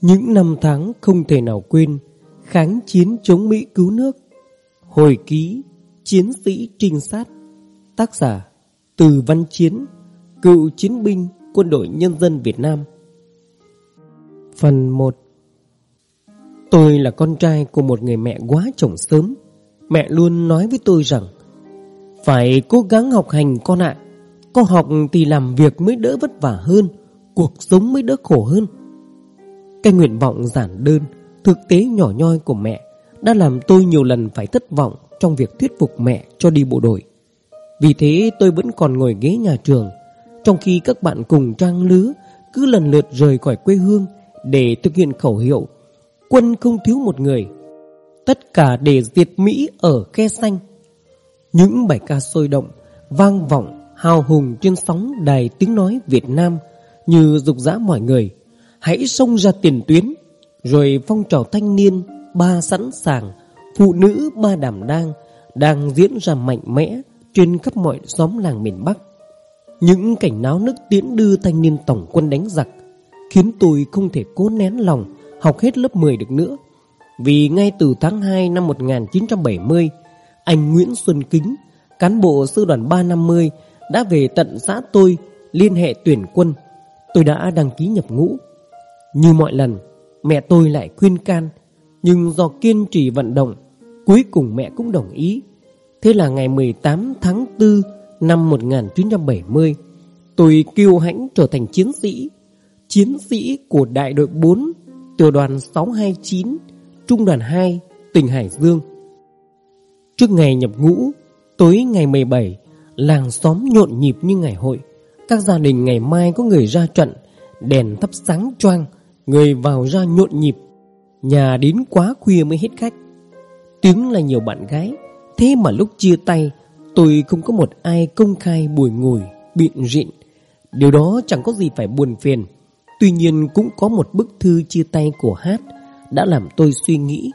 Những năm tháng không thể nào quên, Kháng chiến chống Mỹ cứu nước. Hồi ký, Chiến sĩ trinh sát, Tác giả Từ Văn Chiến, Cựu chiến binh Quân đội Nhân dân Việt Nam. Phần 1 Tôi là con trai của một người mẹ quá chồng sớm. Mẹ luôn nói với tôi rằng, Phải cố gắng học hành con ạ. Có học thì làm việc mới đỡ vất vả hơn, Cuộc sống mới đỡ khổ hơn. Cái nguyện vọng giản đơn, Thực tế nhỏ nhoi của mẹ Đã làm tôi nhiều lần phải thất vọng Trong việc thuyết phục mẹ cho đi bộ đội. Vì thế tôi vẫn còn ngồi ghế nhà trường, Trong khi các bạn cùng trang lứa Cứ lần lượt rời khỏi quê hương Để thực hiện khẩu hiệu Quân không thiếu một người Tất cả để diệt Mỹ ở khe xanh. Những bài ca sôi động, Vang vọng, hào hùng trên sóng đài tiếng nói Việt Nam Như dục dã mọi người. Hãy xông ra tiền tuyến, Rồi phong trào thanh niên, Ba sẵn sàng, Phụ nữ, ba đảm đang Đang diễn ra mạnh mẽ Trên khắp mọi xóm làng miền Bắc. Những cảnh náo nức tiễn đưa thanh niên tổng quân đánh giặc Khiến tôi không thể cố nén lòng Học hết lớp 10 được nữa. Vì ngay từ tháng 2 năm 1970 Anh Nguyễn Xuân Kính, Cán bộ sư đoàn 350 Đã về tận xã tôi Liên hệ tuyển quân. Tôi đã đăng ký nhập ngũ. Như mọi lần, Mẹ tôi lại khuyên can, Nhưng do kiên trì vận động, Cuối cùng mẹ cũng đồng ý. Thế là ngày 18 tháng 4 Năm 1970 Tôi kiêu hãnh trở thành chiến sĩ. Chiến sĩ của đại đội 4 Tiểu đoàn 629 Trung đoàn 2 tỉnh Hải Dương. Trước ngày nhập ngũ, Tối ngày 17 Làng xóm nhộn nhịp như ngày hội. Các gia đình ngày mai có người ra trận, Đèn thắp sáng choang Người vào ra nhộn nhịp. Nhà đến quá khuya mới hết khách. Tiếng là nhiều bạn gái. Thế mà lúc chia tay, Tôi không có một ai công khai bùi ngùi Biện rịn Điều đó chẳng có gì phải buồn phiền. Tuy nhiên cũng có một bức thư chia tay của Hát Đã làm tôi suy nghĩ.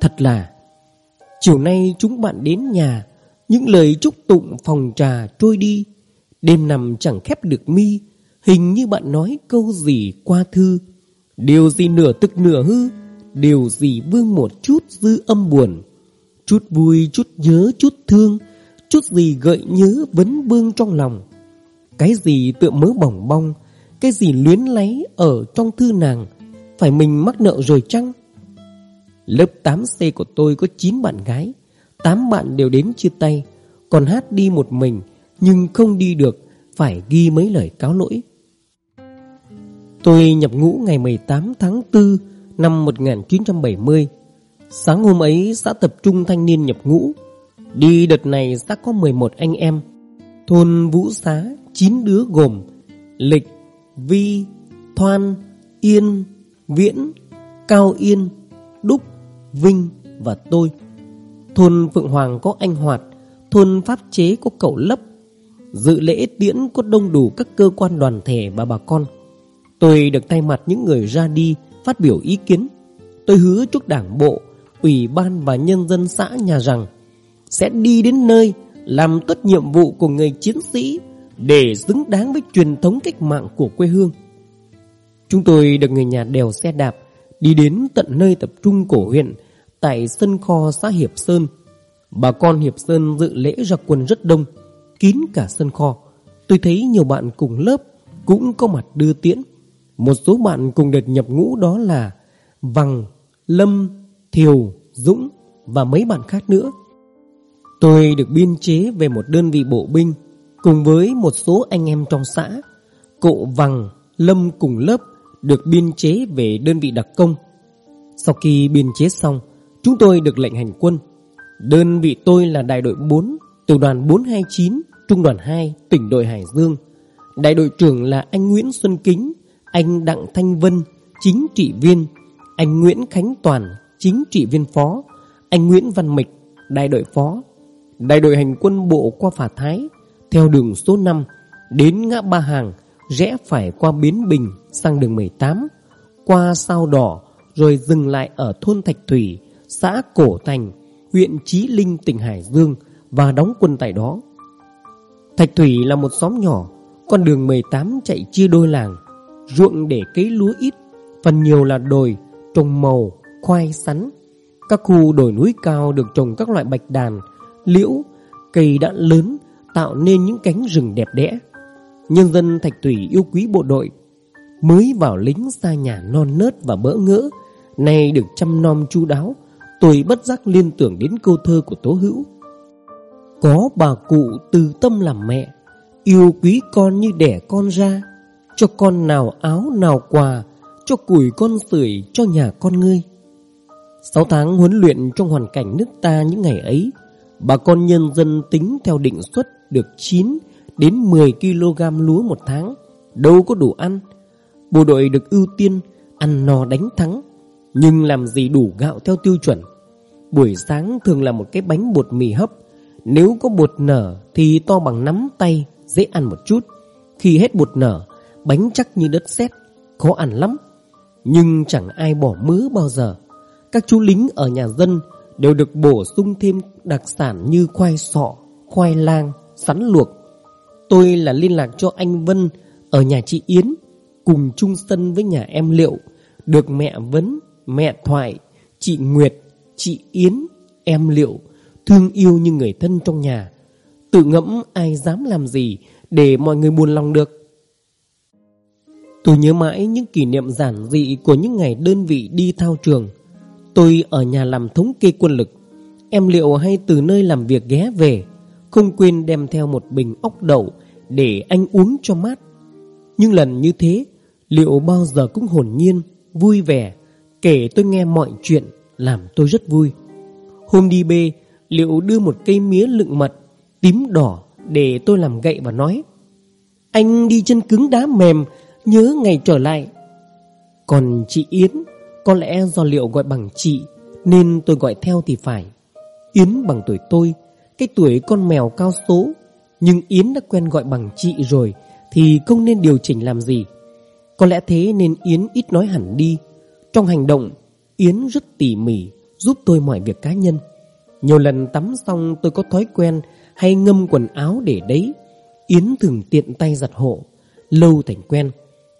Thật là, Chiều nay chúng bạn đến nhà, Những lời chúc tụng phòng trà trôi đi. Đêm nằm chẳng khép được mi, Hình như bạn nói câu gì qua thư. Điều gì nửa tức nửa hư, Điều gì vương một chút dư âm buồn. Chút vui, chút nhớ, chút thương, Chút gì gợi nhớ vấn vương trong lòng. Cái gì tựa mớ bỏng bong, Cái gì luyến lấy ở trong thư nàng, Phải mình mắc nợ rồi chăng? Lớp 8C của tôi có 9 bạn gái 8 bạn đều đến chia tay, Còn hát đi một mình, Nhưng không đi được, Phải ghi mấy lời cáo lỗi. Tôi nhập ngũ ngày 18 tháng 4 năm 1970 Sáng hôm ấy xã tập trung thanh niên nhập ngũ. Đi đợt này xã có 11 anh em. Thôn Vũ Xá 9 đứa gồm Lịch, Vi, Thoan, Yên, Viễn, Cao Yên, Đúc, Vinh và tôi. Thôn Phượng Hoàng có anh Hoạt Thôn Pháp Chế có cậu Lấp. Dự lễ tiễn có đông đủ các cơ quan đoàn thể và bà con. Tôi được thay mặt những người ra đi phát biểu ý kiến. Tôi hứa trước đảng bộ, ủy ban và nhân dân xã nhà rằng Sẽ đi đến nơi làm tốt nhiệm vụ của người chiến sĩ Để xứng đáng với truyền thống cách mạng của quê hương. Chúng tôi được người nhà đèo xe đạp Đi đến tận nơi tập trung của huyện Tại sân kho xã Hiệp Sơn. Bà con Hiệp Sơn dự lễ ra quân rất đông Kín cả sân kho. Tôi thấy nhiều bạn cùng lớp Cũng có mặt đưa tiễn một số bạn cùng đợt nhập ngũ đó là Vằng, Lâm, Thiều, Dũng và mấy bạn khác nữa. Tôi được biên chế về một đơn vị bộ binh cùng với một số anh em trong xã. Cộ Vằng, Lâm cùng lớp được biên chế về đơn vị đặc công. Sau khi biên chế xong, chúng tôi được lệnh hành quân. Đơn vị tôi là đại đội 4, tiểu đoàn 429, trung đoàn 2, tỉnh đội Hải Dương. Đại đội trưởng là anh Nguyễn Xuân Kính, anh Đặng Thanh Vân, chính trị viên, anh Nguyễn Khánh Toàn, chính trị viên phó, anh Nguyễn Văn Mịch, đại đội phó. Đại đội hành quân bộ qua phà Thái, theo đường số 5, đến ngã Ba Hàng, rẽ phải qua Biến Bình sang đường 18, qua Sao Đỏ, rồi dừng lại ở thôn Thạch Thủy, xã Cổ Thành, huyện Chí Linh, tỉnh Hải Dương và đóng quân tại đó. Thạch Thủy là một xóm nhỏ, con đường 18 chạy chia đôi làng ruộng để cấy lúa ít, Phần nhiều là đồi, trồng màu, khoai sắn. Các khu đồi núi cao được trồng các loại bạch đàn, liễu, cây đã lớn tạo nên những cánh rừng đẹp đẽ. Nhân dân Thạch Thủy yêu quý bộ đội, mới vào lính xa nhà non nớt và bỡ ngỡ, nay được chăm nom chu đáo, tôi bất giác liên tưởng đến câu thơ của Tố Hữu. Có bà cụ từ tâm làm mẹ, yêu quý con như đẻ con ra, cho con nào áo nào quà, cho củi con sưởi cho nhà con ngươi. Sáu tháng huấn luyện trong hoàn cảnh nước ta những ngày ấy, bà con nhân dân tính theo định suất được 9 đến 10 kg lúa một tháng, đâu có đủ ăn. Bộ đội được ưu tiên ăn no đánh thắng, nhưng làm gì đủ gạo theo tiêu chuẩn. Buổi sáng thường là một cái bánh bột mì hấp, nếu có bột nở thì to bằng nắm tay, dễ ăn một chút. Khi hết bột nở, bánh chắc như đất sét, khó ăn lắm. Nhưng chẳng ai bỏ mứa bao giờ. Các chú lính ở nhà dân đều được bổ sung thêm đặc sản như khoai sọ, khoai lang, sắn luộc. Tôi là liên lạc cho anh Vân ở nhà chị Yến, cùng chung sân với nhà em Liệu, được mẹ Vấn, mẹ Thoại, chị Nguyệt, chị Yến, em Liệu, thương yêu như người thân trong nhà. Tự ngẫm ai dám làm gì để mọi người buồn lòng được. Tôi nhớ mãi những kỷ niệm giản dị của những ngày đơn vị đi thao trường. Tôi ở nhà làm thống kê quân lực. Em liệu hay từ nơi làm việc ghé về, không quên đem theo một bình ốc đậu để anh uống cho mát. Nhưng lần như thế, liệu bao giờ cũng hồn nhiên, vui vẻ, kể tôi nghe mọi chuyện, làm tôi rất vui. Hôm đi bê, liệu đưa một cây mía lựng mật, tím đỏ để tôi làm gậy và nói Anh đi chân cứng đá mềm, nhớ ngày trở lại. Còn chị Yến, có lẽ do liệu gọi bằng chị nên tôi gọi theo thì phải. Yến bằng tuổi tôi, cái tuổi con mèo cao số, nhưng Yến đã quen gọi bằng chị rồi thì không nên điều chỉnh làm gì. Có lẽ thế nên Yến ít nói hẳn đi. Trong hành động, Yến rất tỉ mỉ giúp tôi mọi việc cá nhân. Nhiều lần tắm xong tôi có thói quen hay ngâm quần áo để đấy. Yến thường tiện tay giặt hộ, lâu thành quen.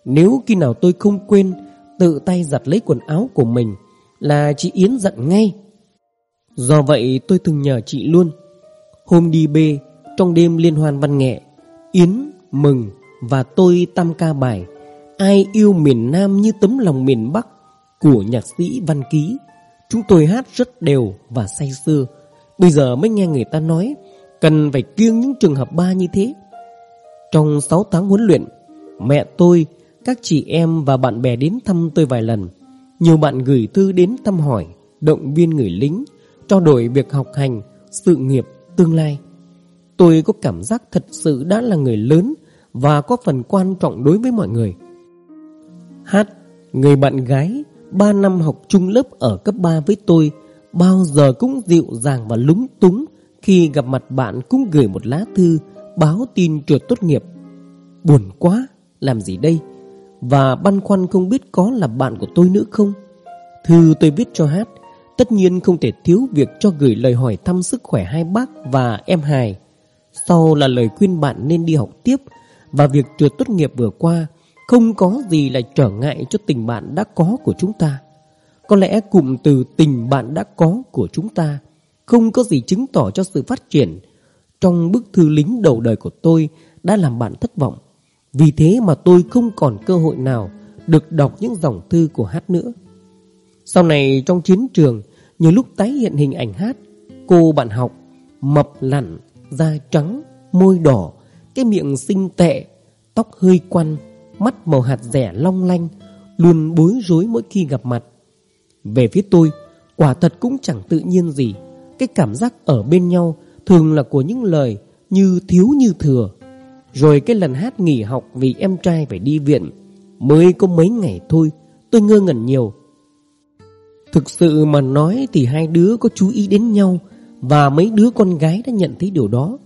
Nếu khi nào tôi không quên Tự tay giặt lấy quần áo của mình Là chị Yến giận ngay. Do vậy tôi thường nhờ chị luôn. Hôm đi bê Trong đêm liên hoan văn nghệ Yến, Mừng và tôi tam ca bài Ai yêu miền Nam như tấm lòng miền Bắc Của nhạc sĩ Văn Ký. Chúng tôi hát rất đều và say sưa. Bây giờ mới nghe người ta nói Cần phải kiêng những trường hợp ba như thế. Trong 6 tháng huấn luyện Mẹ tôi các chị em và bạn bè đến thăm tôi vài lần. Nhiều bạn gửi thư đến thăm hỏi Động viên người lính Trao đổi việc học hành Sự nghiệp, tương lai. Tôi có cảm giác thật sự đã là người lớn Và có phần quan trọng đối với mọi người. Hát Người bạn gái Ba năm học chung lớp ở cấp 3 với tôi Bao giờ cũng dịu dàng và lúng túng Khi gặp mặt bạn cũng gửi một lá thư Báo tin trượt tốt nghiệp. Buồn quá Làm gì đây? Và băn khoăn không biết có là bạn của tôi nữa không. Thư tôi viết cho Hát, tất nhiên không thể thiếu việc cho gửi lời hỏi thăm sức khỏe hai bác và em Hài. Sau là lời khuyên bạn nên đi học tiếp và việc trượt tốt nghiệp vừa qua không có gì là trở ngại cho tình bạn đã có của chúng ta. Có lẽ cụm từ tình bạn đã có của chúng ta không có gì chứng tỏ cho sự phát triển. Trong bức thư lính đầu đời của tôi đã làm bạn thất vọng. Vì thế mà tôi không còn cơ hội nào được đọc những dòng thư của hát nữa. Sau này trong chiến trường, nhiều lúc tái hiện hình ảnh hát, cô bạn học, mập lặn, da trắng, môi đỏ, cái miệng xinh tệ, tóc hơi quăn, mắt màu hạt rẻ long lanh, luôn bối rối mỗi khi gặp mặt. Về phía tôi, quả thật cũng chẳng tự nhiên gì. Cái cảm giác ở bên nhau thường là của những lời như thiếu như thừa, rồi cái lần hát nghỉ học vì em trai phải đi viện, Mới có mấy ngày thôi, Tôi ngơ ngẩn nhiều. Thực sự mà nói thì hai đứa có chú ý đến nhau, Và mấy đứa con gái đã nhận thấy điều đó.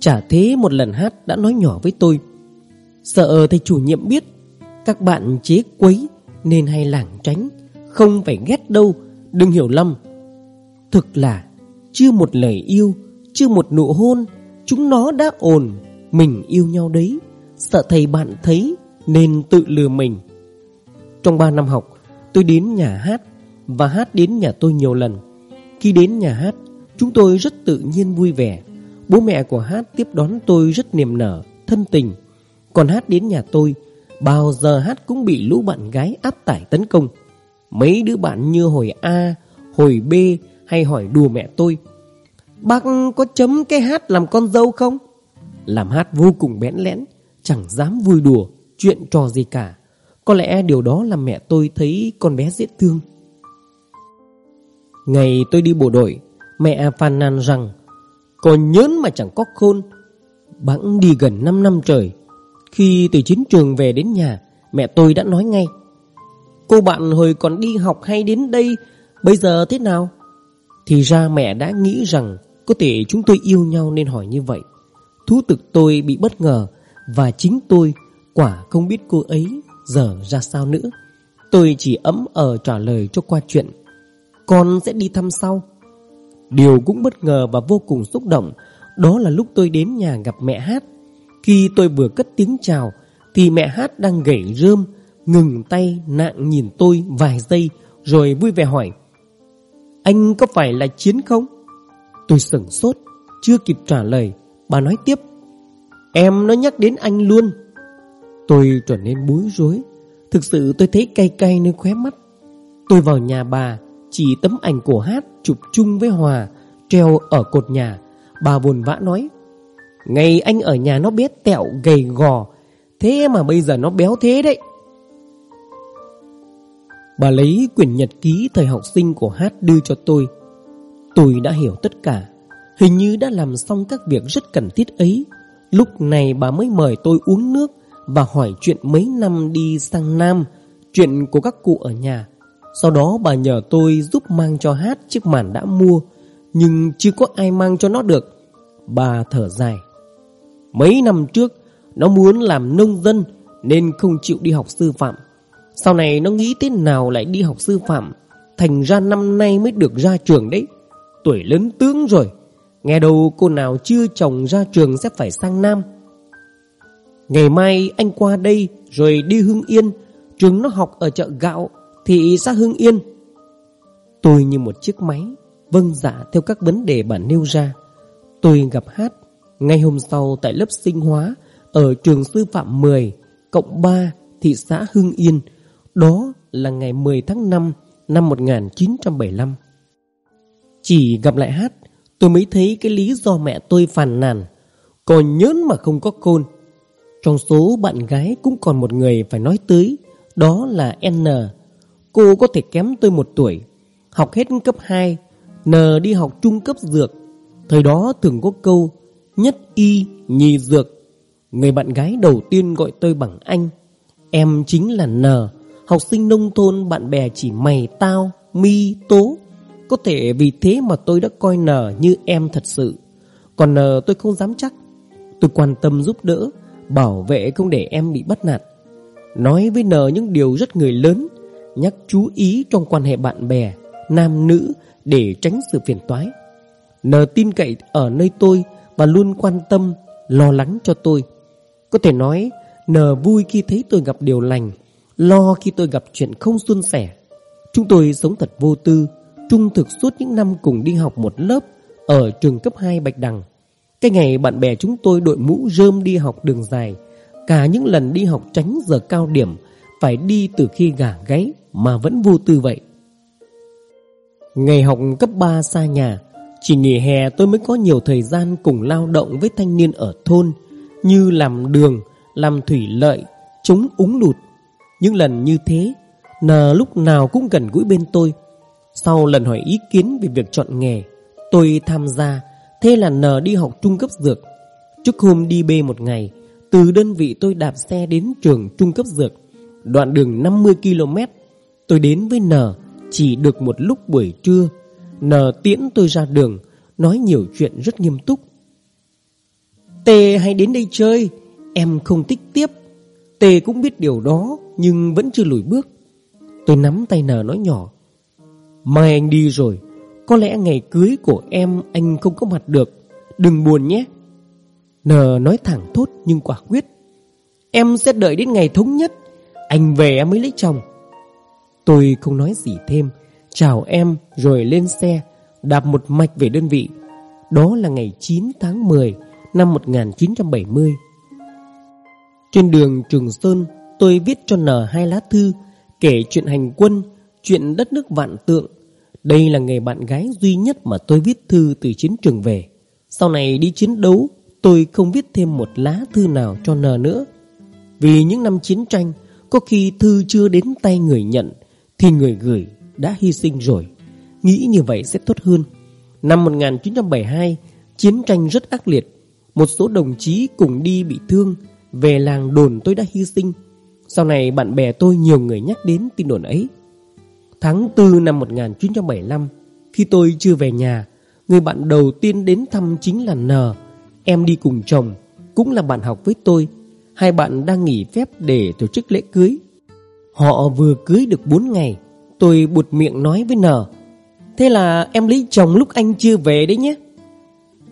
Chả thế một lần hát đã nói nhỏ với tôi, Sợ thầy chủ nhiệm biết, Các bạn chế quấy Nên hay lảng tránh, Không phải ghét đâu, Đừng hiểu lầm. Thực là, Chưa một lời yêu, Chưa một nụ hôn, Chúng nó đã ồn mình yêu nhau đấy Sợ thầy bạn thấy Nên tự lừa mình Trong 3 năm học tôi đến nhà hát và hát đến nhà tôi nhiều lần. Khi đến nhà hát, chúng tôi rất tự nhiên vui vẻ. Bố mẹ của hát tiếp đón tôi rất niềm nở, thân tình. Còn hát đến nhà tôi, bao giờ hát cũng bị lũ bạn gái áp tải tấn công. Mấy đứa bạn như hồi A, hồi B hay hỏi đùa mẹ tôi. Bác có chấm cái hát làm con dâu không? Làm hát vô cùng bẽn lẽn, chẳng dám vui đùa, chuyện trò gì cả. Có lẽ điều đó làm mẹ tôi thấy con bé dễ thương. Ngày tôi đi bộ đội, mẹ phàn nàn rằng Còn nhớn mà chẳng có khôn. Bẵng đi gần 5 năm trời. Khi từ chiến trường về đến nhà, mẹ tôi đã nói ngay. Cô bạn hồi còn đi học hay đến đây, bây giờ thế nào? Thì ra mẹ đã nghĩ rằng có thể chúng tôi yêu nhau nên hỏi như vậy. Thú thực tôi bị bất ngờ và chính tôi quả không biết cô ấy giờ ra sao nữa. Tôi chỉ ấm ở trả lời cho qua chuyện. Con sẽ đi thăm sau. Điều cũng bất ngờ và vô cùng xúc động đó là lúc tôi đến nhà gặp mẹ hát. Khi tôi vừa cất tiếng chào thì mẹ hát đang gãy rơm, ngừng tay nặng nhìn tôi vài giây rồi vui vẻ hỏi Anh có phải là Chiến không? Tôi sửng sốt, chưa kịp trả lời, bà nói tiếp, Em nó nhắc đến anh luôn. Tôi trở nên bối rối. Thực sự tôi thấy cay cay nơi khóe mắt. Tôi vào nhà bà, Chỉ tấm ảnh của hát chụp chung với Hòa, Treo ở cột nhà. Bà buồn vã nói, Ngày anh ở nhà nó biết tẹo gầy gò, Thế mà bây giờ nó béo thế đấy. Bà lấy quyển nhật ký thời học sinh của hát đưa cho tôi. Tôi đã hiểu tất cả. Hình như đã làm xong các việc rất cần thiết ấy Lúc này bà mới mời tôi uống nước và hỏi chuyện mấy năm đi sang Nam, chuyện của các cụ ở nhà. Sau đó bà nhờ tôi giúp mang cho hát chiếc màn đã mua, nhưng chưa có ai mang cho nó được. Bà thở dài. Mấy năm trước, nó muốn làm nông dân nên không chịu đi học sư phạm. Sau này nó nghĩ thế nào lại đi học sư phạm, thành ra năm nay mới được ra trường đấy. Tuổi lớn tướng rồi, nghe đâu cô nào chưa chồng ra trường sẽ phải sang Nam. Ngày mai anh qua đây rồi đi Hưng Yên, Trường nó học ở chợ gạo Thị xã Hưng Yên. Tôi như một chiếc máy Vâng dạ theo các vấn đề bản nêu ra. Tôi gặp Hát, Ngay hôm sau tại lớp sinh hóa, Ở trường sư phạm 10 Cộng 3 thị xã Hưng Yên. Đó là ngày 10 tháng 5 Năm 1975 Chỉ gặp lại Hát Tôi mới thấy cái lý do mẹ tôi phàn nàn. Còn nhớn mà không có côn trong số bạn gái cũng còn một người phải nói tới, Đó là N. Cô có thể kém tôi một tuổi, Học hết cấp 2 N đi học trung cấp dược. Thời đó thường có câu, Nhất y, nhì dược. Người bạn gái đầu tiên gọi tôi bằng anh. Em chính là N. Học sinh nông thôn bạn bè chỉ mày tao, Mi, tố. Có thể vì thế mà tôi đã coi N như em thật sự. Còn N tôi không dám chắc. Tôi quan tâm giúp đỡ, Bảo vệ không để em bị bắt nạt. Nói với N những điều rất người lớn, Nhắc chú ý trong quan hệ bạn bè, Nam nữ Để tránh sự phiền toái. N tin cậy ở nơi tôi Và luôn quan tâm, Lo lắng cho tôi. Có thể nói N vui khi thấy tôi gặp điều lành, Lo khi tôi gặp chuyện không suôn sẻ. Chúng tôi sống thật vô tư Trung thực suốt những năm cùng đi học một lớp Ở trường cấp 2 Bạch Đằng. Cái ngày bạn bè chúng tôi đội mũ rơm đi học đường dài, Cả những lần đi học tránh giờ cao điểm Phải đi từ khi gà gáy Mà vẫn vô tư vậy. Ngày học cấp 3 xa nhà, Chỉ nghỉ hè tôi mới có nhiều thời gian Cùng lao động với thanh niên ở thôn, Như làm đường, Làm thủy lợi, Chống úng lụt. Những lần như thế N lúc nào cũng gần gũi bên tôi. Sau lần hỏi ý kiến về việc chọn nghề, Tôi tham gia, Thế là N đi học trung cấp dược. Trước hôm đi bê một ngày, Từ đơn vị tôi đạp xe đến trường trung cấp dược, Đoạn đường 50 km Tôi đến với N Chỉ được một lúc buổi trưa. N tiễn tôi ra đường, Nói nhiều chuyện rất nghiêm túc. Tê hay đến đây chơi? Em không thích tiếp. Tê cũng biết điều đó, Nhưng vẫn chưa lùi bước. Tôi nắm tay N nói nhỏ Mai anh đi rồi. Có lẽ ngày cưới của em anh không có mặt được. Đừng buồn nhé. N nói thẳng thốt nhưng quả quyết. Em sẽ đợi đến ngày thống nhất. Anh về em mới lấy chồng. Tôi không nói gì thêm. Chào em rồi lên xe, Đạp một mạch về đơn vị. Đó là ngày 9 tháng 10 Năm 1970 Trên đường Trường Sơn, Tôi viết cho N hai lá thư Kể chuyện hành quân Chuyện đất nước vạn tượng. Đây là người bạn gái duy nhất mà tôi viết thư từ chiến trường về. Sau này đi chiến đấu, Tôi không viết thêm một lá thư nào cho N nữa. Vì những năm chiến tranh, Có khi thư chưa đến tay người nhận, Thì người gửi đã hy sinh rồi. Nghĩ như vậy sẽ tốt hơn. Năm 1972 Chiến tranh rất ác liệt. Một số đồng chí cùng đi bị thương, Về làng đồn tôi đã hy sinh. Sau này bạn bè tôi nhiều người nhắc đến tin đồn ấy. Tháng 4 năm 1975 Khi tôi chưa về nhà, Người bạn đầu tiên đến thăm chính là N. Em đi cùng chồng, Cũng là bạn học với tôi. Hai bạn đang nghỉ phép để tổ chức lễ cưới. Họ vừa cưới được 4 ngày, Tôi buột miệng nói với N. Thế là em lấy chồng lúc anh chưa về đấy nhé.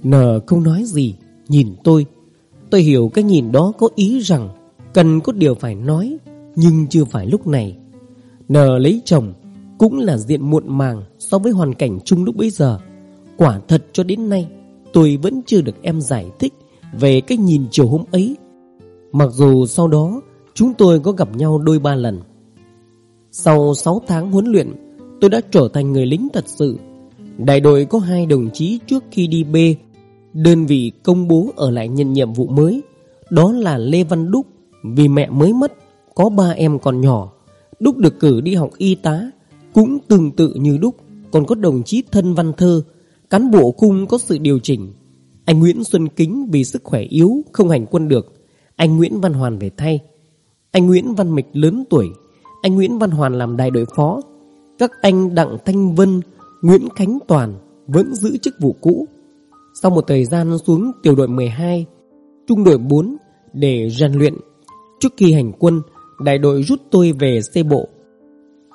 N không nói gì, Nhìn tôi. Tôi hiểu cái nhìn đó có ý rằng Cần có điều phải nói, Nhưng chưa phải lúc này. N lấy chồng cũng là diện muộn màng So với hoàn cảnh chung lúc bấy giờ. Quả thật cho đến nay, Tôi vẫn chưa được em giải thích Về cái nhìn chiều hôm ấy. Mặc dù sau đó, Chúng tôi có gặp nhau đôi ba lần. Sau 6 tháng huấn luyện, Tôi đã trở thành người lính thật sự. Đại đội có hai đồng chí trước khi đi B, Đơn vị công bố ở lại nhận nhiệm vụ mới. Đó là Lê Văn Đúc, Vì mẹ mới mất, Có ba em còn nhỏ. Đúc được cử đi học y tá cũng tương tự như Đúc Còn có đồng chí Thân Văn Thơ, Cán bộ cung có sự điều chỉnh. Anh Nguyễn Xuân Kính vì sức khỏe yếu, Không hành quân được. Anh Nguyễn Văn Hoàn về thay. Anh Nguyễn Văn Mịch lớn tuổi. Anh Nguyễn Văn Hoàn làm đại đội phó. Các anh Đặng Thanh Vân, Nguyễn Khánh Toàn Vẫn giữ chức vụ cũ. Sau một thời gian xuống tiểu đội 12 Trung đội 4 Để rèn luyện, Trước khi hành quân, Đại đội rút tôi về xe bộ.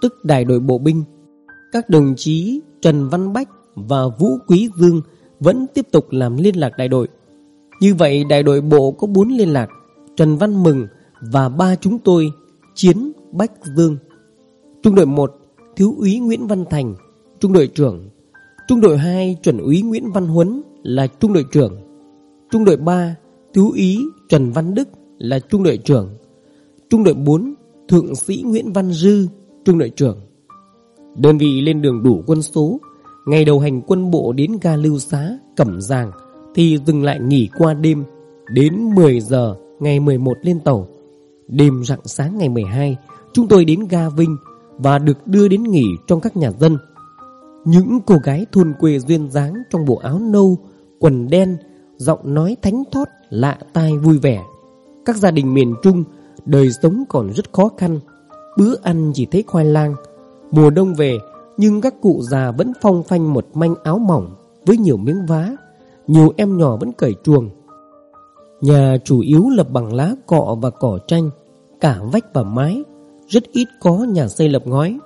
Tức đại đội bộ binh Các đồng chí Trần Văn Bách và Vũ Quý Dương vẫn tiếp tục làm liên lạc đại đội. Như vậy đại đội bộ có 4 liên lạc, Trần Văn Mừng và ba chúng tôi, Chiến, Bách, Dương. Trung đội 1, Thiếu úy Nguyễn Văn Thành, Trung đội trưởng. Trung đội 2, Chuẩn úy Nguyễn Văn Huấn là Trung đội trưởng. Trung đội 3, Thiếu úy Trần Văn Đức là Trung đội trưởng. Trung đội 4, Thượng sĩ Nguyễn Văn Dư, Trung đội trưởng. Đơn vị lên đường đủ quân số, Ngày đầu hành quân bộ đến ga lưu xá, Cẩm Giàng, Thì dừng lại nghỉ qua đêm, Đến 10 giờ ngày 11 lên tàu. Đêm rạng sáng ngày 12 Chúng tôi đến ga Vinh Và được đưa đến nghỉ trong các nhà dân. Những cô gái thôn quê duyên dáng Trong bộ áo nâu, Quần đen, Giọng nói thánh thót, Lạ tai vui vẻ. Các gia đình miền Trung Đời sống còn rất khó khăn. Bữa ăn chỉ thấy khoai lang. Mùa đông về, nhưng các cụ già vẫn phong phanh một manh áo mỏng Với nhiều miếng vá. Nhiều em nhỏ vẫn cởi chuồng. Nhà chủ yếu lập bằng lá cọ và cỏ tranh Cả vách và mái. Rất ít có nhà xây lập ngói,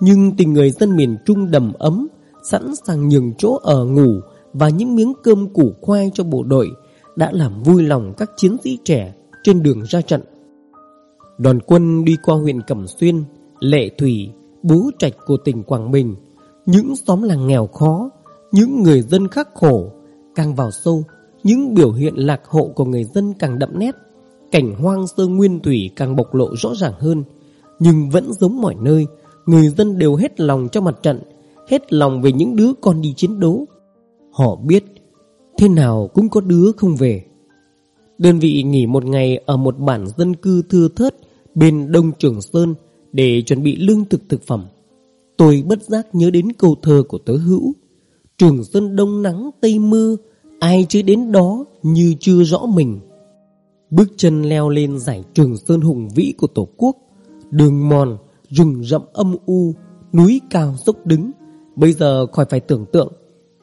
Nhưng tình người dân miền Trung đầm ấm, Sẵn sàng nhường chỗ ở ngủ Và những miếng cơm củ khoai cho bộ đội Đã làm vui lòng các chiến sĩ trẻ Trên đường ra trận. Đoàn quân đi qua huyện Cẩm Xuyên Lệ Thủy bố trạch của tỉnh Quảng Bình, những xóm làng nghèo khó, những người dân khắc khổ, càng vào sâu, những biểu hiện lạc hậu của người dân càng đậm nét, cảnh hoang sơ nguyên thủy càng bộc lộ rõ ràng hơn, nhưng vẫn giống mọi nơi, người dân đều hết lòng cho mặt trận, hết lòng về những đứa con đi chiến đấu. Họ biết, thế nào cũng có đứa không về. Đơn vị nghỉ một ngày ở một bản dân cư thưa thớt bên Đông Trường Sơn, để chuẩn bị lương thực thực phẩm. Tôi bất giác nhớ đến câu thơ của tớ hữu. Trường Sơn đông nắng tây mưa, ai chưa đến đó như chưa rõ mình. Bước chân leo lên giải Trường Sơn hùng vĩ của Tổ quốc, đường mòn, rừng rậm âm u, núi cao dốc đứng. Bây giờ khỏi phải tưởng tượng,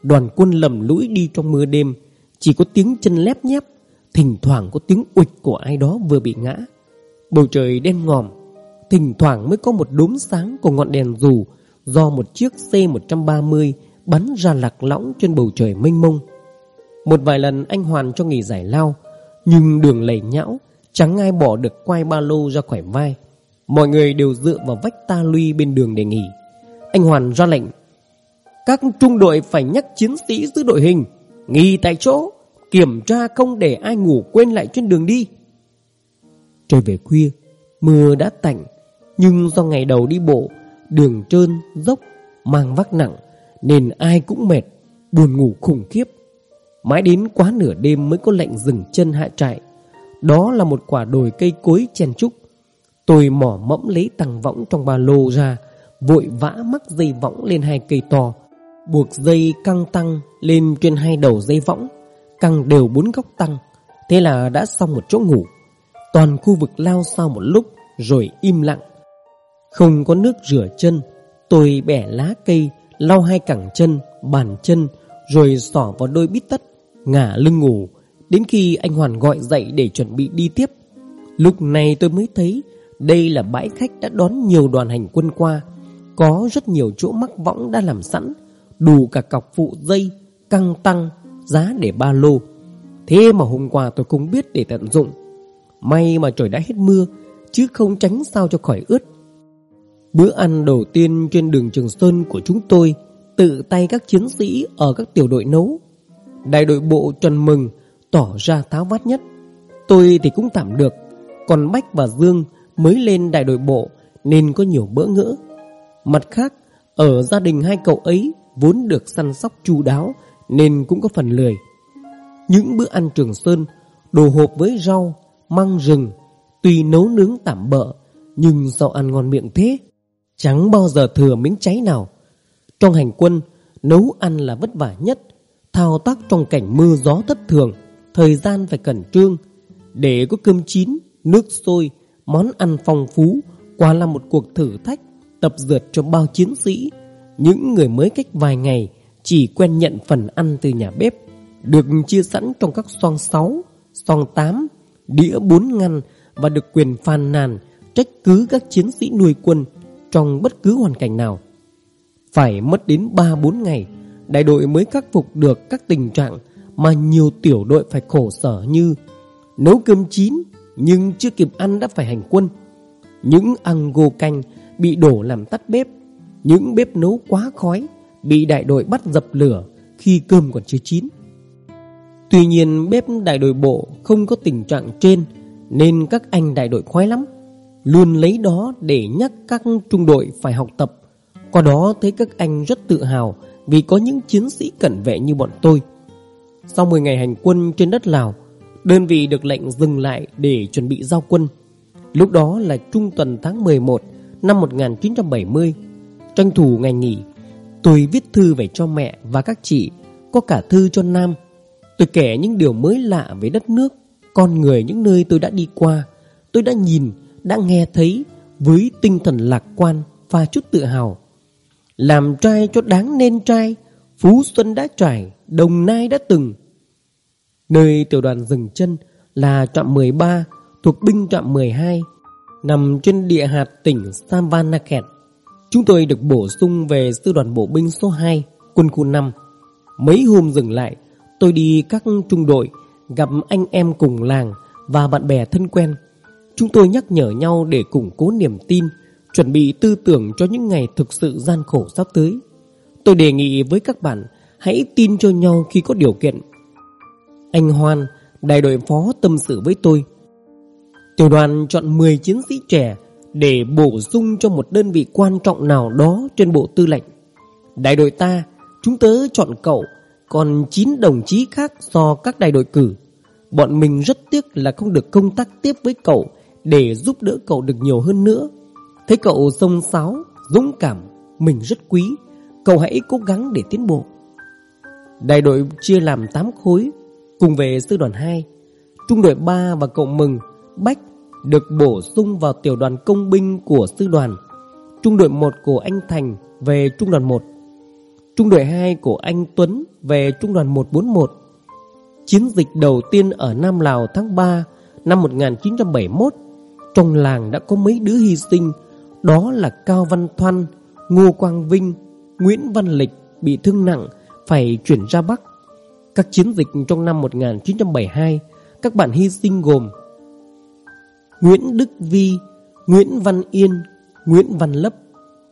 đoàn quân lầm lũi đi trong mưa đêm, chỉ có tiếng chân lép nhép, thỉnh thoảng có tiếng ụt của ai đó vừa bị ngã. Bầu trời đen ngòm, Thỉnh thoảng mới có một đốm sáng của ngọn đèn dù Do một chiếc C-130 bắn ra lạc lõng trên bầu trời mênh mông. Một vài lần anh Hoàn cho nghỉ giải lao Nhưng đường lầy nhão Chẳng ai bỏ được quai ba lô ra khỏi vai. Mọi người đều dựa vào vách ta luy bên đường để nghỉ. Anh Hoàn ra lệnh Các trung đội phải nhắc chiến sĩ giữ đội hình Nghỉ tại chỗ Kiểm tra không để ai ngủ quên lại trên đường đi. Trời về khuya Mưa đã tạnh Nhưng do ngày đầu đi bộ Đường trơn, dốc, mang vác nặng Nên ai cũng mệt Buồn ngủ khủng khiếp. Mãi đến quá nửa đêm mới có lệnh dừng chân hạ trại. Đó là một quả đồi cây cối chen trúc Tôi mỏ mẫm lấy tàng võng trong ba lô ra Vội vã mắc dây võng lên hai cây to Buộc dây căng tăng lên trên hai đầu dây võng Căng đều bốn góc tăng Thế là đã xong một chỗ ngủ. Toàn khu vực lao sau một lúc Rồi im lặng. Không có nước rửa chân Tôi bẻ lá cây Lau hai cẳng chân, bàn chân Rồi xỏ vào đôi bít tất Ngả lưng ngủ Đến khi anh Hoàn gọi dậy để chuẩn bị đi tiếp. Lúc này tôi mới thấy Đây là bãi khách đã đón nhiều đoàn hành quân qua Có rất nhiều chỗ mắc võng đã làm sẵn Đủ cả cọc phụ dây Căng tăng Giá để ba lô. Thế mà hôm qua tôi không biết để tận dụng May mà trời đã hết mưa Chứ không tránh sao cho khỏi ướt. Bữa ăn đầu tiên trên đường Trường Sơn của chúng tôi Tự tay các chiến sĩ ở các tiểu đội nấu. Đại đội bộ Trần Mừng Tỏ ra tháo vát nhất. Tôi thì cũng tạm được Còn Bách và Dương mới lên đại đội bộ Nên có nhiều bỡ ngỡ. Mặt khác Ở gia đình hai cậu ấy Vốn được săn sóc chu đáo Nên cũng có phần lười. Những bữa ăn Trường Sơn Đồ hộp với rau, măng rừng Tuy nấu nướng tạm bợ Nhưng do ăn ngon miệng thế Chẳng bao giờ thừa miếng cháy nào. Trong hành quân Nấu ăn là vất vả nhất Thao tác trong cảnh mưa gió thất thường Thời gian phải cẩn trương. Để có cơm chín, nước sôi Món ăn phong phú Quả là một cuộc thử thách Tập dượt cho bao chiến sĩ. Những người mới cách vài ngày Chỉ quen nhận phần ăn từ nhà bếp Được chia sẵn trong các xoong 6 Xoong 8 Đĩa bốn ngăn Và được quyền phàn nàn Trách cứ các chiến sĩ nuôi quân Trong bất cứ hoàn cảnh nào Phải mất đến 3-4 ngày đại đội mới khắc phục được các tình trạng mà nhiều tiểu đội phải khổ sở như nấu cơm chín nhưng chưa kịp ăn đã phải hành quân, những ăn gô canh bị đổ làm tắt bếp, những bếp nấu quá khói bị đại đội bắt dập lửa khi cơm còn chưa chín. Tuy nhiên bếp đại đội bộ không có tình trạng trên nên các anh đại đội khoái lắm, luôn lấy đó để nhắc các trung đội phải học tập. Qua đó thấy các anh rất tự hào vì có những chiến sĩ cẩn vệ như bọn tôi. Sau 10 ngày hành quân trên đất Lào, đơn vị được lệnh dừng lại để chuẩn bị giao quân. Lúc đó là trung tuần tháng 11 năm 1970. Tranh thủ ngày nghỉ, tôi viết thư về cho mẹ và các chị, có cả thư cho Nam. Tôi kể những điều mới lạ về đất nước, con người những nơi tôi đã đi qua. Tôi đã nhìn, đã nghe thấy với tinh thần lạc quan và chút tự hào. Làm trai cho đáng nên trai Phú Xuân đã trải Đồng Nai đã từng Nơi tiểu đoàn dừng chân Là trạm 13 Thuộc binh trạm 12 Nằm trên địa hạt tỉnh savanakhet. Chúng tôi được bổ sung về sư đoàn bộ binh số 2 Quân khu 5 Mấy hôm dừng lại Tôi đi các trung đội Gặp anh em cùng làng Và bạn bè thân quen Chúng tôi nhắc nhở nhau để củng cố niềm tin chuẩn bị tư tưởng cho những ngày thực sự gian khổ sắp tới. Tôi đề nghị với các bạn hãy tin cho nhau khi có điều kiện. Anh Hoan, đại đội phó tâm sự với tôi. Tiểu đoàn chọn 10 chiến sĩ trẻ để bổ sung cho một đơn vị quan trọng nào đó trên bộ tư lệnh. Đại đội ta, chúng tớ chọn cậu, còn 9 đồng chí khác do các đại đội cử. Bọn mình rất tiếc là không được công tác tiếp với cậu để giúp đỡ cậu được nhiều hơn nữa. Thấy cậu sông sáo, dũng cảm, mình rất quý, cậu hãy cố gắng để tiến bộ. Đại đội chia làm 8 khối, cùng về sư đoàn 2. Trung đội 3 và cậu Mừng, Bách được bổ sung vào tiểu đoàn công binh của sư đoàn. Trung đội 1 của anh Thành về trung đoàn 1. Trung đội 2 của anh Tuấn về trung đoàn 141. Chiến dịch đầu tiên ở Nam Lào tháng 3 năm 1971, trong làng đã có mấy đứa hy sinh đó là Cao Văn Thoan, Ngô Quang Vinh, Nguyễn Văn Lịch bị thương nặng phải chuyển ra Bắc. Các chiến dịch trong năm 1972, các bạn hy sinh gồm Nguyễn Đức Vi, Nguyễn Văn Yên, Nguyễn Văn Lấp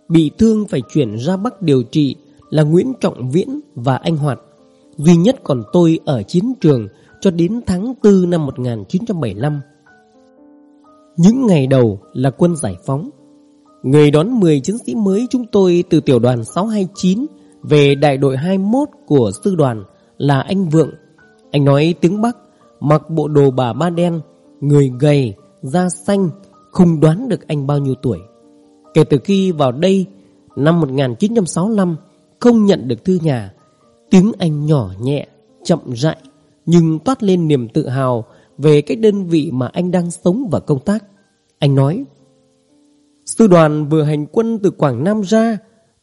Bị thương phải chuyển ra Bắc điều trị là Nguyễn Trọng Viễn và anh Hoạt. Duy nhất còn tôi ở chiến trường Cho đến tháng 4 năm 1975 Những ngày đầu là quân giải phóng. Người đón 10 chiến sĩ mới chúng tôi Từ tiểu đoàn 629 Về đại đội 21 của sư đoàn Là anh Vượng. Anh nói tiếng Bắc Mặc bộ đồ bà ba đen Người gầy, da xanh Không đoán được anh bao nhiêu tuổi. Kể từ khi vào đây Năm 1965 không nhận được thư nhà. Tiếng Anh nhỏ nhẹ, chậm rãi Nhưng toát lên niềm tự hào Về cái đơn vị mà anh đang sống và công tác. Anh nói Sư đoàn vừa hành quân từ Quảng Nam ra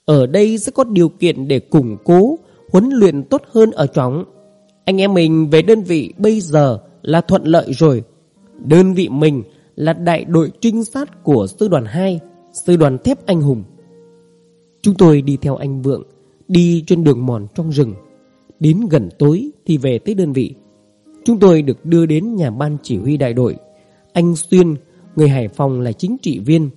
Ở đây sẽ có điều kiện để củng cố Huấn luyện tốt hơn ở trọng Anh em mình về đơn vị bây giờ là thuận lợi rồi. Đơn vị mình là đại đội trinh sát của sư đoàn 2 Sư đoàn thép anh hùng. Chúng tôi đi theo anh Vượng Đi trên đường mòn trong rừng. Đến gần tối thì về tới đơn vị. Chúng tôi được đưa đến nhà ban chỉ huy đại đội. Anh Xuyên, Người Hải Phòng là chính trị viên.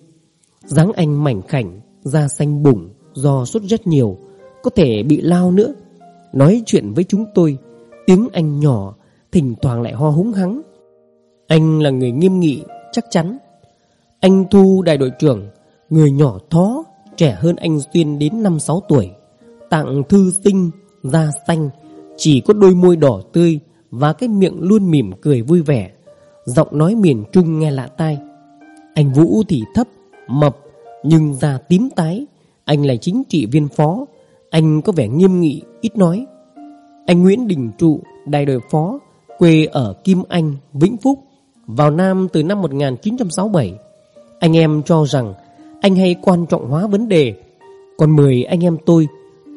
Dáng anh mảnh khảnh, Da xanh bụng, Do sốt rất nhiều, Có thể bị lao nữa. Nói chuyện với chúng tôi, Tiếng anh nhỏ, Thỉnh thoảng lại ho húng hắng. Anh là người nghiêm nghị, Chắc chắn. Anh Thu, đại đội trưởng, Người nhỏ thó, Trẻ hơn anh Xuyên đến 5-6 tuổi. Tặng thư sinh Da xanh Chỉ có đôi môi đỏ tươi Và cái miệng luôn mỉm cười vui vẻ. Giọng nói miền Trung nghe lạ tai. Anh Vũ thì thấp Mập Nhưng da tím tái. Anh là chính trị viên phó. Anh có vẻ nghiêm nghị ít nói. Anh Nguyễn Đình Trụ Đại đội phó Quê ở Kim Anh, Vĩnh Phúc Vào Nam từ năm 1967 Anh em cho rằng Anh hay quan trọng hóa vấn đề. Còn 10 anh em tôi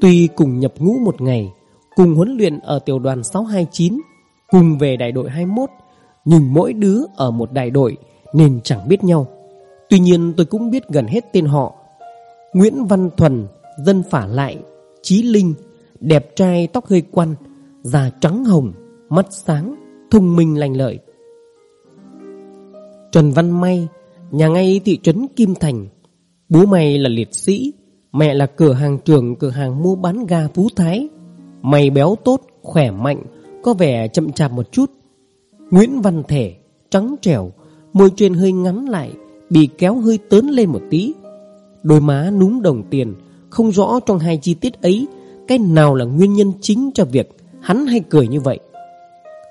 Tuy cùng nhập ngũ một ngày, Cùng huấn luyện ở tiểu đoàn 629 Cùng về đại đội 21 Nhưng mỗi đứa ở một đại đội Nên chẳng biết nhau. Tuy nhiên tôi cũng biết gần hết tên họ. Nguyễn Văn Thuần, Dân phả lại, Chí Linh, Đẹp trai tóc hơi quăn Da trắng hồng, Mắt sáng, Thông minh lành lợi. Trần Văn May, Nhà ngay thị trấn Kim Thành, Bố mày là liệt sĩ Mẹ là cửa hàng trưởng cửa hàng mua bán ga Phú Thái. Mày béo tốt, khỏe mạnh Có vẻ chậm chạp một chút. Nguyễn Văn Thể Trắng trẻo Môi trên hơi ngắn lại Bị kéo hơi tớn lên một tí. Đôi má núm đồng tiền Không rõ trong hai chi tiết ấy Cái nào là nguyên nhân chính cho việc Hắn hay cười như vậy.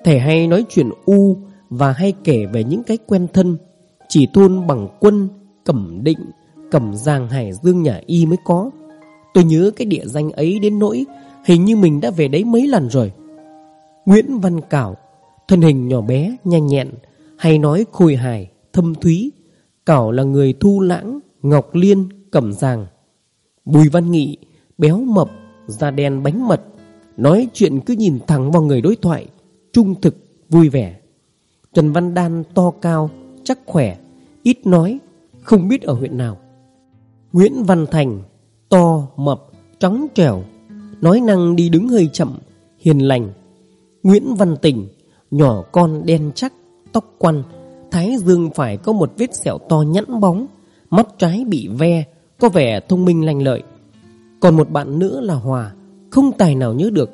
Thể hay nói chuyện u Và hay kể về những cái quen thân Chỉ thôn bằng quân Cẩm định. Cẩm giang hải dương nhà y mới có. Tôi nhớ cái địa danh ấy đến nỗi Hình như mình đã về đấy mấy lần rồi. Nguyễn Văn Cảo Thân hình nhỏ bé, nhanh nhẹn Hay nói khôi hài, thâm thúy. Cảo là người thu lãng Ngọc Liên, Cẩm Giàng Bùi Văn Nghị Béo mập, da đen bánh mật Nói chuyện cứ nhìn thẳng vào người đối thoại Trung thực, vui vẻ. Trần Văn Đan to cao Chắc khỏe, ít nói Không biết ở huyện nào. Nguyễn Văn Thành To, mập, trắng trẻo Nói năng đi đứng hơi chậm Hiền lành. Nguyễn Văn Tình Nhỏ con đen chắc Tóc quăn Thái dương phải có một vết sẹo to nhẵn bóng Mắt trái bị ve Có vẻ thông minh lành lợi. Còn một bạn nữa là Hòa Không tài nào nhớ được.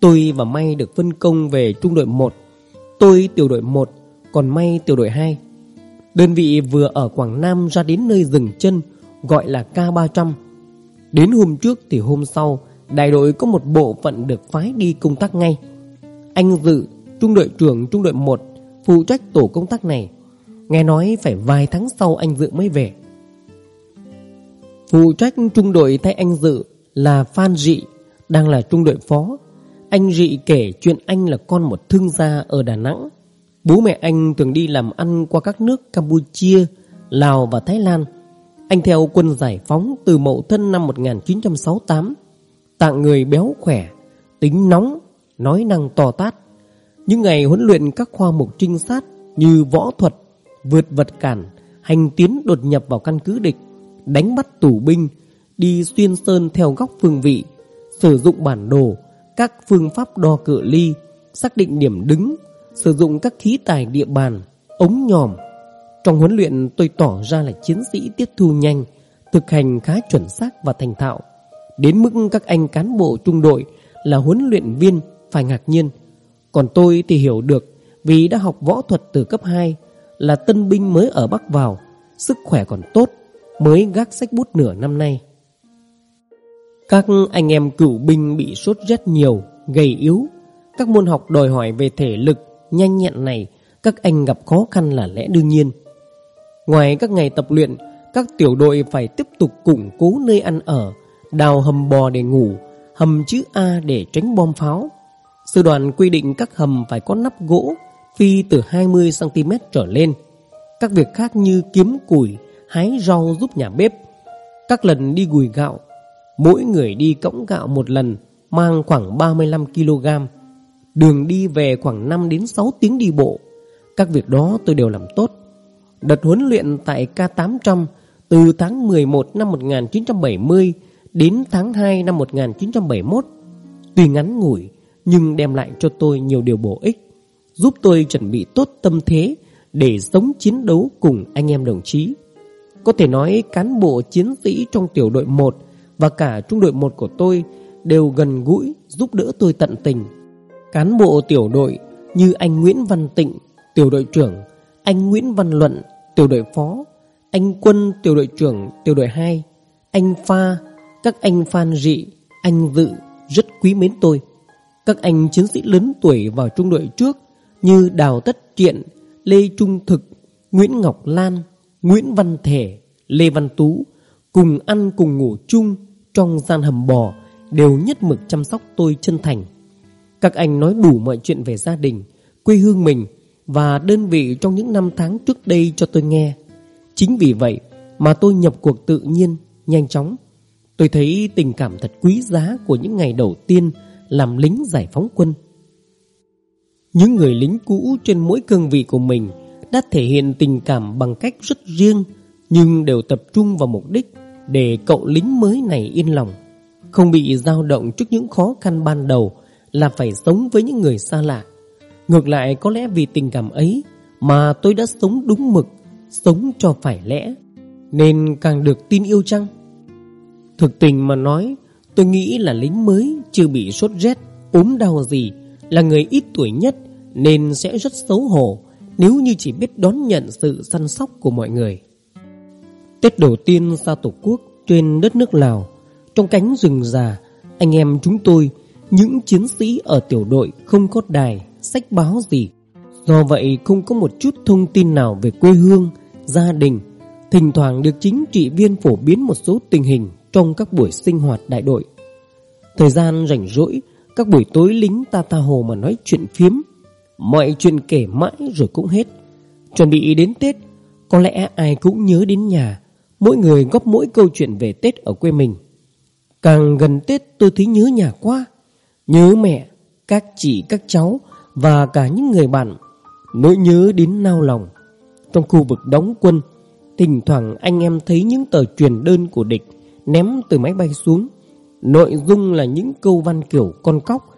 Tôi và May được phân công về trung đội 1 Tôi tiểu đội 1 Còn May tiểu đội 2 Đơn vị vừa ở Quảng Nam ra đến nơi dừng chân Gọi là K300 Đến hôm trước thì hôm sau Đại đội có một bộ phận được phái đi công tác ngay. Anh Dự Trung đội trưởng trung đội 1 Phụ trách tổ công tác này Nghe nói phải vài tháng sau anh Dự mới về. Phụ trách trung đội thay anh Dự Là Phan Dị Đang là trung đội phó. Anh Dị kể chuyện anh là con một thương gia ở Đà Nẵng. Bố mẹ anh thường đi làm ăn qua các nước Campuchia, Lào và Thái Lan. Anh theo quân giải phóng từ mậu thân năm 1968 Tạng người béo khỏe, tính nóng, nói năng to tát. Những ngày huấn luyện các khoa mục trinh sát như võ thuật, vượt vật cản, hành tiến đột nhập vào căn cứ địch, đánh bắt tù binh, đi xuyên sơn theo góc phương vị, sử dụng bản đồ, các phương pháp đo cự ly, xác định điểm đứng, sử dụng các khí tài địa bàn, ống nhòm, trong huấn luyện tôi tỏ ra là chiến sĩ tiếp thu nhanh, thực hành khá chuẩn xác và thành thạo. Đến mức các anh cán bộ trung đội là huấn luyện viên phải ngạc nhiên. Còn tôi thì hiểu được vì đã học võ thuật từ cấp 2, là tân binh mới ở Bắc vào, sức khỏe còn tốt, mới gác sách bút nửa năm nay. Các anh em cựu binh bị sốt rét nhiều, gầy yếu. Các môn học đòi hỏi về thể lực, nhanh nhẹn này, các anh gặp khó khăn là lẽ đương nhiên. Ngoài các ngày tập luyện, các tiểu đội phải tiếp tục củng cố nơi ăn ở, đào hầm bò để ngủ, hầm chữ A để tránh bom pháo. Sư đoàn quy định các hầm phải có nắp gỗ, phi từ 20cm trở lên. Các việc khác như kiếm củi, hái rau giúp nhà bếp. Các lần đi gùi gạo, mỗi người đi cõng gạo một lần, mang khoảng 35kg. Đường đi về khoảng 5 đến 6 tiếng đi bộ. Các việc đó tôi đều làm tốt. Đợt huấn luyện tại K800 từ tháng 11 năm 1970 đến tháng 2 năm 1971. Tuy ngắn ngủi nhưng đem lại cho tôi nhiều điều bổ ích, giúp tôi chuẩn bị tốt tâm thế để sống chiến đấu cùng anh em đồng chí. Có thể nói cán bộ chiến sĩ trong tiểu đội 1 và cả trung đội 1 của tôi đều gần gũi giúp đỡ tôi tận tình. Cán bộ tiểu đội như anh Nguyễn Văn Tịnh, tiểu đội trưởng, anh Nguyễn Văn Luận, tiểu đội phó, anh Quân, tiểu đội trưởng, tiểu đội 2, anh Pha, các anh Phan Dị, anh Dự rất quý mến tôi. Các anh chiến sĩ lớn tuổi vào trung đội trước như Đào Tất Triện, Lê Trung Thực, Nguyễn Ngọc Lan, Nguyễn Văn Thể, Lê Văn Tú cùng ăn cùng ngủ chung trong gian hầm bò đều nhất mực chăm sóc tôi chân thành. Các anh nói đủ mọi chuyện về gia đình, quê hương mình và đơn vị trong những năm tháng trước đây cho tôi nghe. Chính vì vậy mà tôi nhập cuộc tự nhiên, nhanh chóng. Tôi thấy tình cảm thật quý giá của những ngày đầu tiên làm lính giải phóng quân. Những người lính cũ trên mỗi cương vị của mình đã thể hiện tình cảm bằng cách rất riêng nhưng đều tập trung vào mục đích để cậu lính mới này yên lòng, không bị dao động trước những khó khăn ban đầu là phải sống với những người xa lạ. Ngược lại có lẽ vì tình cảm ấy mà tôi đã sống đúng mực, sống cho phải lẽ, nên càng được tin yêu chăng? Thực tình mà nói, tôi nghĩ là lính mới chưa bị sốt rét, ốm đau gì, là người ít tuổi nhất nên sẽ rất xấu hổ nếu như chỉ biết đón nhận sự săn sóc của mọi người. Tết đầu tiên xa Tổ quốc trên đất nước Lào, trong cánh rừng già, anh em chúng tôi, những chiến sĩ ở tiểu đội không có đài, sách báo gì. Do vậy không có một chút thông tin nào về quê hương, gia đình. Thỉnh thoảng được chính trị viên phổ biến một số tình hình trong các buổi sinh hoạt đại đội. Thời gian rảnh rỗi, các buổi tối lính ta ta hồ mà nói chuyện phiếm. Mọi chuyện kể mãi rồi cũng hết. Chuẩn bị đến Tết, có lẽ ai cũng nhớ đến nhà, Mỗi người góp mỗi câu chuyện về Tết ở quê mình Càng gần Tết tôi thấy nhớ nhà quá Nhớ mẹ, các chị, các cháu và cả những người bạn Nỗi nhớ đến nao lòng. Trong khu vực đóng quân Thỉnh thoảng anh em thấy những tờ truyền đơn của địch Ném từ máy bay xuống. Nội dung là những câu văn kiểu con cóc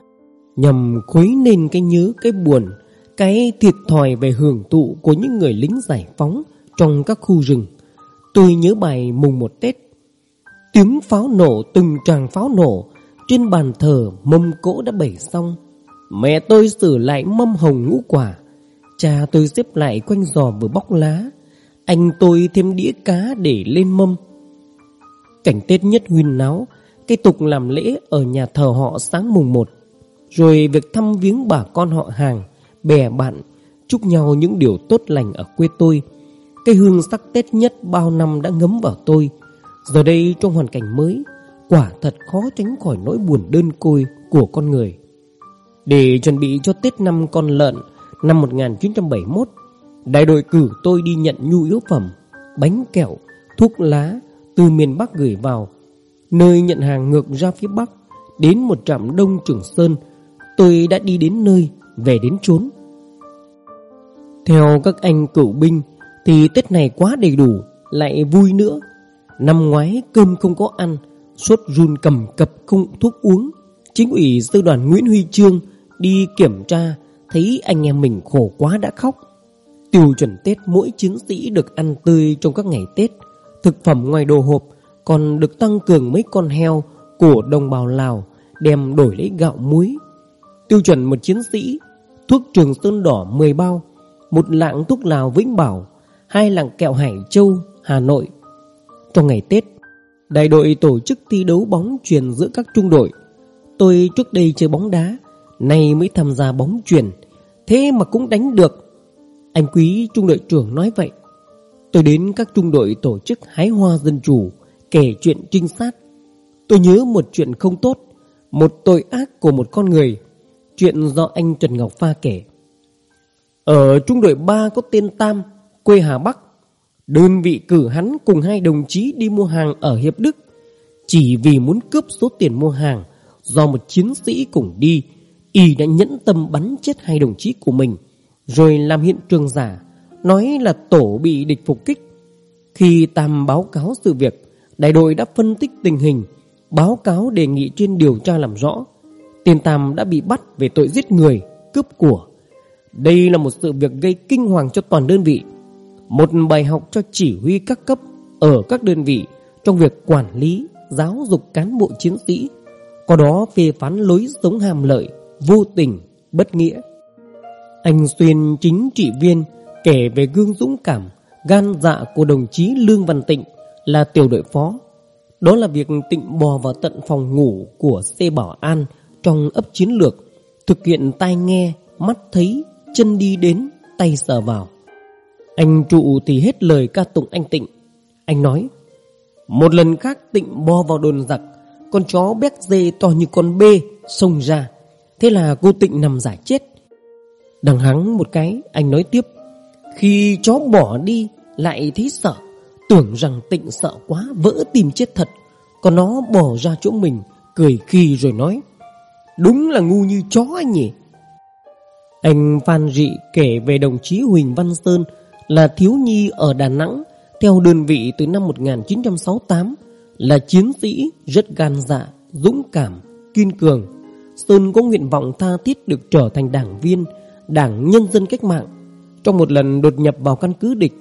Nhằm khuấy nên cái nhớ, cái buồn Cái thiệt thòi về hưởng thụ Của những người lính giải phóng Trong các khu rừng. Tôi nhớ bài mùng một Tết. Tiếng pháo nổ từng tràng pháo nổ Trên bàn thờ mâm cỗ đã bày xong. Mẹ tôi sửa lại mâm hồng ngũ quả. Cha tôi xếp lại quanh giò vừa bóc lá. Anh tôi thêm đĩa cá để lên mâm. Cảnh Tết nhất huyên náo, Cái tục làm lễ ở nhà thờ họ sáng mùng một. Rồi việc thăm viếng bà con họ hàng, Bè bạn, Chúc nhau những điều tốt lành ở quê tôi. Cái hương sắc Tết nhất bao năm đã ngấm vào tôi. Giờ đây trong hoàn cảnh mới, Quả thật khó tránh khỏi nỗi buồn đơn côi của con người. Để chuẩn bị cho Tết năm con lợn Năm 1971 Đại đội cử tôi đi nhận nhu yếu phẩm Bánh kẹo, thuốc lá Từ miền Bắc gửi vào. Nơi nhận hàng ngược ra phía Bắc Đến một trạm đông Trường Sơn Tôi đã đi đến nơi Về đến chốn. Theo các anh cửu binh thì Tết này quá đầy đủ Lại vui nữa. Năm ngoái cơm không có ăn Sốt run cầm cập không thuốc uống. Chính ủy sư đoàn Nguyễn Huy Trương Đi kiểm tra Thấy anh em mình khổ quá đã khóc Tiêu chuẩn Tết mỗi chiến sĩ được ăn tươi trong các ngày Tết Thực phẩm ngoài đồ hộp còn được tăng cường mấy con heo của đồng bào Lào đem đổi lấy gạo muối. Tiêu chuẩn một chiến sĩ, thuốc trường sơn đỏ 10 bao, một lạng thuốc Lào Vĩnh Bảo, hai lạng kẹo Hải Châu, Hà Nội. Trong ngày Tết, đại đội tổ chức thi đấu bóng truyền giữa các trung đội. Tôi trước đây chơi bóng đá, nay mới tham gia bóng truyền, thế mà cũng đánh được. Anh quý trung đội trưởng nói vậy. Tôi đến các trung đội tổ chức hái hoa dân chủ, kể chuyện trinh sát. Tôi nhớ một chuyện không tốt, một tội ác của một con người, chuyện do anh Trần Ngọc Pha kể. Ở trung đội 3 có tên Tam, quê Hà Bắc. Đơn vị cử hắn cùng hai đồng chí đi mua hàng ở Hiệp Đức. Chỉ vì muốn cướp số tiền mua hàng, do một chiến sĩ cùng đi, y đã nhẫn tâm bắn chết hai đồng chí của mình, rồi làm hiện trường giả, nói là tổ bị địch phục kích. Khi Tam báo cáo sự việc, đại đội đã phân tích tình hình, báo cáo đề nghị trên điều tra làm rõ. Tiền Tam đã bị bắt về tội giết người, cướp của. Đây là một sự việc gây kinh hoàng cho toàn đơn vị. Một bài học cho chỉ huy các cấp ở các đơn vị trong việc quản lý, giáo dục cán bộ chiến sĩ. Có đó phê phán lối sống hàm lợi, vô tình, bất nghĩa. Anh Xuyên chính trị viên kể về gương dũng cảm, gan dạ của đồng chí Lương Văn Tịnh là tiểu đội phó. Đó là việc Tịnh bò vào tận phòng ngủ của C Bảo An trong ấp chiến lược, thực hiện tai nghe, mắt thấy, chân đi đến, tay sờ vào. Anh trụ thì hết lời ca tụng anh Tịnh. Anh nói, một lần khác Tịnh bò vào đồn giặc, con chó béc dê to như con bê xông ra. Thế là cô Tịnh nằm giải chết. Đằng hắng một cái, anh nói tiếp, khi chó bỏ đi lại thấy sợ, tưởng rằng Tịnh sợ quá vỡ tìm chết thật. Còn nó bỏ ra chỗ mình, cười khi rồi nói, đúng là ngu như chó anh nhỉ. Anh Phan Rị kể về đồng chí Huỳnh Văn Sơn là thiếu nhi ở Đà Nẵng theo đơn vị từ năm 1968 là chiến sĩ rất gan dạ, dũng cảm, kiên cường. Sơn có nguyện vọng tha thiết được trở thành đảng viên, đảng nhân dân cách mạng. Trong một lần đột nhập vào căn cứ địch,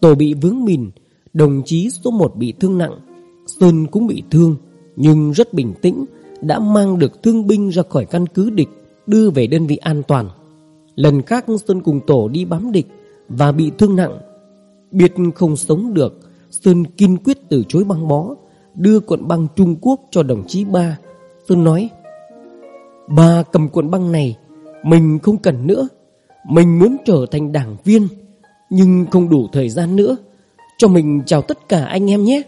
tổ bị vướng mìn, đồng chí số 1 bị thương nặng. Sơn cũng bị thương, nhưng rất bình tĩnh, đã mang được thương binh ra khỏi căn cứ địch, đưa về đơn vị an toàn. Lần khác Sơn cùng tổ đi bám địch và bị thương nặng. Biết không sống được, Sơn kiên quyết từ chối băng bó, đưa cuộn băng Trung Quốc cho đồng chí ba. Sơn nói, bà cầm cuộn băng này, mình không cần nữa. Mình muốn trở thành đảng viên, nhưng không đủ thời gian nữa. Cho mình chào tất cả anh em nhé.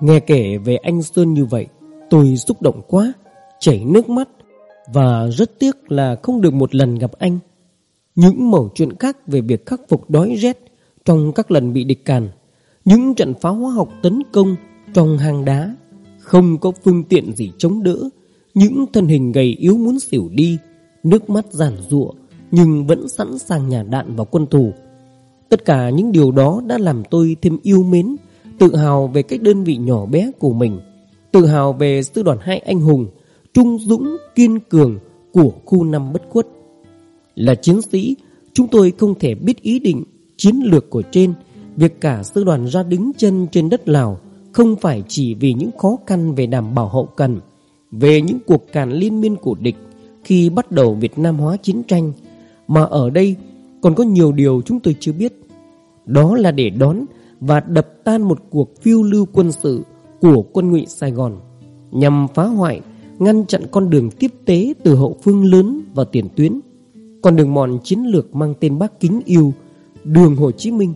Nghe kể về anh Sơn như vậy, tôi xúc động quá, chảy nước mắt và rất tiếc là không được một lần gặp anh. Những mẩu chuyện khác về việc khắc phục đói rét trong các lần bị địch càn, những trận pháo hóa học tấn công trong hang đá, không có phương tiện gì chống đỡ, những thân hình gầy yếu muốn xỉu đi, nước mắt giản ruộng nhưng vẫn sẵn sàng nhả đạn vào quân thù. Tất cả những điều đó đã làm tôi thêm yêu mến, tự hào về cách đơn vị nhỏ bé của mình, tự hào về sư đoàn hai anh hùng, trung dũng, kiên cường của khu năm bất khuất. Là chiến sĩ, chúng tôi không thể biết ý định, chiến lược của trên, việc cả sư đoàn ra đứng chân trên đất Lào không phải chỉ vì những khó khăn về đảm bảo hậu cần, về những cuộc càn liên miên của địch khi bắt đầu Việt Nam hóa chiến tranh, mà ở đây còn có nhiều điều chúng tôi chưa biết. Đó là để đón và đập tan một cuộc phiêu lưu quân sự của quân ngụy Sài Gòn nhằm phá hoại, ngăn chặn con đường tiếp tế từ hậu phương lớn vào tiền tuyến. Con đường mòn chiến lược mang tên Bác Kính Yêu, đường Hồ Chí Minh.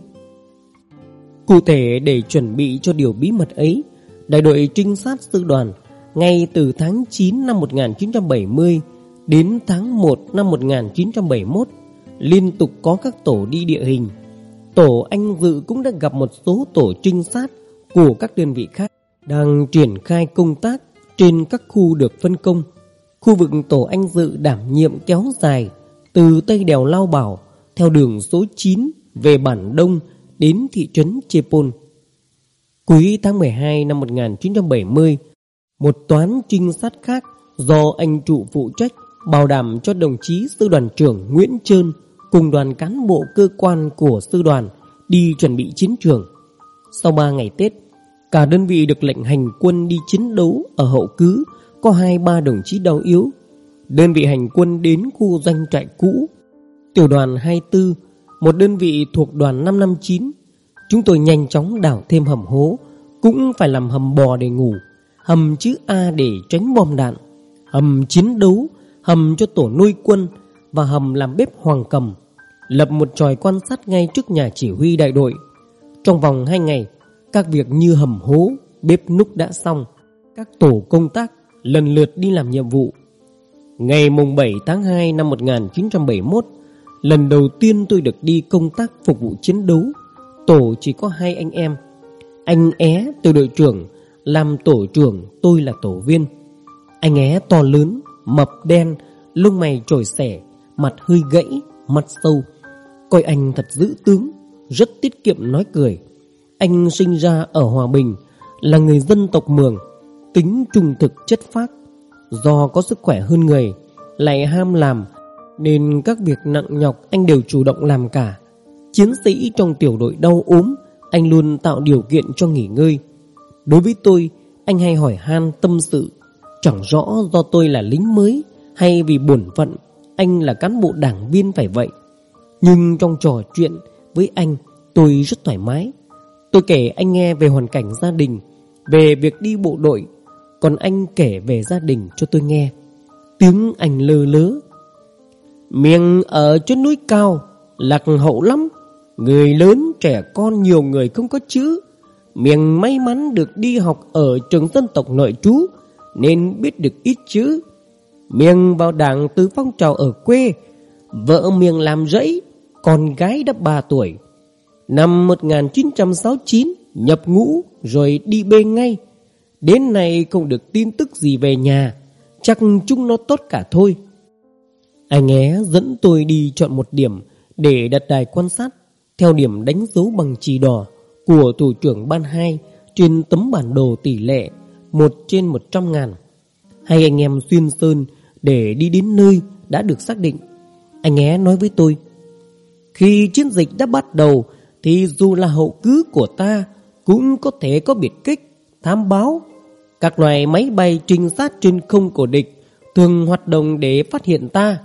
Cụ thể để chuẩn bị cho điều bí mật ấy, đại đội trinh sát sư đoàn ngay từ tháng 9 năm 1970 đến tháng 1 năm 1971 liên tục có các tổ đi địa hình. Tổ anh Dự cũng đã gặp một số tổ trinh sát của các đơn vị khác đang triển khai công tác trên các khu được phân công. Khu vực tổ anh Dự đảm nhiệm kéo dài từ Tây Đèo Lao Bảo theo đường số 9 về bản Đông đến thị trấn Chepon. Cuối tháng 12 năm 1970, một toán trinh sát khác do anh trụ phụ trách bảo đảm cho đồng chí sư đoàn trưởng Nguyễn Trơn cùng đoàn cán bộ cơ quan của sư đoàn đi chuẩn bị chiến trường. Sau 3 ngày Tết, cả đơn vị được lệnh hành quân đi chiến đấu ở hậu cứ, có hai ba đồng chí đau yếu. Đơn vị hành quân đến khu doanh trại cũ, tiểu đoàn 24, một đơn vị thuộc đoàn 559. Chúng tôi nhanh chóng đào thêm hầm hố, cũng phải làm hầm bò để ngủ, hầm chữ A để tránh bom đạn, hầm chiến đấu, hầm cho tổ nuôi quân và hầm làm bếp hoàng cầm lập một tròi quan sát ngay trước nhà chỉ huy đại đội. Trong vòng 2 ngày, các việc như hầm hố, bếp núc đã xong. Các tổ công tác lần lượt đi làm nhiệm vụ. Ngày mùng 7 tháng 2 năm 1971, lần đầu tiên tôi được đi công tác phục vụ chiến đấu. Tổ chỉ có hai anh em. Anh é từ đội trưởng, làm tổ trưởng, tôi là tổ viên. Anh é to lớn, mập đen, lông mày trồi xẻ, mặt hơi gãy, mặt sâu. Coi anh thật dữ tướng Rất tiết kiệm nói cười Anh sinh ra ở Hòa Bình Là người dân tộc Mường Tính trung thực chất phác Do có sức khỏe hơn người Lại ham làm Nên các việc nặng nhọc anh đều chủ động làm cả Chiến sĩ trong tiểu đội đau ốm Anh luôn tạo điều kiện cho nghỉ ngơi Đối với tôi, Anh hay hỏi han tâm sự. Chẳng rõ do tôi là lính mới Hay vì bổn phận, Anh là cán bộ đảng viên phải vậy. Nhưng trong trò chuyện với anh, tôi rất thoải mái. Tôi kể anh nghe về hoàn cảnh gia đình, Về việc đi bộ đội. Còn anh kể về gia đình cho tôi nghe. Tiếng anh lơ lớ. Miệng ở trên núi cao, Lạc hậu lắm. Người lớn, trẻ con nhiều người không có chữ. Miệng may mắn được đi học ở trường dân tộc nội trú Nên biết được ít chữ Miệng vào đảng từ phong trào ở quê Vợ miệng làm rẫy con gái đã 3 tuổi. Năm 1969 nhập ngũ rồi đi bê ngay. Đến nay không được tin tức gì về nhà, chắc chúng nó tốt cả thôi. Anh é dẫn tôi đi chọn một điểm để đặt đài quan sát theo điểm đánh dấu bằng chỉ đỏ của thủ trưởng ban 2 trên tấm bản đồ tỷ lệ 1 trên 100 ngàn. Hai anh em xuyên sơn để đi đến nơi đã được xác định. Anh é nói với tôi khi chiến dịch đã bắt đầu thì dù là hậu cứ của ta cũng có thể có biệt kích, thám báo. Các loài máy bay trinh sát trên không của địch thường hoạt động để phát hiện ta.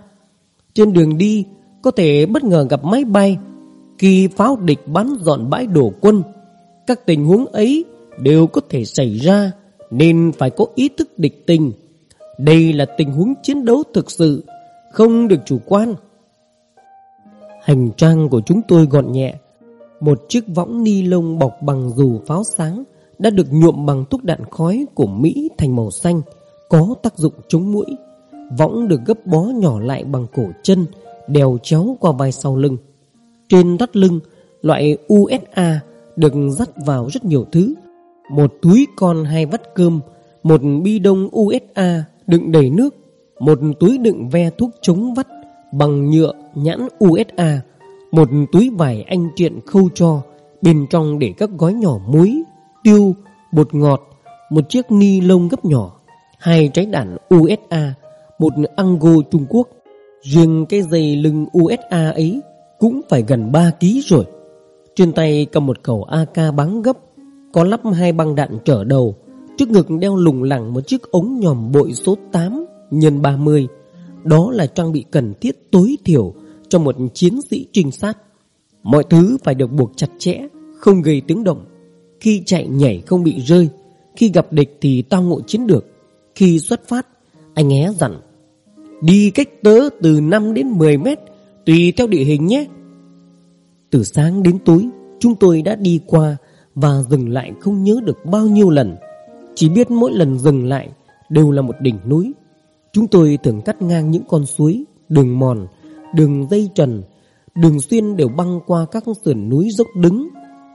Trên đường đi có thể bất ngờ gặp máy bay. Khi pháo địch bắn dọn bãi đổ quân, các tình huống ấy đều có thể xảy ra nên phải có ý thức địch tình. Đây là tình huống chiến đấu thực sự, không được chủ quan. Hành trang của chúng tôi gọn nhẹ Một chiếc võng ni lông bọc bằng dù pháo sáng Đã được nhuộm bằng thuốc đạn khói của Mỹ thành màu xanh Có tác dụng chống mũi Võng được gấp bó nhỏ lại bằng cổ chân Đèo chéo qua vai sau lưng trên thắt lưng Loại USA được dắt vào rất nhiều thứ Một túi con hai vắt cơm Một bi đông USA đựng đầy nước Một túi đựng ve thuốc chống vắt bằng nhựa nhãn USA, một túi vải anh triện khâu cho, bên trong để các gói nhỏ muối, tiêu, bột ngọt, một chiếc ni lông gấp nhỏ, hai trái đạn USA, một ango Trung Quốc. Riêng cái dây lưng USA ấy cũng phải gần 3 ký rồi. Trên tay cầm một khẩu AK bắn gấp, có lắp hai băng đạn trở đầu, trước ngực đeo lủng lẳng một chiếc ống nhòm bội số 8 nhân 30 đó là trang bị cần thiết tối thiểu cho một chiến sĩ trinh sát. Mọi thứ phải được buộc chặt chẽ, không gây tiếng động. Khi chạy nhảy không bị rơi, khi gặp địch thì tao ngộ chiến được. Khi xuất phát, anh é dặn, đi cách tớ từ 5 đến 10 mét, tùy theo địa hình nhé. Từ sáng đến tối, chúng tôi đã đi qua và dừng lại không nhớ được bao nhiêu lần. Chỉ biết mỗi lần dừng lại đều là một đỉnh núi. Chúng tôi thường cắt ngang những con suối, đường mòn, đường dây trần, đường xuyên đều băng qua các sườn núi dốc đứng,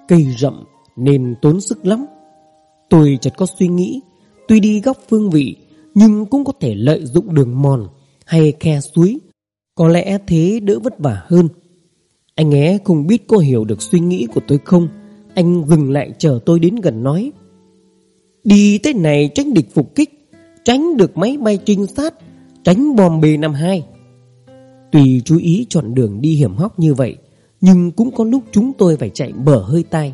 cây rậm nên tốn sức lắm. Tôi chợt có suy nghĩ, tuy đi góc phương vị nhưng cũng có thể lợi dụng đường mòn hay khe suối, có lẽ thế đỡ vất vả hơn. Anh é không biết cô hiểu được suy nghĩ của tôi không, anh dừng lại chờ tôi đến gần nói. Đi tới này tránh địch phục kích, tránh được máy bay trinh sát, tránh bom B-52. tùy chú ý chọn đường đi hiểm hóc như vậy Nhưng cũng có lúc chúng tôi phải chạy bở hơi tai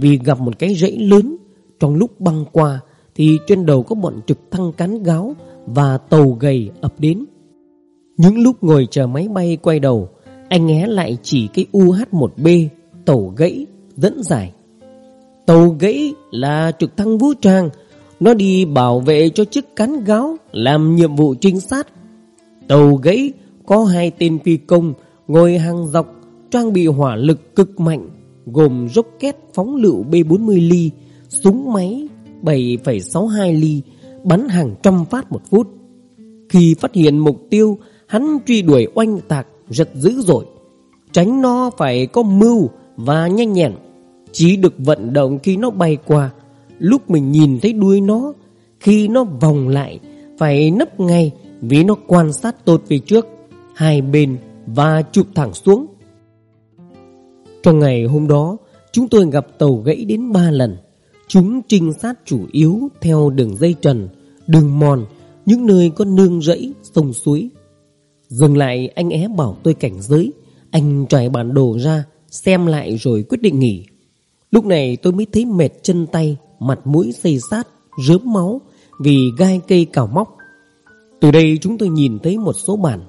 Vì gặp một cái rẫy lớn Trong lúc băng qua Thì trên đầu có bọn trực thăng cán gáo Và tàu gầy ập đến những lúc ngồi chờ máy bay quay đầu Anh nghe lại chỉ cái UH-1B Tàu gãy dẫn dài Tàu gãy là trực thăng vũ trang Nó đi bảo vệ cho chiếc cán gáo Làm nhiệm vụ trinh sát Tàu gãy có hai tên phi công ngồi hàng dọc trang bị hỏa lực cực mạnh gồm rocket phóng lựu B40 ly, súng máy 7,62 ly, bắn hàng trăm phát một phút. Khi phát hiện mục tiêu, hắn truy đuổi oanh tạc rất dữ dội. Tránh nó phải có mưu và nhanh nhẹn, chỉ được vận động khi nó bay qua. Lúc mình nhìn thấy đuôi nó, khi nó vòng lại, phải nấp ngay vì nó quan sát tốt về trước hai bên và chụp thẳng xuống. Trong ngày hôm đó, chúng tôi gặp tàu gãy đến ba lần. Chúng trinh sát chủ yếu theo đường dây trần, đường mòn, những nơi có nương rẫy, sông suối. Dừng lại anh é bảo tôi cảnh giới, anh trải bản đồ ra, xem lại rồi quyết định nghỉ. Lúc này tôi mới thấy mệt chân tay, mặt mũi xây sát, rớm máu vì gai cây cào móc. Từ đây chúng tôi nhìn thấy một số bản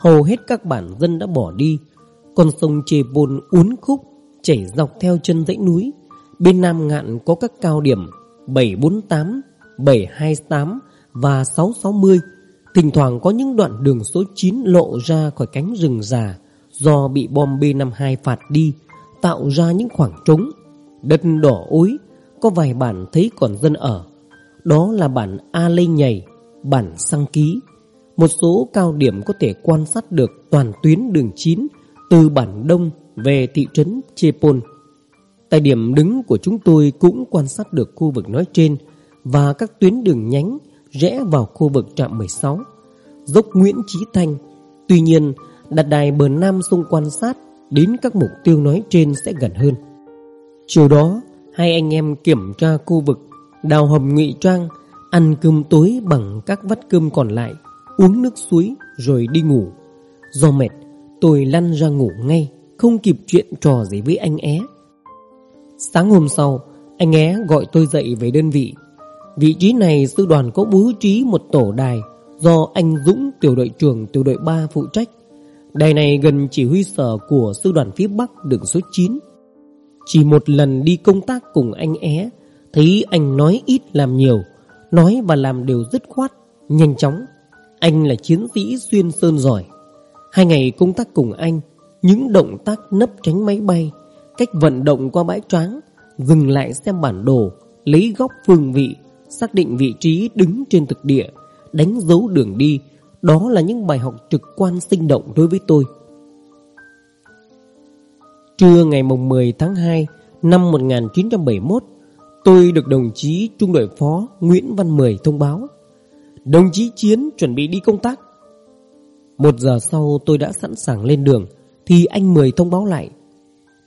hầu hết các bản dân đã bỏ đi. Con sông Chê Bồn uốn khúc, chảy dọc theo chân dãy núi. Bên Nam Ngạn có các cao điểm 748, 728 và 660. Thỉnh thoảng có những đoạn đường số 9 lộ ra khỏi cánh rừng già do bị bom B-52 phạt đi, tạo ra những khoảng trống. Đất đỏ ối, có vài bản thấy còn dân ở. Đó là bản A Lê Nhầy, bản Sang Ký, một số cao điểm có thể quan sát được toàn tuyến đường 9 từ bản đông về thị trấn Chepon. Tại điểm đứng của chúng tôi cũng quan sát được khu vực nói trên và các tuyến đường nhánh rẽ vào khu vực trạm 16, dốc Nguyễn Chí Thanh. Tuy nhiên, đặt đài bờ nam sông quan sát đến các mục tiêu nói trên sẽ gần hơn. Chiều đó, hai anh em kiểm tra khu vực đào hầm ngụy trang, ăn cơm tối bằng các vắt cơm còn lại uống nước suối rồi đi ngủ. Do mệt, tôi lăn ra ngủ ngay, không kịp chuyện trò gì với anh é. Sáng hôm sau, anh é gọi tôi dậy về đơn vị. Vị trí này sư đoàn có bố trí một tổ đài do anh Dũng tiểu đội trưởng tiểu đội 3 phụ trách. Đài này gần chỉ huy sở của sư đoàn phía Bắc đường số 9. Chỉ một lần đi công tác cùng anh é, thấy anh nói ít làm nhiều, nói và làm đều dứt khoát, nhanh chóng. Anh là chiến sĩ xuyên sơn giỏi Hai ngày công tác cùng anh Những động tác nấp tránh máy bay Cách vận động qua bãi choáng, Dừng lại xem bản đồ Lấy góc phương vị Xác định vị trí đứng trên thực địa, Đánh dấu đường đi. Đó là những bài học trực quan sinh động đối với tôi. Trưa ngày mùng 10 tháng 2 năm 1971 Tôi được đồng chí trung đội phó Nguyễn Văn Mười thông báo. Đồng chí Chiến chuẩn bị đi công tác. Một giờ sau tôi đã sẵn sàng lên đường, Thì anh Mười thông báo lại.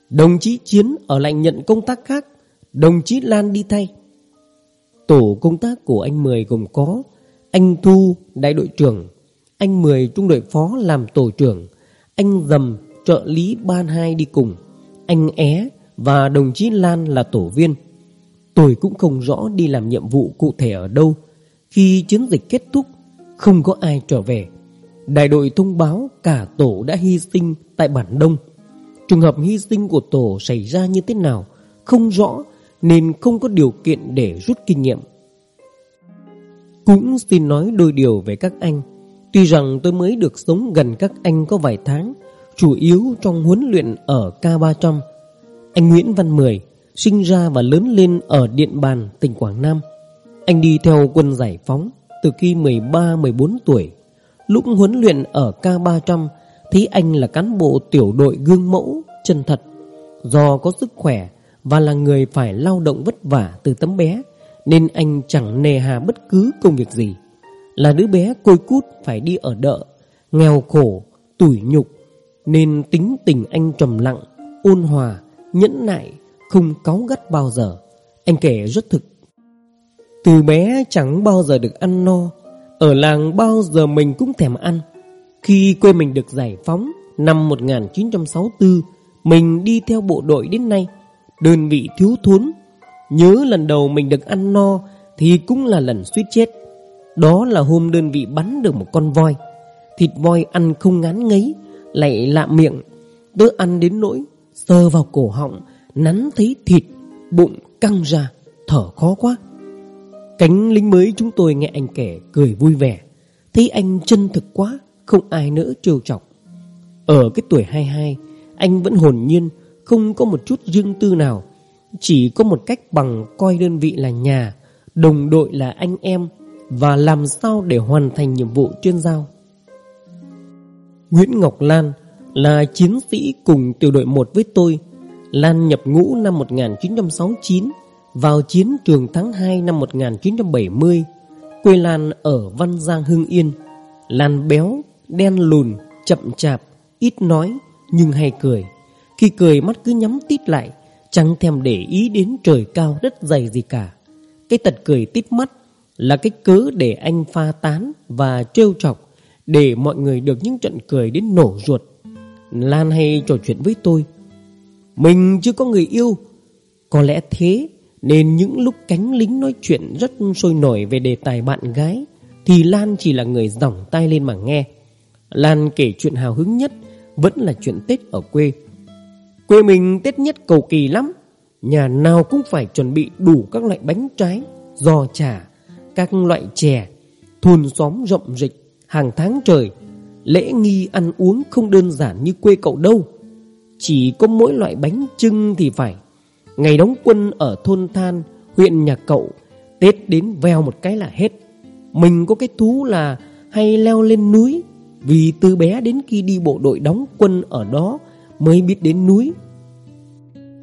Đồng chí Chiến ở lại nhận công tác khác, Đồng chí Lan đi thay. Tổ công tác của anh Mười gồm có Anh Thu, đại đội trưởng, Anh Mười trung đội phó làm tổ trưởng, Anh Dầm, trợ lý ban hai đi cùng, Anh É và đồng chí Lan là tổ viên. Tôi cũng không rõ đi làm nhiệm vụ cụ thể ở đâu. Khi chiến dịch kết thúc, Không có ai trở về. Đại đội thông báo cả tổ đã hy sinh tại bản Đông. Trường hợp hy sinh của tổ xảy ra như thế nào, Không rõ nên không có điều kiện để rút kinh nghiệm Cũng xin nói đôi điều về các anh Tuy rằng tôi mới được sống gần các anh có vài tháng Chủ yếu trong huấn luyện ở K300 Anh Nguyễn Văn Mười Sinh ra và lớn lên ở Điện Bàn, tỉnh Quảng Nam anh đi theo quân giải phóng từ khi 13-14 tuổi. Lúc huấn luyện ở K300 thấy anh là cán bộ tiểu đội gương mẫu, chân thật. Do có sức khỏe và là người phải lao động vất vả từ tấm bé nên anh chẳng nề hà bất cứ công việc gì. Là đứa bé côi cút phải đi ở đợ, nghèo khổ, tủi nhục nên tính tình anh trầm lặng, ôn hòa, nhẫn nại, không cáu gắt bao giờ. Anh kể rất thực từ bé chẳng bao giờ được ăn no Ở làng bao giờ mình cũng thèm ăn Khi quê mình được giải phóng năm 1964, mình đi theo bộ đội đến nay, đơn vị thiếu thốn. Nhớ lần đầu mình được ăn no thì cũng là lần suýt chết. Đó là hôm đơn vị bắn được một con voi. Thịt voi ăn không ngán ngấy, lại lạ miệng. Tớ ăn đến nỗi sờ vào cổ họng, nắn thấy thịt, bụng căng ra, thở khó quá. Cánh lính mới chúng tôi nghe anh kể cười vui vẻ, thấy anh chân thực quá, không ai nỡ trêu chọc. Ở cái tuổi 22, anh vẫn hồn nhiên, không có một chút riêng tư nào, chỉ có một cách bằng coi đơn vị là nhà, đồng đội là anh em và làm sao để hoàn thành nhiệm vụ chuyên giao. Nguyễn Ngọc Lan là chiến sĩ cùng tiểu đội 1 với tôi. Lan nhập ngũ năm 1969, vào chiến trường tháng 2 năm 1970. Quê Lan ở Văn Giang Hưng Yên. Lan béo, đen lùn, chậm chạp, ít nói nhưng hay cười. Khi cười mắt cứ nhắm tít lại, chẳng thèm để ý đến trời cao đất dày gì cả. Cái tật cười tít mắt là cái cớ để anh pha tán và trêu chọc để mọi người được những trận cười đến nổ ruột. Lan hay trò chuyện với tôi. Mình chưa có người yêu. Có lẽ thế nên những lúc cánh lính nói chuyện rất sôi nổi về đề tài bạn gái thì Lan chỉ là người dỏng tay lên mà nghe. Lan kể chuyện hào hứng nhất vẫn là chuyện Tết ở quê. Quê mình Tết nhất cầu kỳ lắm. Nhà nào cũng phải chuẩn bị đủ các loại bánh trái, giò chả, các loại chè, thôn xóm rộng rịch, hàng tháng trời. Lễ nghi ăn uống không đơn giản như quê cậu đâu. Chỉ có mỗi loại bánh trưng thì phải. Ngày đóng quân ở thôn Than, huyện nhà cậu, Tết đến veo một cái là hết. Mình có cái thú là hay leo lên núi, vì từ bé đến khi đi bộ đội đóng quân ở đó mới biết đến núi.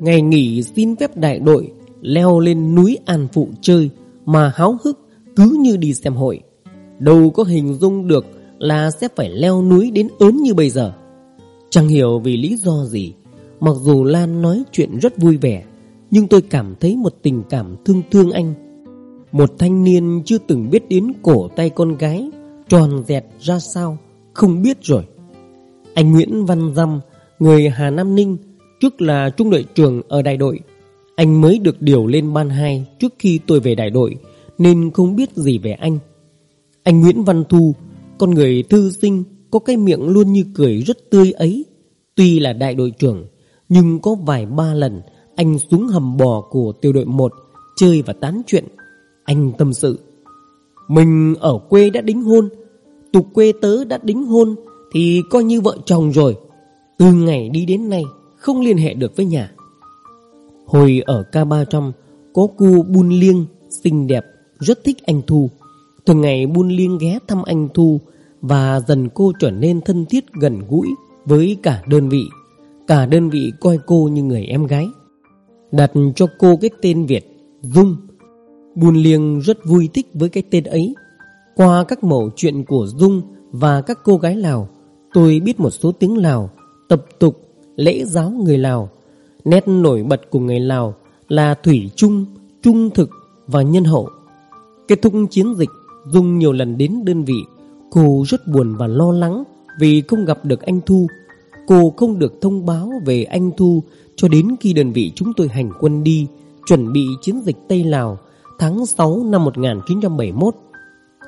Ngày nghỉ xin phép đại đội, leo lên núi An Phụ chơi mà háo hức cứ như đi xem hội. Đâu có hình dung được là sẽ phải leo núi đến ớn như bây giờ. Chẳng hiểu vì lý do gì, mặc dù Lan nói chuyện rất vui vẻ, nhưng tôi cảm thấy một tình cảm thương thương anh. Một thanh niên chưa từng biết đến cổ tay con gái tròn dẹt ra sao, không biết rồi. Anh Nguyễn Văn Dâm, người Hà Nam Ninh, trước là trung đội trưởng ở đại đội. Anh mới được điều lên ban 2 trước khi tôi về đại đội, nên không biết gì về anh. Anh Nguyễn Văn Thu, con người thư sinh, có cái miệng luôn như cười rất tươi ấy. Tuy là đại đội trưởng, nhưng có vài ba lần anh xuống hầm bò của tiểu đội 1 chơi và tán chuyện. Anh tâm sự. Mình ở quê đã đính hôn, tục quê tớ đã đính hôn thì coi như vợ chồng rồi. Từ ngày đi đến nay không liên hệ được với nhà. Hồi ở K300 có cô Bun Liêng xinh đẹp, rất thích anh Thu. Thường ngày Bun Liêng ghé thăm anh Thu và dần cô trở nên thân thiết gần gũi với cả đơn vị. Cả đơn vị coi cô như người em gái. Đặt cho cô cái tên Việt Dung Bùn Liêng rất vui thích với cái tên ấy Qua các mẫu chuyện của Dung Và các cô gái Lào Tôi biết một số tiếng Lào Tập tục, lễ giáo người Lào. Nét nổi bật của người Lào Là thủy chung, trung thực và nhân hậu. Kết thúc chiến dịch Dung nhiều lần đến đơn vị. Cô rất buồn và lo lắng Vì không gặp được anh Thu. Cô không được thông báo về anh Thu cho đến khi đơn vị chúng tôi hành quân đi chuẩn bị chiến dịch Tây Lào tháng 6 năm 1971.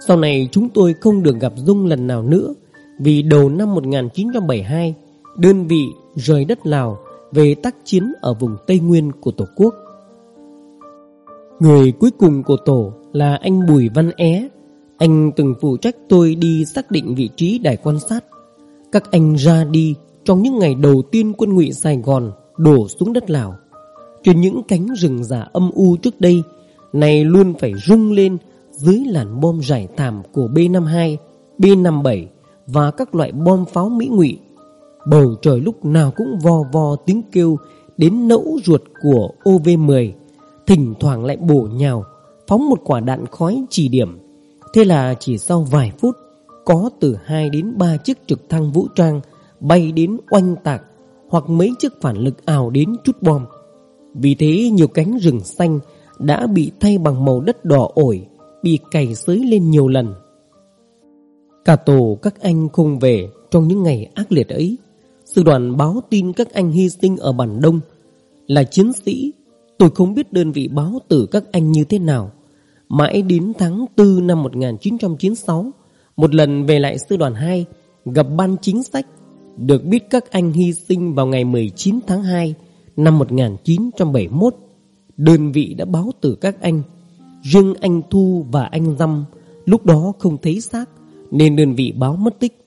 Sau này chúng tôi không được gặp Dung lần nào nữa vì đầu năm 1972 đơn vị rời đất Lào về tác chiến ở vùng Tây Nguyên của Tổ quốc. Người cuối cùng của Tổ là anh Bùi Văn É. Anh từng phụ trách tôi đi xác định vị trí đài quan sát. Các anh ra đi trong những ngày đầu tiên quân ngụy Sài Gòn đổ xuống đất Lào. Trên những cánh rừng già âm u trước đây, này luôn phải rung lên dưới làn bom rải thảm của B-52, B-57 và các loại bom pháo Mỹ ngụy. Bầu trời lúc nào cũng vo vo tiếng kêu đến nẫu ruột của OV-10, thỉnh thoảng lại bổ nhào, phóng một quả đạn khói chỉ điểm. Thế là chỉ sau vài phút, có từ 2 đến 3 chiếc trực thăng vũ trang bay đến oanh tạc hoặc mấy chiếc phản lực ảo đến chút bom. Vì thế nhiều cánh rừng xanh đã bị thay bằng màu đất đỏ ổi, bị cày xới lên nhiều lần. Cả tổ các anh không về trong những ngày ác liệt ấy Sư đoàn báo tin các anh hy sinh ở bản Đông. Là chiến sĩ, Tôi không biết đơn vị báo tử các anh như thế nào. Mãi đến tháng 4 năm 1996 Một lần về lại sư đoàn 2 Gặp ban chính sách, Được biết các anh hy sinh vào ngày 19 tháng 2 Năm 1971 Đơn vị đã báo tử các anh, Riêng anh Thu và anh Dăm Lúc đó không thấy xác, Nên đơn vị báo mất tích.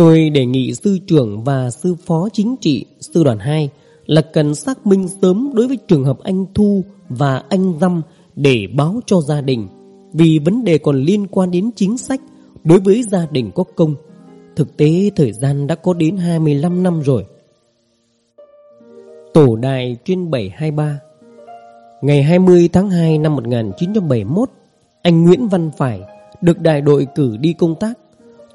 Tôi đề nghị sư trưởng và sư phó chính trị, Sư đoàn 2 Là cần xác minh sớm đối với trường hợp anh Thu và anh Dăm Để báo cho gia đình. Vì vấn đề còn liên quan đến chính sách, Đối với gia đình có công. Thực tế thời gian đã có đến 25 năm rồi. Tổ đài chuyên 723 Ngày 20 tháng 2 năm 1971 Anh Nguyễn Văn Phải Được đại đội cử đi công tác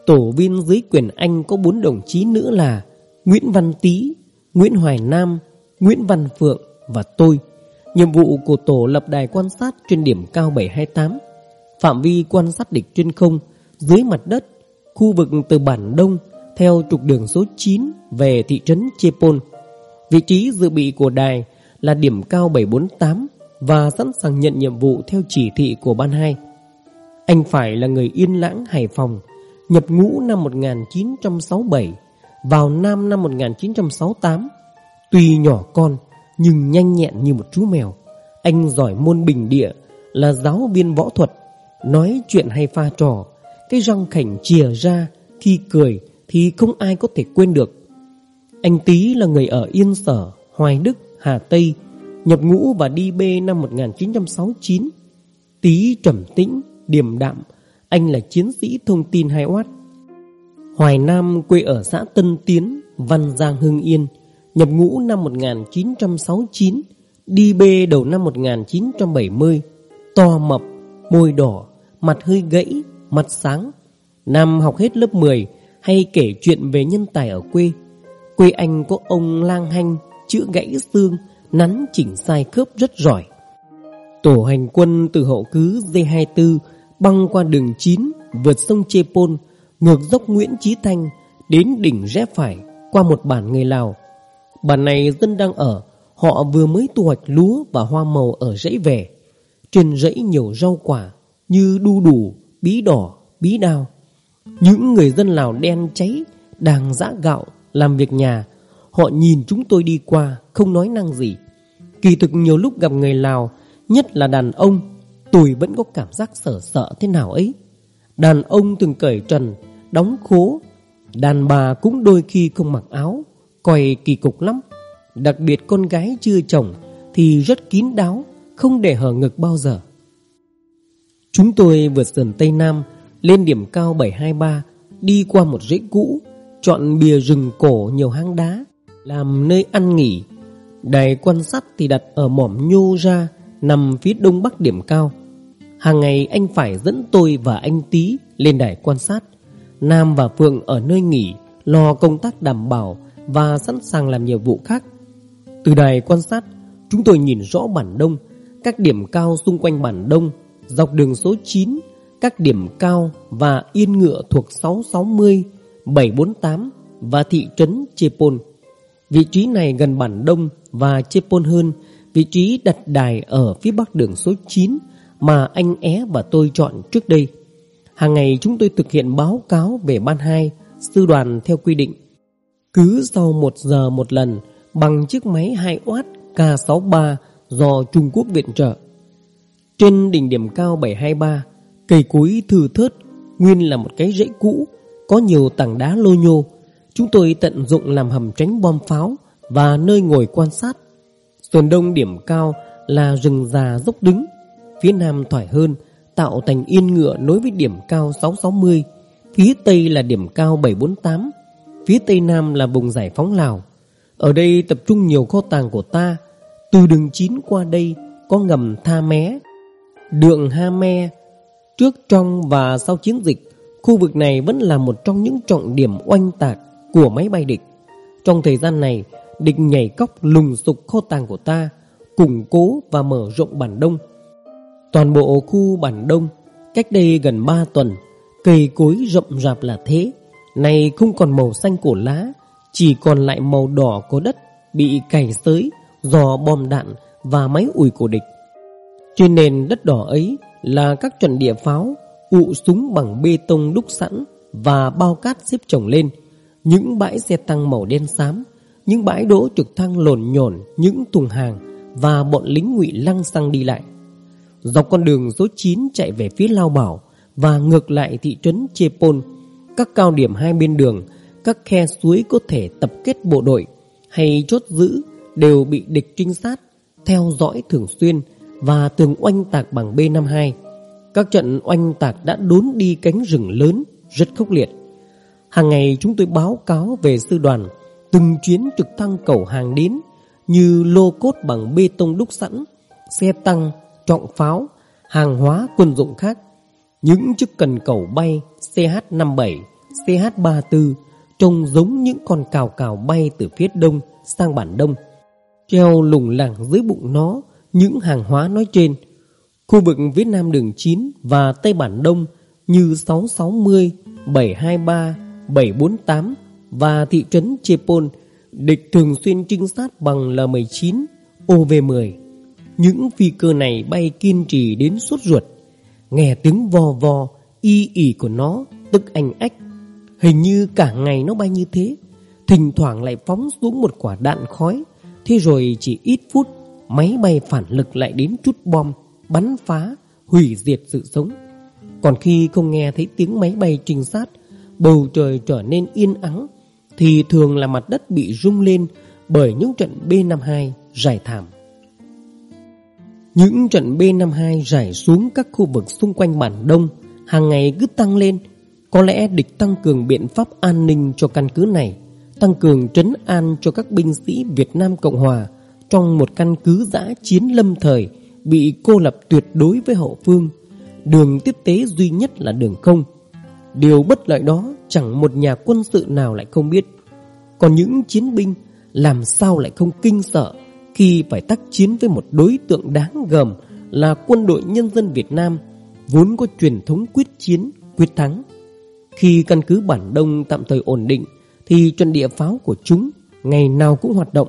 Tổ viên dưới quyền anh có bốn đồng chí nữa là Nguyễn Văn Tý, Nguyễn Hoài Nam, Nguyễn Văn Phượng và tôi Nhiệm vụ của tổ lập đài quan sát trên điểm cao 728 Phạm vi quan sát địch trên không Dưới mặt đất Khu vực từ bản Đông Theo trục đường số 9 về thị trấn Chepon. Vị trí dự bị của đài là điểm cao 748 và sẵn sàng nhận nhiệm vụ theo chỉ thị của ban 2. Anh phải là người Yên Lãng Hải Phòng, nhập ngũ năm 1967, vào Nam năm 1968. Tuy nhỏ con nhưng nhanh nhẹn như một chú mèo. Anh giỏi môn bình địa, là giáo viên võ thuật, nói chuyện hay pha trò, cái răng khảnh chìa ra khi cười thì không ai có thể quên được. Anh Tý là người ở Yên Sở, Hoài Đức, Hà Tây, nhập ngũ và đi B năm 1969. Tý trầm tĩnh, điềm đạm, anh là chiến sĩ thông tin hai oát. Hoài Nam quê ở xã Tân Tiến, Văn Giang Hưng Yên, nhập ngũ năm 1969, đi B đầu năm 1970, to mập, môi đỏ, mặt hơi gãy, mặt sáng. Nam học hết lớp 10 hay kể chuyện về nhân tài ở quê. Quê anh có ông lang hanh, chữa gãy xương, nắn chỉnh sai khớp rất giỏi. Tổ hành quân từ hậu cứ D24 băng qua đường 9 vượt sông Chê Pôn, ngược dốc Nguyễn Chí Thanh đến đỉnh rẽ phải qua một bản người Lào. Bản này dân đang ở, họ vừa mới thu hoạch lúa và hoa màu ở rẫy về. Trên rẫy nhiều rau quả như đu đủ, bí đỏ, bí đao. Những người dân Lào đen cháy đang giã gạo làm việc nhà. Họ nhìn chúng tôi đi qua không nói năng gì. Kỳ thực nhiều lúc gặp người Lào Nhất là đàn ông Tôi vẫn có cảm giác sợ sợ thế nào ấy. Đàn ông từng cởi trần, Đóng khố. Đàn bà cũng đôi khi không mặc áo, Coi kỳ cục lắm. Đặc biệt con gái chưa chồng Thì rất kín đáo, Không để hở ngực bao giờ. Chúng tôi vượt sườn Tây Nam, Lên điểm cao 723 Đi qua một rễ cũ, Chọn bìa rừng cổ nhiều hang đá, Làm nơi ăn nghỉ. Đài quan sát thì đặt ở mỏm nhô ra, Nằm phía đông bắc điểm cao. Hàng ngày anh phải dẫn tôi và anh Tý lên đài quan sát. Nam và Phượng ở nơi nghỉ, Lo công tác đảm bảo Và sẵn sàng làm nhiệm vụ khác. Từ đài quan sát, Chúng tôi nhìn rõ bản đông, Các điểm cao xung quanh bản đông, Dọc đường số 9 Các điểm cao và yên ngựa thuộc 660 748 Và thị trấn Chepon Vị trí này gần bản đông và Chepon hơn, vị trí đặt đài ở phía bắc đường số 9 mà anh é và tôi chọn trước đây. Hàng ngày chúng tôi thực hiện báo cáo về ban 2 sư đoàn theo quy định. Cứ sau 1 giờ một lần bằng chiếc máy 2W K63 do Trung Quốc viện trợ. Trên đỉnh điểm cao 723, cây cối thư thớt, nguyên là một cái rẫy cũ, có nhiều tảng đá lô nhô. Chúng tôi tận dụng làm hầm tránh bom pháo và nơi ngồi quan sát. Sườn đông điểm cao là rừng già dốc đứng, phía nam thoải hơn, tạo thành yên ngựa nối với điểm cao 660, phía tây là điểm cao 748, phía tây nam là vùng giải phóng Lào. Ở đây tập trung nhiều kho tàng của ta, từ đường 9 qua đây có ngầm Tha Mé, đường Ha Me. Trước trong và sau chiến dịch, khu vực này vẫn là một trong những trọng điểm oanh tạc của máy bay địch. Trong thời gian này, địch nhảy cóc lùng sục kho tàng của ta, củng cố và mở rộng bản đông. Toàn bộ khu bản đông, cách đây gần 3 tuần, cây cối rậm rạp là thế, Này không còn màu xanh của lá Chỉ còn lại màu đỏ của đất Bị cày xới Do bom đạn và máy ủi của địch. Trên nền đất đỏ ấy Là các trận địa pháo Ụ súng bằng bê tông đúc sẵn Và bao cát xếp chồng lên. Những bãi xe tăng màu đen xám Những bãi đỗ trực thăng lồn nhổn Những thùng hàng Và bọn lính ngụy lăng xăng đi lại. Dọc con đường số 9 chạy về phía Lao Bảo Và ngược lại thị trấn Chepon, Các cao điểm hai bên đường Các khe suối có thể tập kết bộ đội Hay chốt giữ Đều bị địch trinh sát Theo dõi thường xuyên Và tường oanh tạc bằng B-52 Các trận oanh tạc đã đốn đi cánh rừng lớn Rất khốc liệt. Hàng ngày chúng tôi báo cáo về sư đoàn Từng chuyến trực thăng cầu hàng đến Như lô cốt bằng bê tông đúc sẵn Xe tăng trọng pháo, hàng hóa quân dụng khác. Những chiếc cần cầu bay CH-57, CH-34 trông giống những con cào cào bay từ phía đông sang bản đông. Treo lủng lẳng dưới bụng nó những hàng hóa nói trên. Khu vực Việt Nam đường 9 và Tây Bản Đông như 660, 723, 748 và thị trấn Chepon địch thường xuyên trinh sát bằng L-19, OV-10. Những phi cơ này bay kiên trì đến suốt ruột. Nghe tiếng vò vò Y ỉ của nó Tức anh ách Hình như cả ngày nó bay như thế. Thỉnh thoảng lại phóng xuống một quả đạn khói. Thế rồi chỉ ít phút, Máy bay phản lực lại đến chút bom, Bắn phá, Hủy diệt sự sống. Còn khi không nghe thấy tiếng máy bay trinh sát, Bầu trời trở nên yên ắng, Thì thường là mặt đất bị rung lên Bởi những trận B-52 giải thảm những trận B-52 rải xuống các khu vực xung quanh bản Đông hàng ngày cứ tăng lên. Có lẽ địch tăng cường biện pháp an ninh cho căn cứ này, tăng cường trấn an cho các binh sĩ Việt Nam Cộng Hòa trong một căn cứ giã chiến lâm thời bị cô lập tuyệt đối với hậu phương. Đường tiếp tế duy nhất là đường không. Điều bất lợi đó chẳng một nhà quân sự nào lại không biết. Còn những chiến binh làm sao lại không kinh sợ khi phải tác chiến với một đối tượng đáng gờm là quân đội nhân dân Việt Nam vốn có truyền thống quyết chiến, quyết thắng. Khi căn cứ bản Đông tạm thời ổn định thì trận địa pháo của chúng ngày nào cũng hoạt động.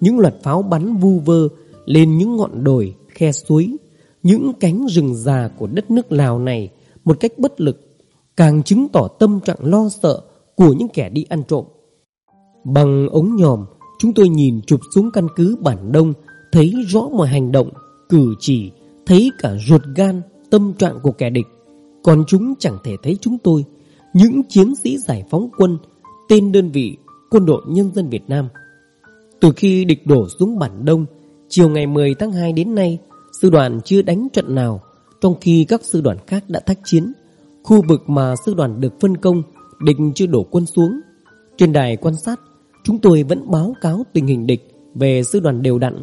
Những loạt pháo bắn vu vơ lên những ngọn đồi, khe suối, những cánh rừng già của đất nước Lào này một cách bất lực, càng chứng tỏ tâm trạng lo sợ của những kẻ đi ăn trộm. Bằng ống nhòm, Chúng tôi nhìn chụp xuống căn cứ bản đông, Thấy rõ mọi hành động, Cử chỉ, Thấy cả ruột gan, Tâm trạng của kẻ địch. Còn chúng chẳng thể thấy chúng tôi. Những chiến sĩ giải phóng quân, Tên đơn vị Quân đội Nhân dân Việt Nam. Từ khi địch đổ xuống bản đông, Chiều ngày 10 tháng 2 đến nay, Sư đoàn chưa đánh trận nào, Trong khi các sư đoàn khác đã thách chiến. Khu vực mà sư đoàn được phân công, Địch chưa đổ quân xuống. Trên đài quan sát chúng tôi vẫn báo cáo tình hình địch về sư đoàn đều đặn.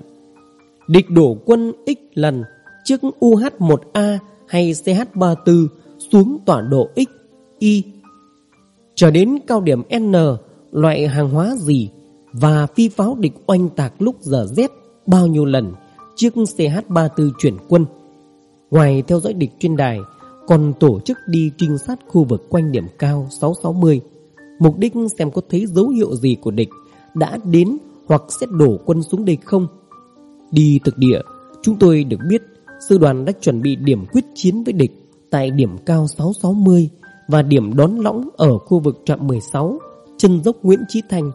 Địch đổ quân X lần trước UH-1A hay CH-34 xuống tọa độ X, Y. Trở đến cao điểm N, loại hàng hóa gì và phi pháo địch oanh tạc lúc giờ Z bao nhiêu lần trước CH-34 chuyển quân. Ngoài theo dõi địch chuyên đài, còn tổ chức đi trinh sát khu vực quanh điểm cao 660 Mục đích xem có thấy dấu hiệu gì của địch Đã đến hoặc sẽ đổ quân xuống đây không? Đi thực địa, Chúng tôi được biết Sư đoàn đã chuẩn bị điểm quyết chiến với địch Tại điểm cao 660 Và điểm đón lõng ở khu vực trạm 16 Chân dốc Nguyễn Chí Thanh,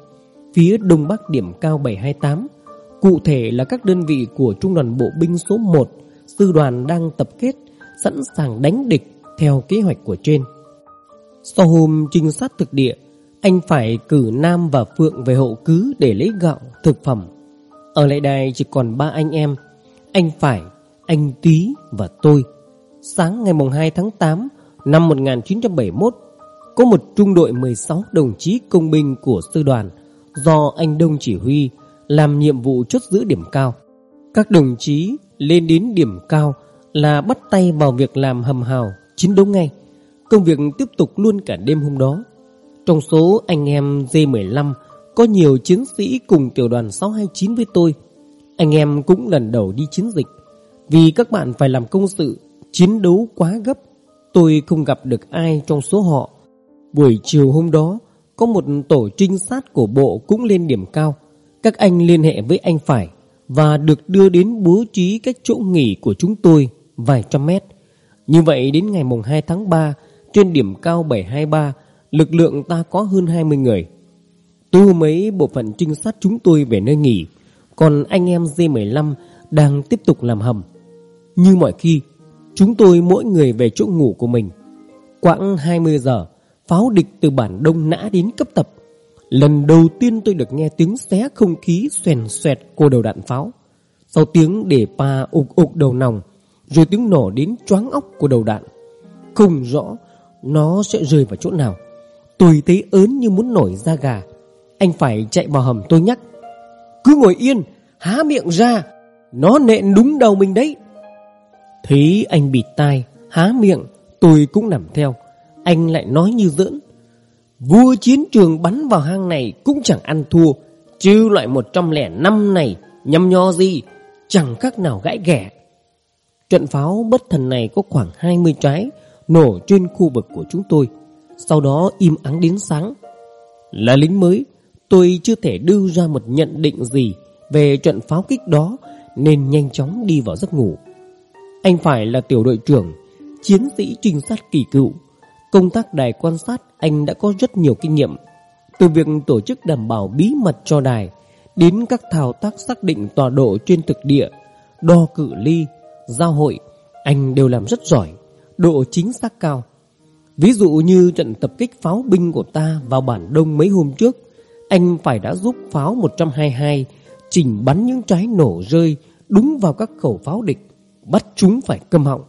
Phía đông bắc điểm cao 728 Cụ thể là các đơn vị của Trung đoàn Bộ binh số 1 Sư đoàn đang tập kết, Sẵn sàng đánh địch Theo kế hoạch của trên. Sau hôm trinh sát thực địa anh phải cử Nam và Phượng về hộ cứ để lấy gạo, thực phẩm. Ở lại đài chỉ còn ba anh em, anh Phải, anh Tý và tôi. Sáng ngày 2 tháng 8 năm 1971, có một trung đội 16 đồng chí công binh của sư đoàn do anh Đông chỉ huy làm nhiệm vụ chốt giữ điểm cao. Các đồng chí lên đến điểm cao là bắt tay vào việc làm hầm hào, chiến đấu ngay. Công việc tiếp tục luôn cả đêm hôm đó. Trong số anh em D15 Có nhiều chiến sĩ cùng tiểu đoàn 629 với tôi. Anh em cũng lần đầu đi chiến dịch. Vì các bạn phải làm công sự, Chiến đấu quá gấp, Tôi không gặp được ai trong số họ. Buổi chiều hôm đó, Có một tổ trinh sát của bộ cũng lên điểm cao. Các anh liên hệ với anh Phải Và được đưa đến bố trí cách chỗ nghỉ của chúng tôi Vài trăm mét. Như vậy đến ngày mùng 2 tháng 3 Trên điểm cao 723 Lực lượng ta có hơn 20 người. Tu mấy bộ phận trinh sát chúng tôi về nơi nghỉ. Còn anh em D15 đang tiếp tục làm hầm. Như mọi khi, Chúng tôi mỗi người về chỗ ngủ của mình. Quãng 20 giờ, Pháo địch từ bản đông nã đến cấp tập. Lần đầu tiên tôi được nghe tiếng xé không khí xoèn xoẹt cô đầu đạn pháo. Sau tiếng để pa ục ục đầu nòng, Rồi tiếng nổ đến choáng óc của đầu đạn. Không rõ nó sẽ rơi vào chỗ nào. Tôi thấy ớn như muốn nổi da gà. Anh phải chạy vào hầm tôi nhắc. Cứ ngồi yên, Há miệng ra. Nó nện đúng đầu mình đấy. Thấy anh bịt tai, Há miệng, Tôi cũng nằm theo. Anh lại nói như giỡn. Vua chiến trường bắn vào hang này Cũng chẳng ăn thua. Chứ loại 105 này nhâm nho gì, Chẳng khác nào gãi ghẻ. Trận pháo bất thần này có khoảng 20 trái, Nổ trên khu vực của chúng tôi. Sau đó im ắng đến sáng. Là lính mới, Tôi chưa thể đưa ra một nhận định gì Về trận pháo kích đó, Nên nhanh chóng đi vào giấc ngủ. Anh phải là tiểu đội trưởng, Chiến sĩ trinh sát kỳ cựu. Công tác đài quan sát, Anh đã có rất nhiều kinh nghiệm. Từ việc tổ chức đảm bảo bí mật cho đài, Đến các thao tác xác định tọa độ trên thực địa, Đo cự ly, Giao hội, Anh đều làm rất giỏi, Độ chính xác cao. Ví dụ như trận tập kích pháo binh của ta Vào bản đông mấy hôm trước, Anh phải đã giúp pháo 122 Chỉnh bắn những trái nổ rơi Đúng vào các khẩu pháo địch, Bắt chúng phải câm họng.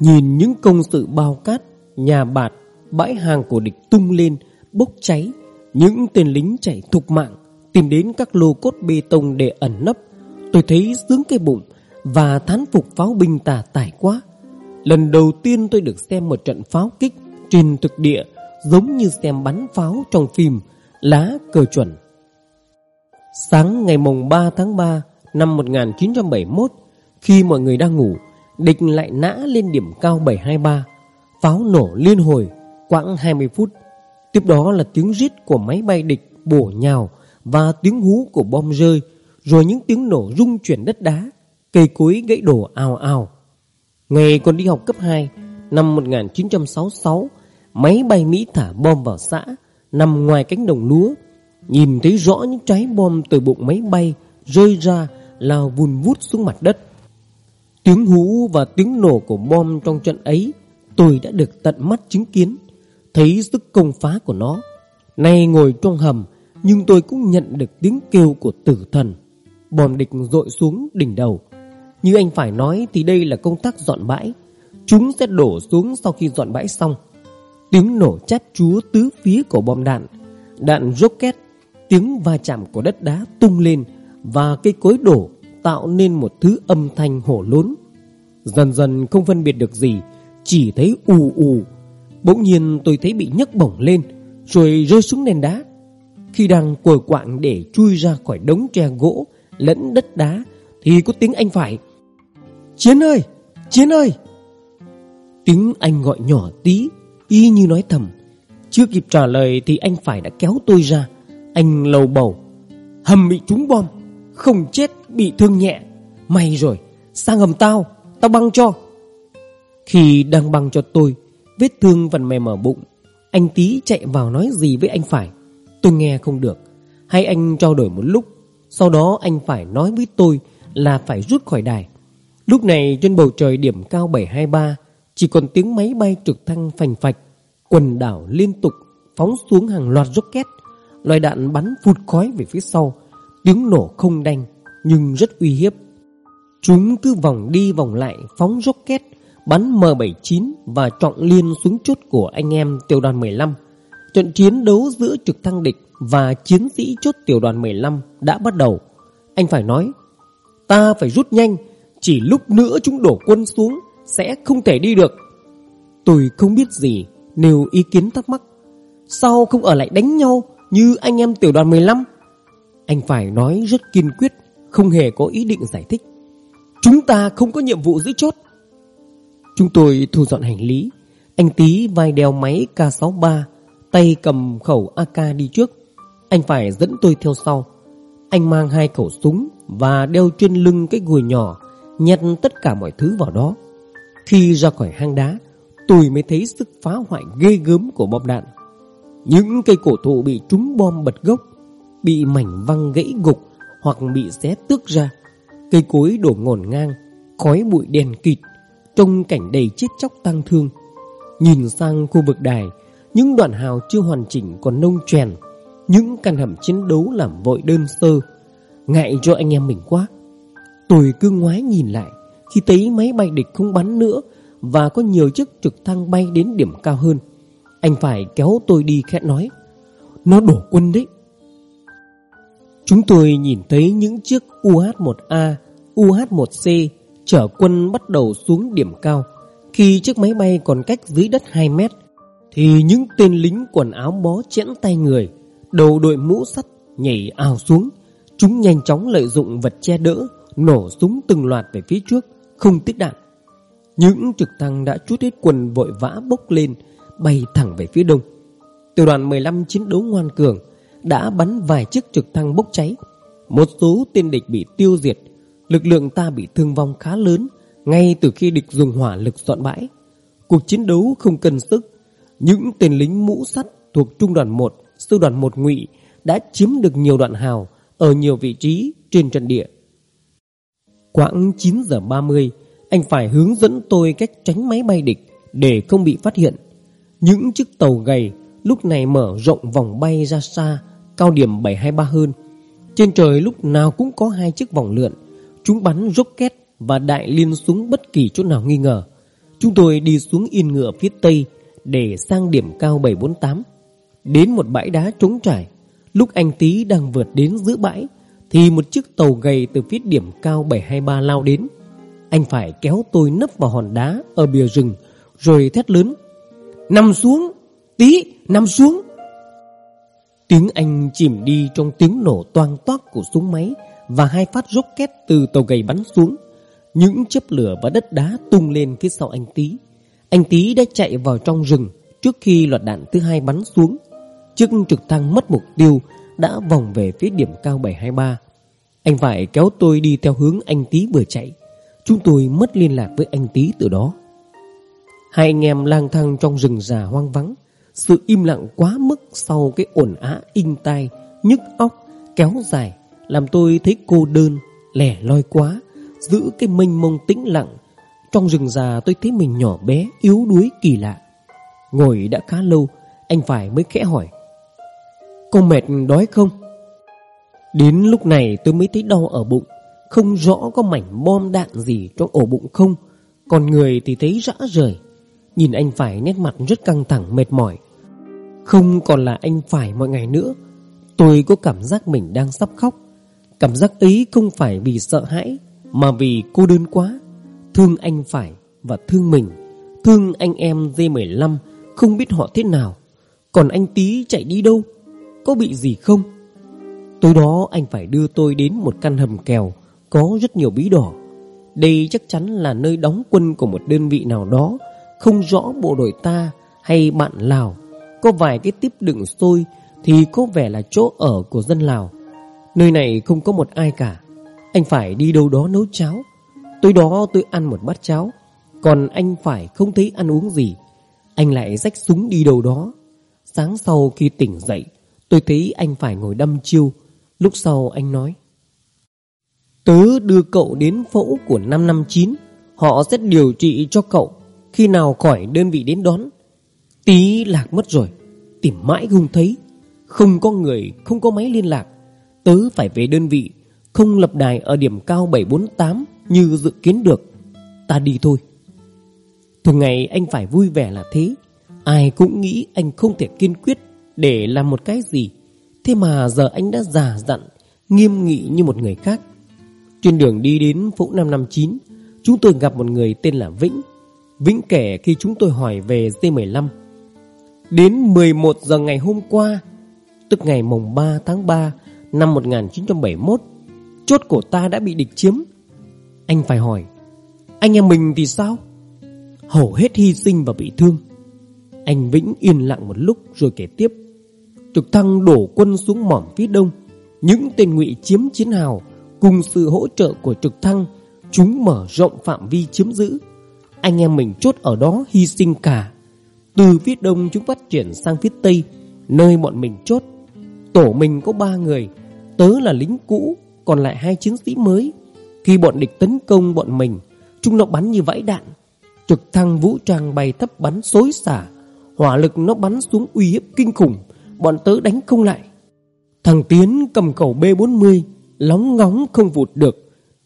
Nhìn những công sự bao cát, Nhà bạt, Bãi hàng của địch tung lên, Bốc cháy, Những tên lính chạy thục mạng, Tìm đến các lô cốt bê tông để ẩn nấp, Tôi thấy sướng cái bụng Và thán phục pháo binh tà tải quá. Lần đầu tiên tôi được xem một trận pháo kích Trên thực địa Giống như xem bắn pháo trong phim Lá cờ chuẩn. Sáng ngày mùng 3 tháng 3 Năm 1971 Khi mọi người đang ngủ, Địch lại nã lên điểm cao 723 Pháo nổ liên hồi Quãng 20 phút. Tiếp đó là tiếng rít của máy bay địch bổ nhào Và tiếng hú của bom rơi, Rồi những tiếng nổ rung chuyển đất đá, Cây cối gãy đổ ào ào. Ngày còn đi học cấp 2 Năm 1966 Máy bay Mỹ thả bom vào xã, Nằm ngoài cánh đồng lúa. Nhìn thấy rõ những trái bom từ bụng máy bay Rơi ra lao vùn vút xuống mặt đất. Tiếng hú và tiếng nổ của bom trong trận ấy, Tôi đã được tận mắt chứng kiến, Thấy sức công phá của nó. Nay ngồi trong hầm, Nhưng tôi cũng nhận được tiếng kêu của tử thần. Bom địch rội xuống đỉnh đầu. Như anh phải nói thì đây là công tác dọn bãi. Chúng sẽ đổ xuống sau khi dọn bãi xong. Tiếng nổ chát chúa tứ phía của bom đạn Đạn rocket, Tiếng va chạm của đất đá tung lên Và cây cối đổ Tạo nên một thứ âm thanh hổ lốn. Dần dần không phân biệt được gì, Chỉ thấy ù ù. Bỗng nhiên tôi thấy bị nhấc bổng lên, Rồi rơi xuống nền đá. Khi đang cồi quạng để chui ra khỏi đống tre gỗ Lẫn đất đá Thì có tiếng anh phải. Chiến ơi! Chiến ơi! Tiếng anh gọi nhỏ tí, Y như nói thầm. Chưa kịp trả lời thì anh phải đã kéo tôi ra. Anh lầu bầu. Hầm bị trúng bom. Không chết, bị thương nhẹ. May rồi, Sang hầm tao. Tao băng cho. Khi đang băng cho tôi, Vết thương vẫn mềm ở bụng. Anh tí chạy vào nói gì với anh phải. Tôi nghe không được. Hay anh trao đổi một lúc. Sau đó anh phải nói với tôi Là phải rút khỏi đài. Lúc này trên bầu trời điểm cao 723 Chỉ còn tiếng máy bay trực thăng phành phạch, Quần đảo liên tục Phóng xuống hàng loạt rocket, Loài đạn bắn phụt khói về phía sau, Tiếng nổ không đanh Nhưng rất uy hiếp. Chúng cứ vòng đi vòng lại phóng rocket, Bắn M79 và trọng liên xuống chốt của anh em tiểu đoàn 15 Trận chiến đấu giữa trực thăng địch và chiến sĩ chốt tiểu đoàn 15 đã bắt đầu. Anh phải nói, Ta phải rút nhanh chỉ lúc nữa chúng đổ quân xuống, Sẽ không thể đi được. Tôi không biết gì, Nêu ý kiến thắc mắc. Sao không ở lại đánh nhau Như anh em tiểu đoàn 15 Anh phải nói rất kiên quyết, Không hề có ý định giải thích. Chúng ta không có nhiệm vụ giữ chốt. Chúng tôi thu dọn hành lý. Anh tí vai đeo máy K63, Tay cầm khẩu AK đi trước. Anh phải dẫn tôi theo sau. Anh mang hai khẩu súng Và đeo trên lưng cái gùi nhỏ. Nhặt tất cả mọi thứ vào đó. Khi ra khỏi hang đá, Tôi mới thấy sức phá hoại ghê gớm của bom đạn. Những cây cổ thụ bị trúng bom bật gốc, Bị mảnh văng gãy gục Hoặc bị xé tước ra. Cây cối đổ ngổn ngang, Khói bụi đèn kịt, Trông cảnh đầy chết chóc tăng thương. Nhìn sang khu vực đài, Những đoạn hào chưa hoàn chỉnh còn nông chèn. Những căn hầm chiến đấu làm vội đơn sơ, Ngại cho anh em mình quá. Tôi cứ ngoái nhìn lại Khi thấy máy bay địch không bắn nữa Và có nhiều chiếc trực thăng bay đến điểm cao hơn Anh phải kéo tôi đi khẽ nói Nó đổ quân đấy Chúng tôi nhìn thấy những chiếc UH-1A, UH-1C chở quân bắt đầu xuống điểm cao. Khi chiếc máy bay còn cách dưới đất 2 mét, thì những tên lính quần áo bó chẽn tay người, đầu đội mũ sắt nhảy ào xuống. Chúng nhanh chóng lợi dụng vật che đỡ, nổ súng từng loạt về phía trước, không tiết đạn. Những trực thăng đã chút hết quần vội vã bốc lên, bay thẳng về phía đông. Tiểu đoàn 15 chiến đấu ngoan cường, đã bắn vài chiếc trực thăng bốc cháy. Một số tên địch bị tiêu diệt, lực lượng ta bị thương vong khá lớn ngay từ khi địch dùng hỏa lực dọn bãi. Cuộc chiến đấu không cần sức, những tên lính mũ sắt thuộc trung đoàn 1, sư đoàn 1 ngụy đã chiếm được nhiều đoạn hào ở nhiều vị trí trên trận địa. Quãng 9 giờ 30, anh phải hướng dẫn tôi cách tránh máy bay địch để không bị phát hiện. Những chiếc tàu gầy lúc này mở rộng vòng bay ra xa cao điểm 723 hơn. Trên trời lúc nào cũng có hai chiếc vòng lượn, chúng bắn rocket và đại liên súng bất kỳ chỗ nào nghi ngờ. Chúng tôi đi xuống yên ngựa phía tây để sang điểm cao 748. Đến một bãi đá trống trải, lúc anh Tý đang vượt đến giữa bãi thì một chiếc tàu gầy từ phía điểm cao 723 lao đến. Anh phải kéo tôi nấp vào hòn đá ở bìa rừng rồi thét lớn: "Nằm xuống, Tý, nằm xuống!" Tiếng Anh chìm đi trong tiếng nổ toang toác của súng máy và hai phát rocket từ tàu gầy bắn xuống. Những chớp lửa và đất đá tung lên phía sau anh Tý. Anh Tý đã chạy vào trong rừng trước khi loạt đạn thứ hai bắn xuống. Chiếc trực thăng mất mục tiêu đã vòng về phía điểm cao 723. Anh phải kéo tôi đi theo hướng anh Tý vừa chạy. Chúng tôi mất liên lạc với anh Tý từ đó. Hai anh em lang thang trong rừng già hoang vắng. Sự im lặng quá mức sau cái ồn á in tai, nhức óc, kéo dài làm tôi thấy cô đơn, lẻ loi quá, giữ cái mênh mông tĩnh lặng. Trong rừng già tôi thấy mình nhỏ bé, yếu đuối kỳ lạ. Ngồi đã khá lâu, anh phải mới khẽ hỏi. Cô mệt đói không? Đến lúc này tôi mới thấy đau ở bụng, không rõ có mảnh bom đạn gì trong ổ bụng không, còn người thì thấy rã rời. Nhìn anh phải nét mặt rất căng thẳng mệt mỏi. Không còn là anh phải mọi ngày nữa. Tôi có cảm giác mình đang sắp khóc. Cảm giác ấy không phải vì sợ hãi Mà vì cô đơn quá. Thương anh phải và thương mình. Thương anh em D15 Không biết họ thế nào. Còn anh Tý chạy đi đâu? Có bị gì không? Tối đó anh phải đưa tôi đến một căn hầm kèo, Có rất nhiều bí đỏ. Đây chắc chắn là nơi đóng quân của một đơn vị nào đó, Không rõ bộ đội ta hay bạn Lào. Có vài cái tiếp đựng xôi Thì có vẻ là chỗ ở của dân Lào. Nơi này không có một ai cả. Anh phải đi đâu đó nấu cháo. Tối đó tôi ăn một bát cháo, Còn anh phải không thấy ăn uống gì. Anh lại rách súng đi đâu đó. Sáng sau khi tỉnh dậy, Tôi thấy anh phải ngồi đâm chiêu Lúc sau anh nói Tớ đưa cậu đến phẫu của 559 Họ sẽ điều trị cho cậu. Khi nào khỏi đơn vị đến đón Tí lạc mất rồi. Tìm mãi không thấy Không có người, không có máy liên lạc. Tớ phải về đơn vị Không lập đài ở điểm cao 748 Như dự kiến được. Ta đi thôi. Thường ngày anh phải vui vẻ là thế. Ai cũng nghĩ anh không thể kiên quyết Để làm một cái gì. Thế mà giờ anh đã già dặn, Nghiêm nghị như một người khác. Trên đường đi đến phố 559 Chúng tôi gặp một người tên là Vĩnh. Vĩnh kể khi chúng tôi hỏi về T15 Đến 11 giờ ngày hôm qua, Tức ngày mùng 3 tháng 3 năm 1971 Chốt của ta đã bị địch chiếm. Anh phải hỏi, Anh em mình thì sao? Hầu hết hy sinh và bị thương. Anh Vĩnh yên lặng một lúc rồi kể tiếp. Trực thăng đổ quân xuống mỏm phía đông. Những tên ngụy chiếm chiến hào Cùng sự hỗ trợ của trực thăng, Chúng mở rộng phạm vi chiếm giữ. Anh em mình chốt ở đó hy sinh cả. Từ phía đông chúng phát triển sang phía tây, Nơi bọn mình chốt. Tổ mình có ba người, Tớ là lính cũ, Còn lại hai chiến sĩ mới. Khi bọn địch tấn công bọn mình, Chúng nó bắn như vãi đạn. Trực thăng vũ trang bay thấp bắn xối xả, Hỏa lực nó bắn xuống uy hiếp kinh khủng. Bọn tớ đánh không lại. Thằng Tiến cầm khẩu B40, Lóng ngóng không vụt được,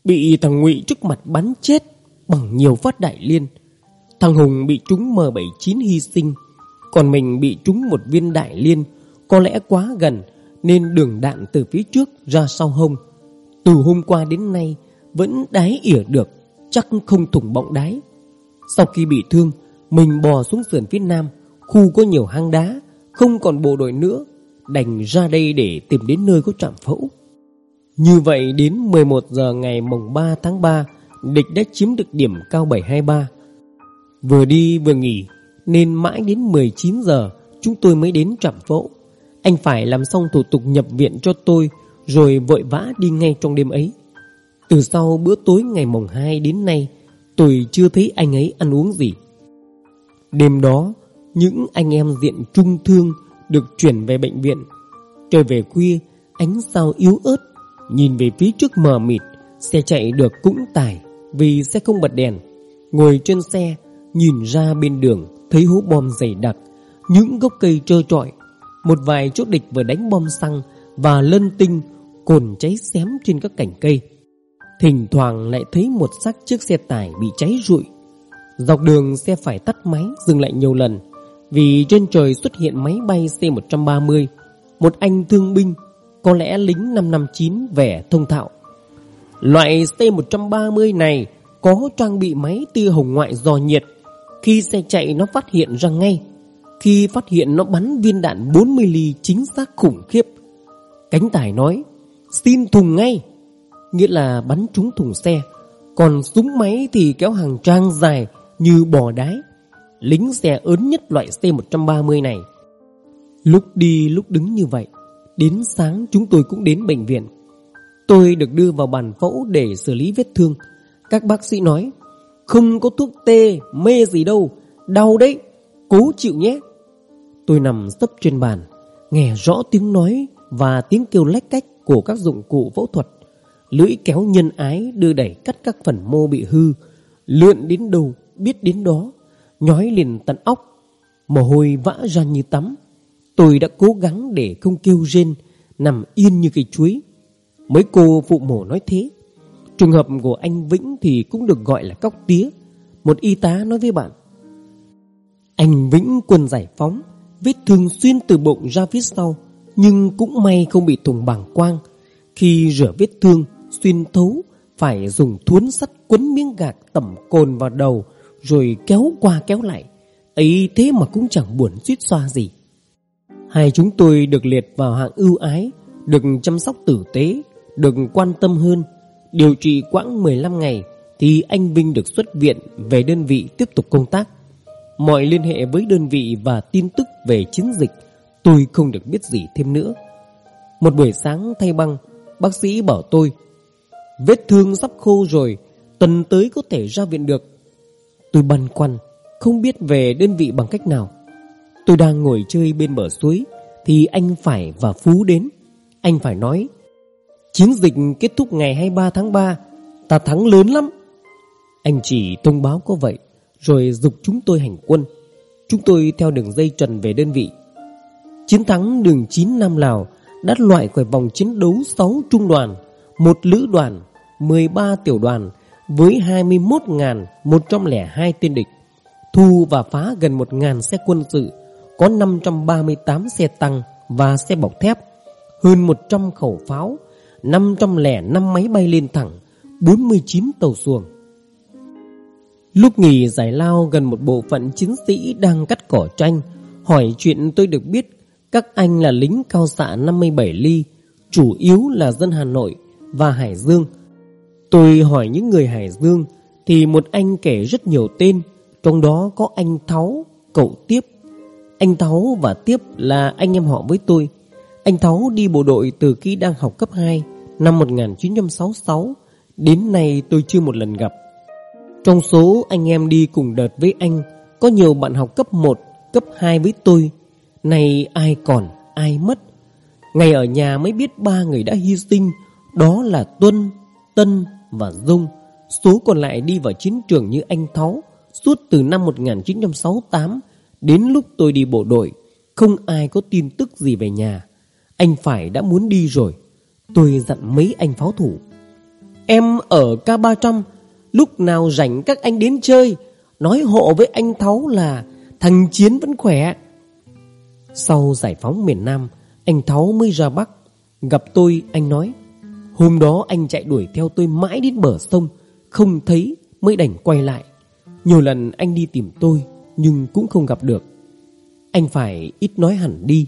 Bị thằng Ngụy trước mặt bắn chết Bằng nhiều phát đại liên. Thằng Hùng bị trúng M79 hy sinh, Còn mình bị trúng một viên đại liên, Có lẽ quá gần, Nên đường đạn từ phía trước ra sau hông. Từ hôm qua đến nay, Vẫn đáy ỉa được, Chắc không thủng bọng đáy Sau khi bị thương, Mình bò xuống sườn phía nam, Khu có nhiều hang đá không còn bộ đội nữa, Đành ra đây để tìm đến nơi có trạm phẫu. Như vậy đến 11 giờ ngày mùng 3 tháng 3 Địch đã chiếm được điểm cao 723 Vừa đi vừa nghỉ, Nên mãi đến 19 giờ, Chúng tôi mới đến trạm phẫu. Anh phải làm xong thủ tục nhập viện cho tôi, Rồi vội vã đi ngay trong đêm ấy. Từ sau bữa tối ngày mùng 2 đến nay, Tôi chưa thấy anh ấy ăn uống gì. Đêm đó những anh em diện trung thương được chuyển về bệnh viện. Trời về khuya, ánh sao yếu ớt, nhìn về phía trước mờ mịt, xe chạy được cũng tải vì xe không bật đèn. Ngồi trên xe, nhìn ra bên đường, thấy hố bom dày đặc, những gốc cây trơ trọi, một vài chốt địch vừa đánh bom xăng và lân tinh cồn cháy xém trên các cành cây. Thỉnh thoảng lại thấy một xác chiếc xe tải bị cháy rụi. Dọc đường xe phải tắt máy dừng lại nhiều lần vì trên trời xuất hiện máy bay C-130 Một anh thương binh, Có lẽ lính 559 vẻ thông thạo. Loại C-130 này Có trang bị máy tia hồng ngoại dò nhiệt. Khi xe chạy nó phát hiện ra ngay. Khi phát hiện nó bắn viên đạn 40 ly chính xác khủng khiếp. Cánh tải nói, Xin thùng ngay. Nghĩa là bắn trúng thùng xe. Còn súng máy thì kéo hàng trang dài Như bò đái lính xe ớn nhất loại C-130 này. Lúc đi lúc đứng như vậy, đến sáng chúng tôi cũng đến bệnh viện. Tôi được đưa vào bàn phẫu để xử lý vết thương. Các bác sĩ nói, không có thuốc tê, mê gì đâu, đau đấy, cố chịu nhé. Tôi nằm sấp trên bàn, nghe rõ tiếng nói và tiếng kêu lách cách của các dụng cụ phẫu thuật. Lưỡi kéo nhân ái đưa đẩy cắt các phần mô bị hư, lượn đến đâu biết đến đó nhói liền tận óc, mồ hôi vã ra như tắm. Tôi đã cố gắng để không kêu rên, nằm yên như cây chuối. Mấy cô phụ mổ nói thế. Trường hợp của anh Vĩnh thì cũng được gọi là cóc tía. Một y tá nói với bạn. Anh Vĩnh quân giải phóng, vết thương xuyên từ bụng ra phía sau, nhưng cũng may không bị thủng bảng quang. Khi rửa vết thương, xuyên thấu, phải dùng thuấn sắt quấn miếng gạc tẩm cồn vào đầu rồi kéo qua kéo lại. Ấy thế mà cũng chẳng buồn suýt xoa gì. Hai chúng tôi được liệt vào hạng ưu ái, được chăm sóc tử tế, được quan tâm hơn. Điều trị quãng 15 ngày thì anh Vinh được xuất viện về đơn vị tiếp tục công tác. Mọi liên hệ với đơn vị và tin tức về chiến dịch tôi không được biết gì thêm nữa. Một buổi sáng thay băng, bác sĩ bảo tôi Vết thương sắp khô rồi, tuần tới có thể ra viện được. Tôi băn khoăn, Không biết về đơn vị bằng cách nào. Tôi đang ngồi chơi bên bờ suối, Thì anh Phải và Phú đến. Anh Phải nói, Chiến dịch kết thúc ngày 23 tháng 3 Ta thắng lớn lắm. Anh chỉ thông báo có vậy, Rồi dục chúng tôi hành quân. Chúng tôi theo đường dây trần về đơn vị. Chiến thắng đường 9 Nam Lào Đã loại khỏi vòng chiến đấu 6 trung đoàn, một lữ đoàn 13 tiểu đoàn với 21.102 tên địch, thu và phá gần 1.000 xe quân sự, có 538 xe tăng và xe bọc thép, hơn 100 khẩu pháo, 505 máy bay lên thẳng, 49 tàu xuồng. Lúc nghỉ giải lao gần một bộ phận chiến sĩ đang cắt cỏ tranh, hỏi chuyện tôi được biết các anh là lính cao xạ 57 ly, chủ yếu là dân Hà Nội và Hải Dương, Tôi hỏi những người Hải Dương thì một anh kể rất nhiều tên, trong đó có anh Tháo, cậu Tiếp, Anh Tháo và Tiếp là anh em họ với tôi. Anh Tháo đi bộ đội từ khi đang học cấp 2 Năm 1966 Đến nay tôi chưa một lần gặp. Trong số anh em đi cùng đợt với anh Có nhiều bạn học cấp 1, cấp 2 với tôi. Này ai còn, ai mất? Ngày ở nhà mới biết ba người đã hy sinh Đó là Tuân, Tân và Dung, Số còn lại đi vào chiến trường như anh Tháo, Suốt từ năm 1968 Đến lúc tôi đi bộ đội, Không ai có tin tức gì về nhà. Anh Phải đã muốn đi rồi. Tôi dặn mấy anh pháo thủ, Em ở K300 Lúc nào rảnh các anh đến chơi, Nói hộ với anh Tháo là Thằng Chiến vẫn khỏe. Sau giải phóng miền Nam, Anh Tháo mới ra Bắc, Gặp tôi, anh nói Hôm đó anh chạy đuổi theo tôi mãi đến bờ sông, Không thấy mới đành quay lại. Nhiều lần anh đi tìm tôi, Nhưng cũng không gặp được. Anh phải ít nói hẳn đi,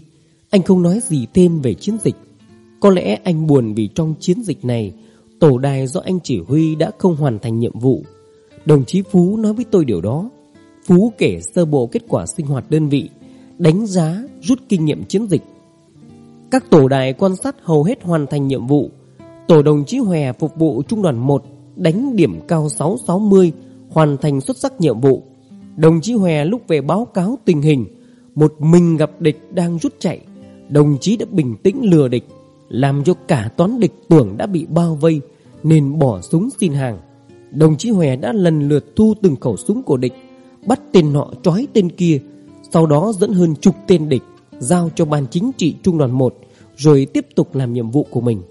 Anh không nói gì thêm về chiến dịch. Có lẽ anh buồn vì trong chiến dịch này, Tổ đài do anh chỉ huy đã không hoàn thành nhiệm vụ. Đồng chí Phú nói với tôi điều đó. Phú kể sơ bộ kết quả sinh hoạt đơn vị, Đánh giá, rút kinh nghiệm chiến dịch. Các tổ đài quan sát hầu hết hoàn thành nhiệm vụ Tổ đồng chí Hòe phục vụ trung đoàn 1 Đánh điểm cao 660 Hoàn thành xuất sắc nhiệm vụ. Đồng chí Hòe lúc về báo cáo tình hình, Một mình gặp địch đang rút chạy. Đồng chí đã bình tĩnh lừa địch, Làm cho cả toán địch tưởng đã bị bao vây, Nên bỏ súng xin hàng. Đồng chí Hòe đã lần lượt thu từng khẩu súng của địch, Bắt tên nọ trói tên kia, Sau đó dẫn hơn chục tên địch Giao cho ban chính trị trung đoàn 1 Rồi tiếp tục làm nhiệm vụ của mình.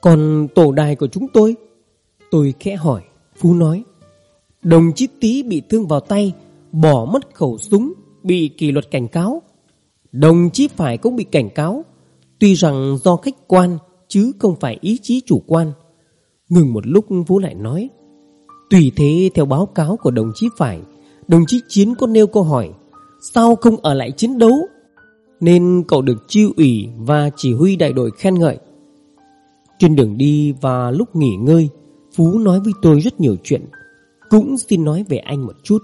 Còn tổ đài của chúng tôi Tôi khẽ hỏi, Phú nói, Đồng chí Tý bị thương vào tay, Bỏ mất khẩu súng, Bị kỷ luật cảnh cáo. Đồng chí Phải cũng bị cảnh cáo. Tuy rằng do khách quan, Chứ không phải ý chí chủ quan. Ngừng một lúc, Phú lại nói, Tùy thế theo báo cáo của đồng chí Phải, Đồng chí Chiến có nêu câu hỏi, Sao không ở lại chiến đấu? Nên cậu được chiêu ủy Và chỉ huy đại đội khen ngợi. Trên đường đi và lúc nghỉ ngơi, Phú nói với tôi rất nhiều chuyện. Cũng xin nói về anh một chút.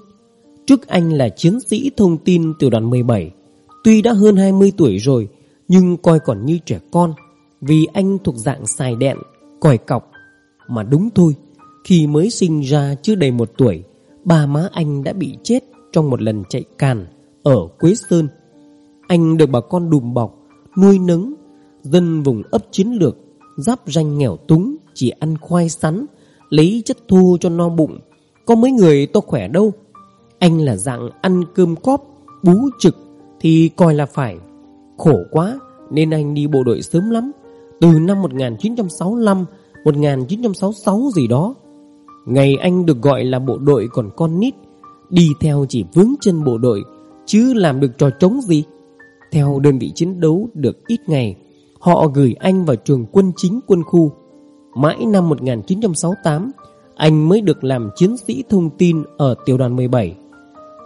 Trước anh là chiến sĩ thông tin tiểu đoàn 17 Tuy đã hơn 20 tuổi rồi, Nhưng coi còn như trẻ con, Vì anh thuộc dạng xài đẹn, Còi cọc. Mà đúng thôi, Khi mới sinh ra chưa đầy một tuổi, Ba má anh đã bị chết Trong một lần chạy càn Ở Quế Sơn. Anh được bà con đùm bọc, Nuôi nấng, Dân vùng ấp chiến lược Giáp ranh nghèo túng, Chỉ ăn khoai sắn, Lấy chất thu cho no bụng. Có mấy người to khỏe đâu. Anh là dạng ăn cơm cóp, Bú trực Thì coi là phải. Khổ quá, Nên anh đi bộ đội sớm lắm. Từ năm 1965 1966 gì đó. Ngày anh được gọi là bộ đội còn con nít, Đi theo chỉ vướng chân bộ đội, Chứ làm được trò trống gì. Theo đơn vị chiến đấu được ít ngày Họ gửi anh vào trường quân chính quân khu. Mãi năm 1968 Anh mới được làm chiến sĩ thông tin Ở tiểu đoàn 17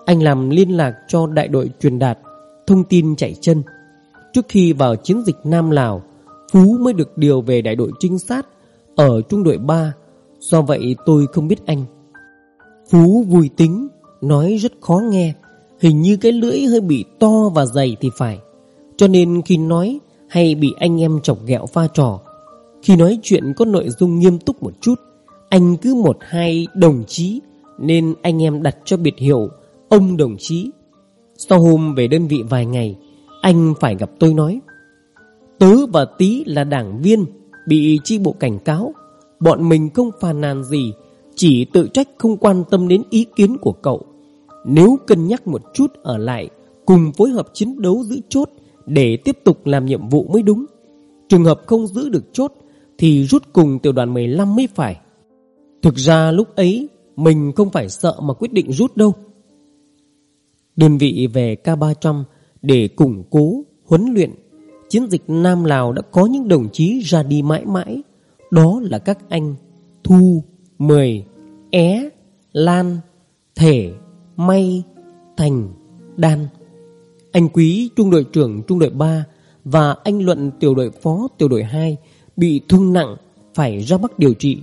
Anh làm liên lạc cho đại đội truyền đạt, Thông tin chạy chân. Trước khi vào chiến dịch Nam Lào, Phú mới được điều về đại đội trinh sát Ở trung đội 3 Do vậy tôi không biết anh. Phú vui tính, Nói rất khó nghe. Hình như cái lưỡi hơi bị to và dày thì phải. Cho nên khi nói hay bị anh em chọc ghẹo pha trò. Khi nói chuyện có nội dung nghiêm túc một chút, Anh cứ một, hai đồng chí Nên anh em đặt cho biệt hiệu Ông đồng chí. Sau hôm về đơn vị vài ngày, Anh phải gặp tôi nói, Tớ và Tý là đảng viên, Bị chi bộ cảnh cáo, Bọn mình không phàn nàn gì, Chỉ tự trách không quan tâm đến ý kiến của cậu. Nếu cân nhắc một chút ở lại, Cùng phối hợp chiến đấu giữ chốt để tiếp tục làm nhiệm vụ mới đúng. Trường hợp không giữ được chốt Thì rút cùng tiểu đoàn 15 mới phải. Thực ra lúc ấy Mình không phải sợ mà quyết định rút đâu. Đơn vị về K300 Để củng cố, huấn luyện Chiến dịch Nam Lào đã có những đồng chí ra đi mãi mãi. Đó là các anh Thu, Mười, É, Lan, Thể, May, Thành, Đan. Anh Quý trung đội trưởng trung đội 3 Và anh Luận tiểu đội phó tiểu đội 2 Bị thương nặng Phải ra Bắc điều trị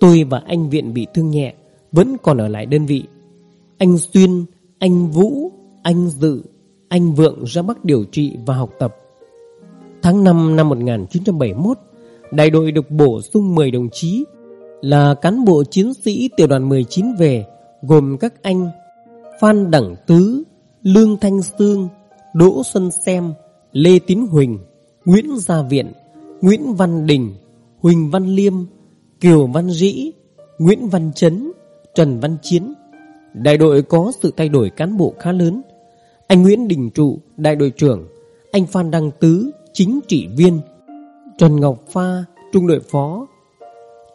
Tôi và anh Viện bị thương nhẹ Vẫn còn ở lại đơn vị Anh Xuyên, anh Vũ, anh Dự anh Vượng ra Bắc điều trị và học tập. Tháng 5 năm 1971, đại đội được bổ sung 10 đồng chí là cán bộ chiến sĩ tiểu đoàn 19 về, gồm các anh Phan Đẳng Tứ, Lương Thanh Sương, Đỗ Xuân Xem, Lê Tín Huỳnh, Nguyễn Gia Viện, Nguyễn Văn Đình, Huỳnh Văn Liêm, Kiều Văn Dĩ, Nguyễn Văn Chấn, Trần Văn Chiến. Đại đội có sự thay đổi cán bộ khá lớn. Anh Nguyễn Đình Trụ, đại đội trưởng, anh Phan Đăng Tứ, chính trị viên, Trần Ngọc Pha, trung đội phó.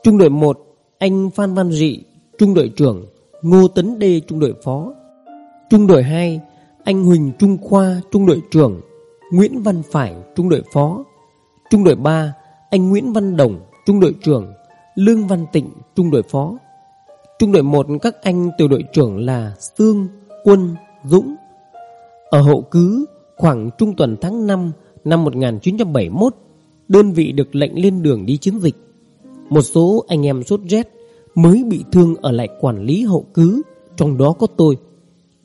Trung đội 1, anh Phan Văn Dị, trung đội trưởng, Ngô Tấn Đê, trung đội phó. Trung đội 2, anh Huỳnh Trung Khoa, trung đội trưởng, Nguyễn Văn Phải, trung đội phó. Trung đội 3, anh Nguyễn Văn Đồng, trung đội trưởng, Lương Văn Tịnh, trung đội phó. Trung đội 1 các anh tiểu đội trưởng là Sương, Quân, Dũng. Ở hậu cứ, khoảng trung tuần tháng 5 năm 1971, đơn vị được lệnh lên đường đi chiến dịch. Một số anh em sốt rét mới bị thương ở lại quản lý hậu cứ, trong đó có tôi.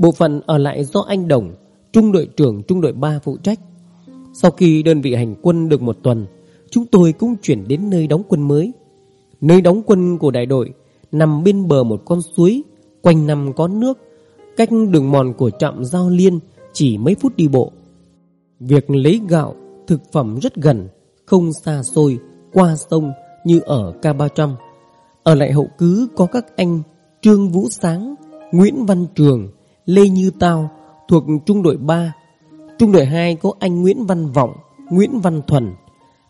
Bộ phận ở lại do anh Đồng, trung đội trưởng trung đội 3 phụ trách. Sau khi đơn vị hành quân được một tuần, chúng tôi cũng chuyển đến nơi đóng quân mới. Nơi đóng quân của đại đội nằm bên bờ một con suối, quanh năm có nước, cách đường mòn của trạm Giao Liên chỉ mấy phút đi bộ. Việc lấy gạo, thực phẩm rất gần, không xa xôi, qua sông như ở K300. Ở lại hậu cứ có các anh Trương Vũ Sáng, Nguyễn Văn Trường, Lê Như Tao thuộc trung đội 3. Trung đội 2 có anh Nguyễn Văn Vọng, Nguyễn Văn Thuần.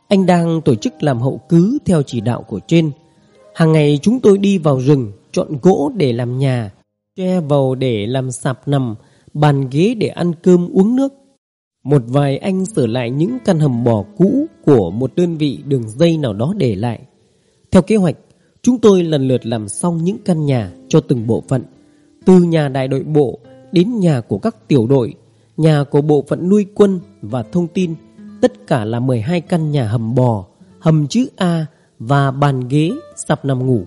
Anh đang tổ chức làm hậu cứ theo chỉ đạo của trên. Hàng ngày chúng tôi đi vào rừng, chọn gỗ để làm nhà, tre vào để làm sạp nằm, bàn ghế để ăn cơm uống nước. Một vài anh sửa lại những căn hầm bò cũ của một đơn vị đường dây nào đó để lại. Theo kế hoạch, chúng tôi lần lượt làm xong những căn nhà cho từng bộ phận. Từ nhà đại đội bộ đến nhà của các tiểu đội, nhà của bộ phận nuôi quân và thông tin. Tất cả là 12 căn nhà hầm bò, hầm chữ A và bàn ghế sắp nằm ngủ.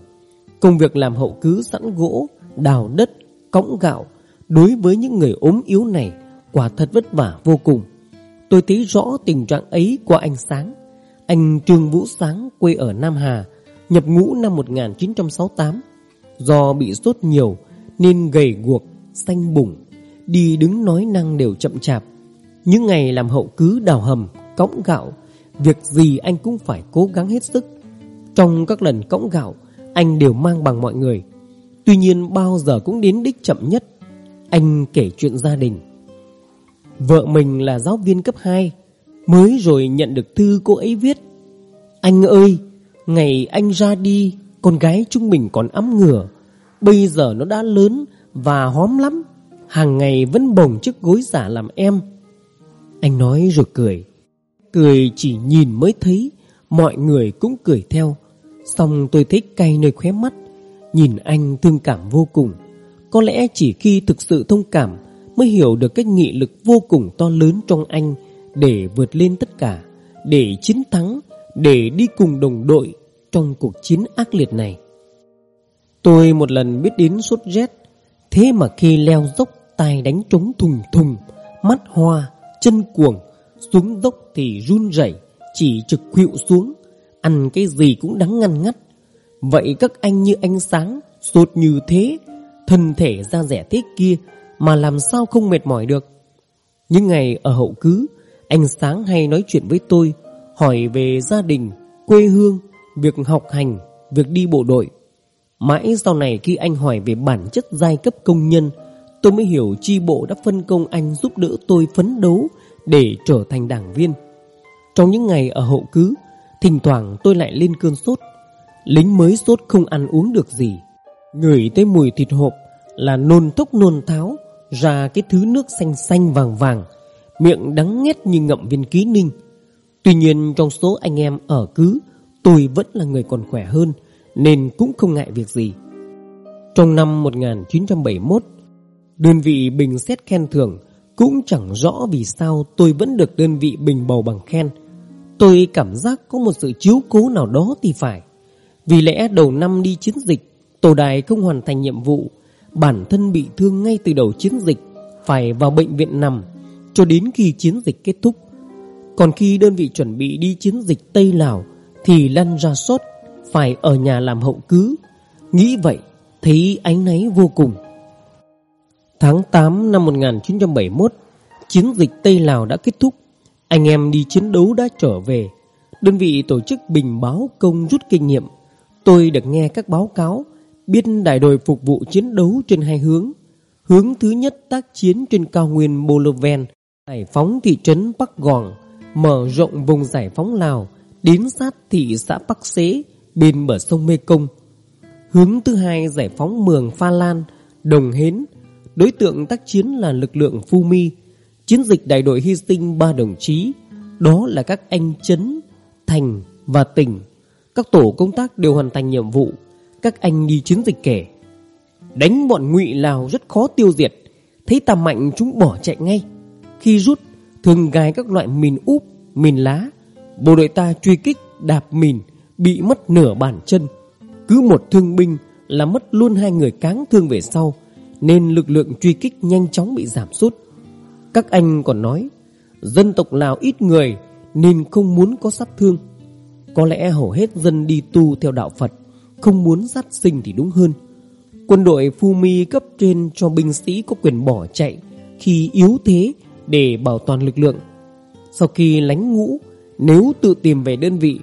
Công việc làm hậu cứ sẵn gỗ, đào đất, cõng gạo đối với những người ốm yếu này quả thật vất vả vô cùng. Tôi thấy rõ tình trạng ấy qua anh Sáng. Anh Trương Vũ Sáng quê ở Nam Hà, nhập ngũ năm 1968. Do bị sốt nhiều nên gầy guộc, xanh bùng, đi đứng nói năng đều chậm chạp. Những ngày làm hậu cứ đào hầm, cõng gạo, việc gì anh cũng phải cố gắng hết sức. Trong các lần cõng gạo, anh đều mang bằng mọi người. Tuy nhiên bao giờ cũng đến đích chậm nhất. Anh kể chuyện gia đình. Vợ mình là giáo viên cấp 2 Mới rồi nhận được thư cô ấy viết Anh ơi Ngày anh ra đi Con gái chúng mình còn ấm ngửa Bây giờ nó đã lớn và hóm lắm Hàng ngày vẫn bồng chiếc gối giả làm em. Anh nói rồi cười. Cười chỉ nhìn mới thấy Mọi người cũng cười theo. Xong tôi thấy cay nơi khóe mắt Nhìn anh thương cảm vô cùng. Có lẽ chỉ khi thực sự thông cảm mới hiểu được cái nghị lực vô cùng to lớn trong anh để vượt lên tất cả, để chiến thắng, để đi cùng đồng đội trong cuộc chiến ác liệt này. Tôi một lần biết đến sốt rét, thế mà khi leo dốc tay đánh trống thùng thùng, mắt hoa, chân cuồng, xuống dốc thì run rẩy, chỉ trực khuỵu xuống, ăn cái gì cũng đắng ngăn ngắt. Vậy các anh như anh sáng, sột như thế, thân thể ra rẻ thế kia mà làm sao không mệt mỏi được. Những ngày ở hậu cứ, anh Sáng hay nói chuyện với tôi, hỏi về gia đình, quê hương, việc học hành, việc đi bộ đội. Mãi sau này khi anh hỏi về bản chất giai cấp công nhân, tôi mới hiểu chi bộ đã phân công anh giúp đỡ tôi phấn đấu để trở thành đảng viên. Trong những ngày ở hậu cứ, thỉnh thoảng tôi lại lên cơn sốt. Lính mới sốt không ăn uống được gì. Ngửi tới mùi thịt hộp là nôn thốc nôn tháo, ra cái thứ nước xanh xanh vàng vàng, miệng đắng nghét như ngậm viên ký ninh. Tuy nhiên trong số anh em ở cứ, tôi vẫn là người còn khỏe hơn, nên cũng không ngại việc gì. Trong năm 1971, đơn vị bình xét khen thưởng cũng chẳng rõ vì sao tôi vẫn được đơn vị bình bầu bằng khen. Tôi cảm giác có một sự chiếu cố nào đó thì phải. Vì lẽ đầu năm đi chiến dịch, tổ đài không hoàn thành nhiệm vụ, bản thân bị thương ngay từ đầu chiến dịch, phải vào bệnh viện nằm. cho đến khi chiến dịch kết thúc. Còn khi đơn vị chuẩn bị đi chiến dịch Tây Lào thì lăn ra sốt phải ở nhà làm hậu cứ. Nghĩ vậy thấy ánh náy vô cùng. Tháng 8 năm 1971, chiến dịch Tây Lào đã kết thúc. Anh em đi chiến đấu đã trở về. Đơn vị tổ chức bình báo công rút kinh nghiệm. Tôi được nghe các báo cáo, biết đại đội phục vụ chiến đấu trên hai hướng. Hướng thứ nhất tác chiến trên cao nguyên Boloven, giải phóng thị trấn Bắc Gòn, mở rộng vùng giải phóng Lào, đến sát thị xã Bắc Xế, bên bờ sông Mê Công. Hướng thứ hai giải phóng mường Pha Lan, Đồng Hến. Đối tượng tác chiến là lực lượng Phu Mi. Chiến dịch đại đội hy sinh ba đồng chí, đó là các anh Trấn, Thành và Tỉnh. Các tổ công tác đều hoàn thành nhiệm vụ. Các anh đi chiến dịch kể. Đánh bọn ngụy Lào rất khó tiêu diệt. Thấy tà mạnh chúng bỏ chạy ngay. Khi rút, thường gài các loại mìn úp, mìn lá. Bộ đội ta truy kích, đạp mìn, bị mất nửa bàn chân. Cứ một thương binh là mất luôn hai người cáng thương về sau, nên lực lượng truy kích nhanh chóng bị giảm sút. Các anh còn nói, dân tộc Lào ít người nên không muốn có sát thương. Có lẽ hầu hết dân đi tu theo đạo Phật, không muốn sát sinh thì đúng hơn. Quân đội Phu Mi cấp trên cho binh sĩ có quyền bỏ chạy khi yếu thế để bảo toàn lực lượng. Sau khi lánh ngũ, nếu tự tìm về đơn vị,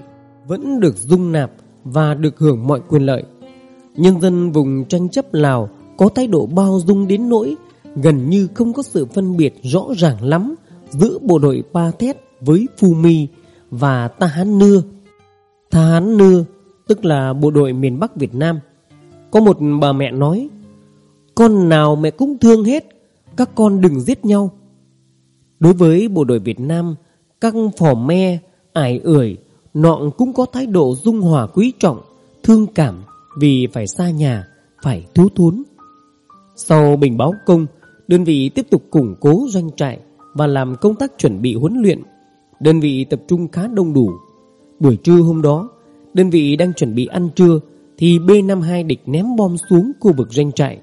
vẫn được dung nạp và được hưởng mọi quyền lợi. Nhân dân vùng tranh chấp Lào có thái độ bao dung đến nỗi gần như không có sự phân biệt rõ ràng lắm giữa bộ đội Pa Thét với Phu Mi và Ta Hán Nưa. Ta Hán Nưa tức là bộ đội miền Bắc Việt Nam. Có một bà mẹ nói Con nào mẹ cũng thương hết Các con đừng giết nhau Đối với bộ đội Việt Nam Các phò me, ải ưỡi Nọng cũng có thái độ dung hòa quý trọng, Thương cảm Vì phải xa nhà, Phải thiếu thốn. Sau bình báo công, Đơn vị tiếp tục củng cố doanh trại Và làm công tác chuẩn bị huấn luyện. Đơn vị tập trung khá đông đủ. Buổi trưa hôm đó, Đơn vị đang chuẩn bị ăn trưa Thì B-52 địch ném bom xuống khu vực doanh trại.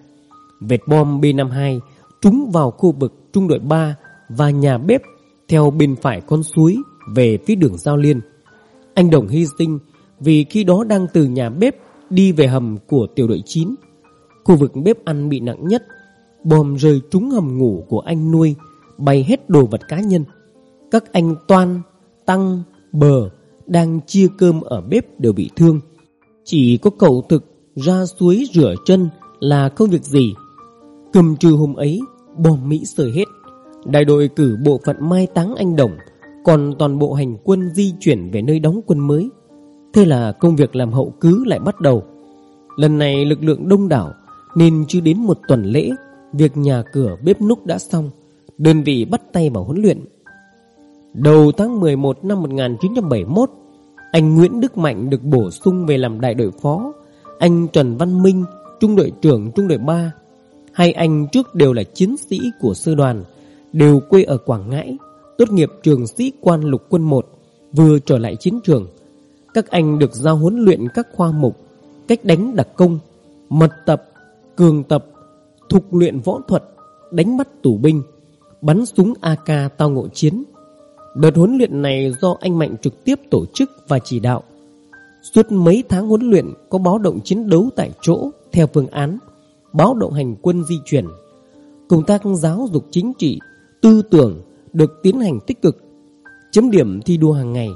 Vệt bom B-52 trúng vào khu vực trung đội 3 Và nhà bếp Theo bên phải con suối Về phía đường Giao Liên. Anh Đồng hy sinh Vì khi đó đang từ nhà bếp Đi về hầm của tiểu đội 9 Khu vực bếp ăn bị nặng nhất Bom rơi trúng hầm ngủ của anh nuôi Bay hết đồ vật cá nhân. Các anh Toan, Tăng, Bờ Đang chia cơm ở bếp đều bị thương. Chỉ có cậu thực ra suối rửa chân Là không việc gì. Cầm trừ hôm ấy Bom Mỹ rơi hết. Đại đội cử bộ phận mai táng anh Đồng còn toàn bộ hành quân di chuyển về nơi đóng quân mới. Thế là công việc làm hậu cứ lại bắt đầu. Lần này lực lượng đông đảo, Nên chưa đến một tuần lễ, Việc nhà cửa bếp núc đã xong, Đơn vị bắt tay vào huấn luyện. Đầu tháng 11 năm 1971 Anh Nguyễn Đức Mạnh được bổ sung về làm đại đội phó, Anh Trần Văn Minh, Trung đội trưởng Trung đội 3 Hai anh trước đều là chiến sĩ của sư đoàn, Đều quê ở Quảng Ngãi. Tốt nghiệp trường sĩ quan lục quân 1 Vừa trở lại chiến trường. Các anh được giao huấn luyện các khoa mục Cách đánh đặc công Mật tập, cường tập Thục luyện võ thuật Đánh bắt tù binh Bắn súng AK tao ngộ chiến. Đợt huấn luyện này do anh Mạnh trực tiếp tổ chức và chỉ đạo. Suốt mấy tháng huấn luyện Có báo động chiến đấu tại chỗ Theo phương án Báo động hành quân di chuyển. Công tác giáo dục chính trị Tư tưởng được tiến hành tích cực. Chấm điểm thi đua hàng ngày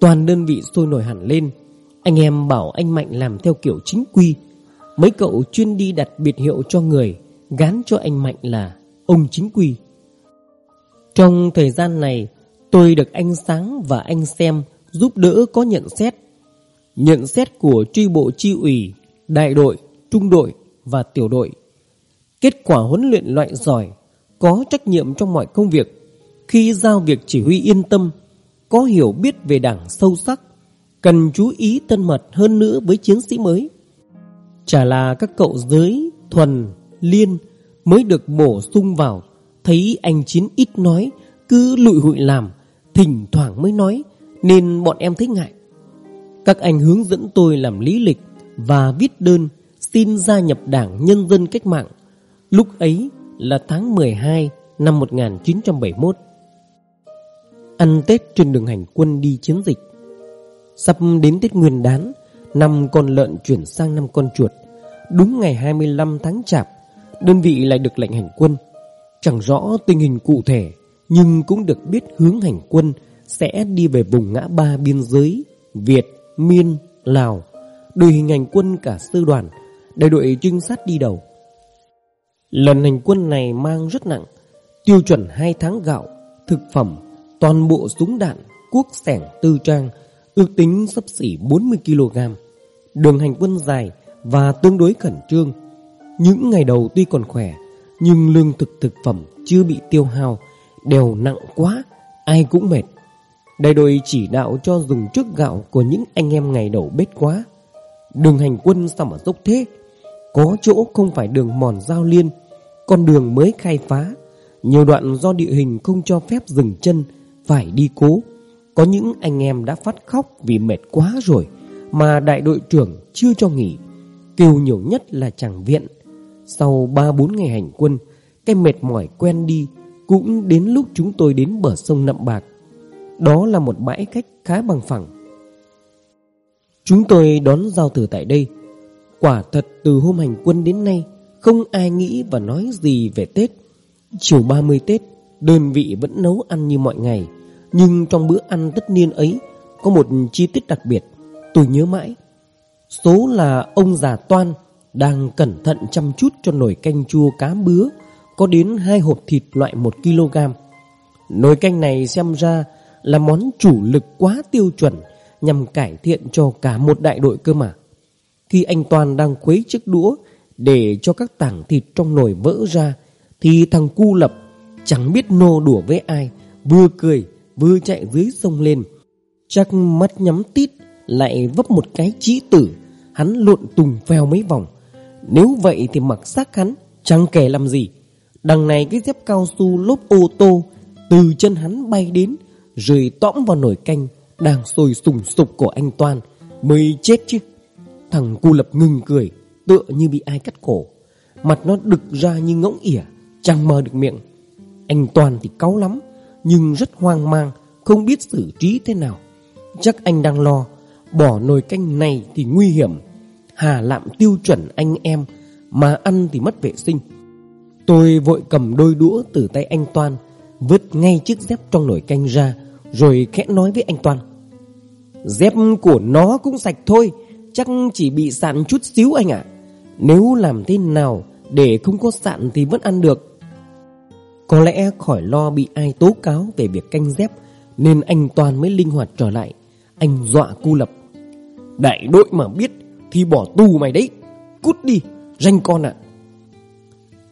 Toàn đơn vị sôi nổi hẳn lên. Anh em bảo anh Mạnh làm theo kiểu chính quy. Mấy cậu chuyên đi đặt biệt hiệu cho người Gán cho anh Mạnh là Ông chính quy. Trong thời gian này Tôi được anh Sáng và anh Xem Giúp đỡ có nhận xét. Nhận xét của tri bộ chi ủy Đại đội, trung đội và tiểu đội. Kết quả huấn luyện loại giỏi Có trách nhiệm trong mọi công việc. Khi giao việc chỉ huy yên tâm Có hiểu biết về đảng sâu sắc Cần chú ý thân mật hơn nữa với chiến sĩ mới. Chả là các cậu giới Thuần, Liên Mới được bổ sung vào Thấy anh Chiến ít nói Cứ lụi hụi làm Thỉnh thoảng mới nói Nên bọn em thấy ngại. Các anh hướng dẫn tôi làm lý lịch Và viết đơn Xin gia nhập đảng Nhân dân Cách mạng Lúc ấy là tháng 12 năm 1971 Ăn Tết trên đường hành quân đi chiến dịch. Sắp đến Tết Nguyên đán Năm con lợn chuyển sang năm con chuột. Đúng ngày 25 tháng Chạp Đơn vị lại được lệnh hành quân. Chẳng rõ tình hình cụ thể Nhưng cũng được biết hướng hành quân Sẽ đi về vùng ngã ba biên giới Việt, Miên, Lào Đội hình hành quân cả sư đoàn Đại đội trinh sát đi đầu. Lần hành quân này mang rất nặng Tiêu chuẩn 2 tháng gạo Thực phẩm Toàn bộ súng đạn, Cuốc sẻng, tư trang, Ước tính sấp xỉ 40kg Đường hành quân dài Và tương đối khẩn trương. Những ngày đầu tuy còn khỏe, Nhưng lương thực thực phẩm chưa bị tiêu hao Đều nặng quá, Ai cũng mệt. Đại đội chỉ đạo cho dùng trước gạo Của những anh em ngày đầu bết quá. Đường hành quân sao mà dốc thế, Có chỗ không phải đường mòn giao liên, Con đường mới khai phá. Nhiều đoạn do địa hình không cho phép dừng chân phải đi cố. Có những anh em đã phát khóc vì mệt quá rồi Mà đại đội trưởng chưa cho nghỉ. Kêu nhiều nhất là chẳng viện. Sau 3-4 ngày hành quân, Cái mệt mỏi quen đi Cũng đến lúc chúng tôi đến bờ sông Nậm Bạc. Đó là một bãi cách khá bằng phẳng. Chúng tôi đón giao thừa tại đây. Quả thật từ hôm hành quân đến nay, Không ai nghĩ và nói gì về Tết. Chiều 30 Tết Đơn vị vẫn nấu ăn như mọi ngày, Nhưng trong bữa ăn tất niên ấy, Có một chi tiết đặc biệt Tôi nhớ mãi. Số là ông già toan Đang cẩn thận chăm chút cho nồi canh chua cá bứa, Có đến hai hộp thịt loại 1kg Nồi canh này xem ra Là món chủ lực quá tiêu chuẩn Nhằm cải thiện cho cả một đại đội cơ mà. Khi anh Toàn đang khuấy chiếc đũa Để cho các tảng thịt trong nồi vỡ ra, Thì thằng cu lập Chẳng biết nô đùa với ai, Vừa cười, vừa chạy dưới sông lên. Chắc mắt nhắm tít, Lại vấp một cái chí tử, Hắn lộn tùng phèo mấy vòng. Nếu vậy thì mặc xác hắn, Chẳng kể làm gì. Đằng này cái dép cao su lốp ô tô, Từ chân hắn bay đến, Rồi tõm vào nồi canh, Đang sôi sùng sục của anh Toan. Mới chết chứ. Thằng cu lập ngừng cười, Tựa như bị ai cắt cổ. Mặt nó đực ra như ngỗng ỉa, Chẳng mở được miệng. Anh Toàn thì cáu lắm, Nhưng rất hoang mang, Không biết xử trí thế nào. Chắc anh đang lo, Bỏ nồi canh này thì nguy hiểm. Hà lạm tiêu chuẩn anh em, Mà ăn thì mất vệ sinh. Tôi vội cầm đôi đũa từ tay anh Toàn, Vứt ngay chiếc dép trong nồi canh ra, Rồi khẽ nói với anh Toàn: Dép của nó cũng sạch thôi, Chắc chỉ bị sạn chút xíu anh ạ. Nếu làm thế nào Để không có sạn thì vẫn ăn được. Có lẽ khỏi lo bị ai tố cáo Về việc canh dép, Nên anh Toàn mới linh hoạt trở lại. Anh dọa cu lập. Đại đội mà biết, Thì bỏ tù mày đấy. Cút đi, ranh con ạ.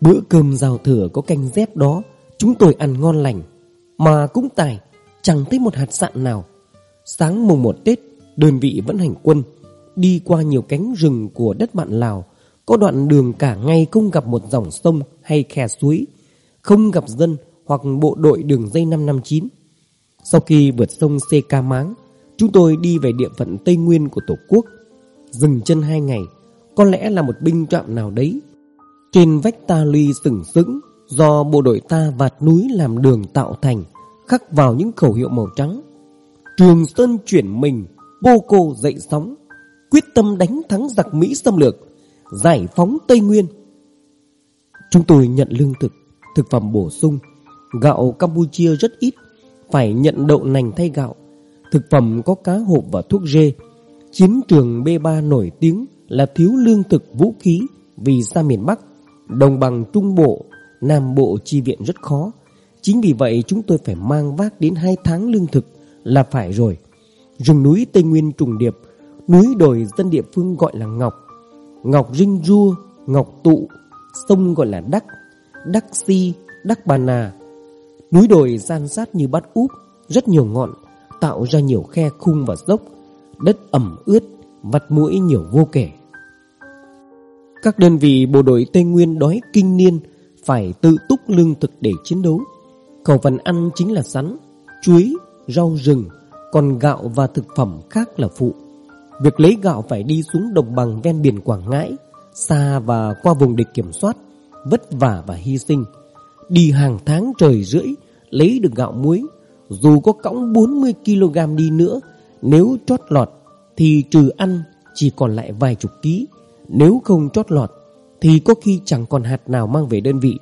Bữa cơm rào thừa có canh dép đó, Chúng tôi ăn ngon lành. Mà cũng tài, Chẳng thấy một hạt sạn nào. Sáng mùng một Tết, Đơn vị vẫn hành quân, Đi qua nhiều cánh rừng của đất bạn Lào. Có đoạn đường cả ngày không gặp một dòng sông hay khe suối. Không gặp dân hoặc bộ đội đường dây 559 Sau khi vượt sông CK Máng, Chúng tôi đi về địa phận Tây Nguyên của Tổ quốc. Dừng chân hai ngày, Có lẽ là một binh trạm nào đấy. Trên vách ta luy sừng sững Do bộ đội ta vạt núi làm đường tạo thành, Khắc vào những khẩu hiệu màu trắng. Trường Sơn chuyển mình, Bô cô dậy sóng, Quyết tâm đánh thắng giặc Mỹ xâm lược, Giải phóng Tây Nguyên. Chúng tôi nhận lương thực. Thực phẩm bổ sung. Gạo Campuchia rất ít Phải nhận đậu nành thay gạo. Thực phẩm có cá hộp và thuốc rê Chiến trường B3 nổi tiếng Là thiếu lương thực vũ khí Vì xa miền Bắc Đồng bằng Trung Bộ Nam Bộ chi viện rất khó. Chính vì vậy chúng tôi phải mang vác đến 2 tháng lương thực là phải rồi. Rừng núi Tây Nguyên trùng điệp Núi đồi dân địa phương gọi là Ngọc. Ngọc Rinh Rua, Ngọc Tụ Sông gọi là Đắc. Đắc Si, Đắc Bà Nà. Núi đồi gian sát như bát úp Rất nhiều ngọn Tạo ra nhiều khe khung và dốc Đất ẩm ướt Vặt mũi nhiều vô kể. Các đơn vị bộ đội Tây Nguyên đói kinh niên Phải tự túc lương thực để chiến đấu. Khẩu phần ăn chính là sắn Chuối, rau rừng Còn gạo và thực phẩm khác là phụ. Việc lấy gạo phải đi xuống đồng bằng ven biển Quảng Ngãi Xa và qua vùng địch kiểm soát. Vất vả và hy sinh. Đi hàng tháng trời rưỡi, Lấy được gạo muối. Dù có cõng 40kg đi nữa, Nếu chót lọt Thì trừ ăn chỉ còn lại vài chục ký. Nếu không chót lọt Thì có khi chẳng còn hạt nào mang về đơn vị.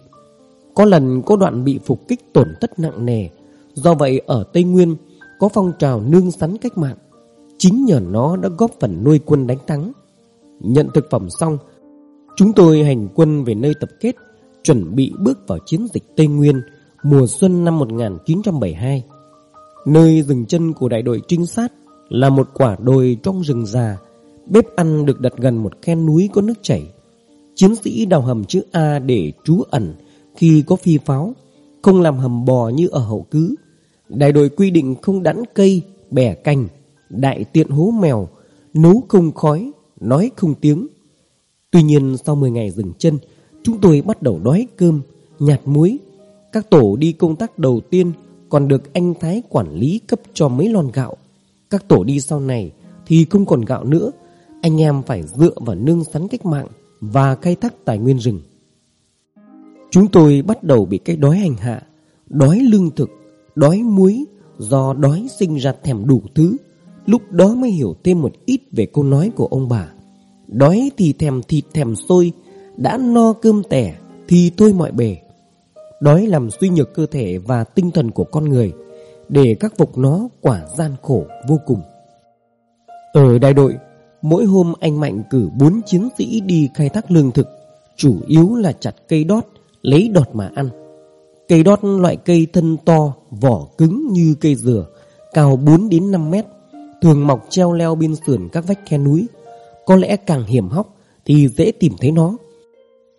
Có lần có đoạn bị phục kích tổn thất nặng nề. Do vậy ở Tây Nguyên, Có phong trào nương sắn cách mạng. Chính nhờ nó đã góp phần nuôi quân đánh thắng. Nhận thực phẩm xong Chúng tôi hành quân về nơi tập kết, Chuẩn bị bước vào chiến dịch Tây Nguyên, Mùa xuân năm 1972 Nơi dừng chân của đại đội trinh sát Là một quả đồi trong rừng già, Bếp ăn được đặt gần một khe núi có nước chảy. Chiến sĩ đào hầm chữ A để trú ẩn Khi có phi pháo, Không làm hầm bò như ở hậu cứ. Đại đội quy định không đắn cây, Bẻ cành, Đại tiện hố mèo, Nấu không khói, Nói không tiếng. Tuy nhiên sau 10 ngày dừng chân, Chúng tôi bắt đầu đói cơm, Nhạt muối. Các tổ đi công tác đầu tiên Còn được anh Thái quản lý cấp cho mấy lon gạo. Các tổ đi sau này Thì không còn gạo nữa. Anh em phải dựa vào nương sắn cách mạng Và khai thác tài nguyên rừng. Chúng tôi bắt đầu bị cái đói hành hạ, Đói lương thực, Đói muối Do đói sinh ra thèm đủ thứ. Lúc đó mới hiểu thêm một ít về câu nói của ông bà. Đói thì thèm thịt thèm xôi, Đã no cơm tẻ Thì thôi mọi bề Đói làm suy nhược cơ thể và tinh thần của con người, Để các phục nó quả gian khổ vô cùng. Ở đại đội, Mỗi hôm anh Mạnh cử bốn chiến sĩ đi khai thác lương thực, Chủ yếu là chặt cây đót, Lấy đọt mà ăn. Cây đót loại cây thân to, Vỏ cứng như cây dừa, Cao 4 đến 5 mét, Thường mọc treo leo bên sườn các vách khe núi. Có lẽ càng hiểm hóc Thì dễ tìm thấy nó.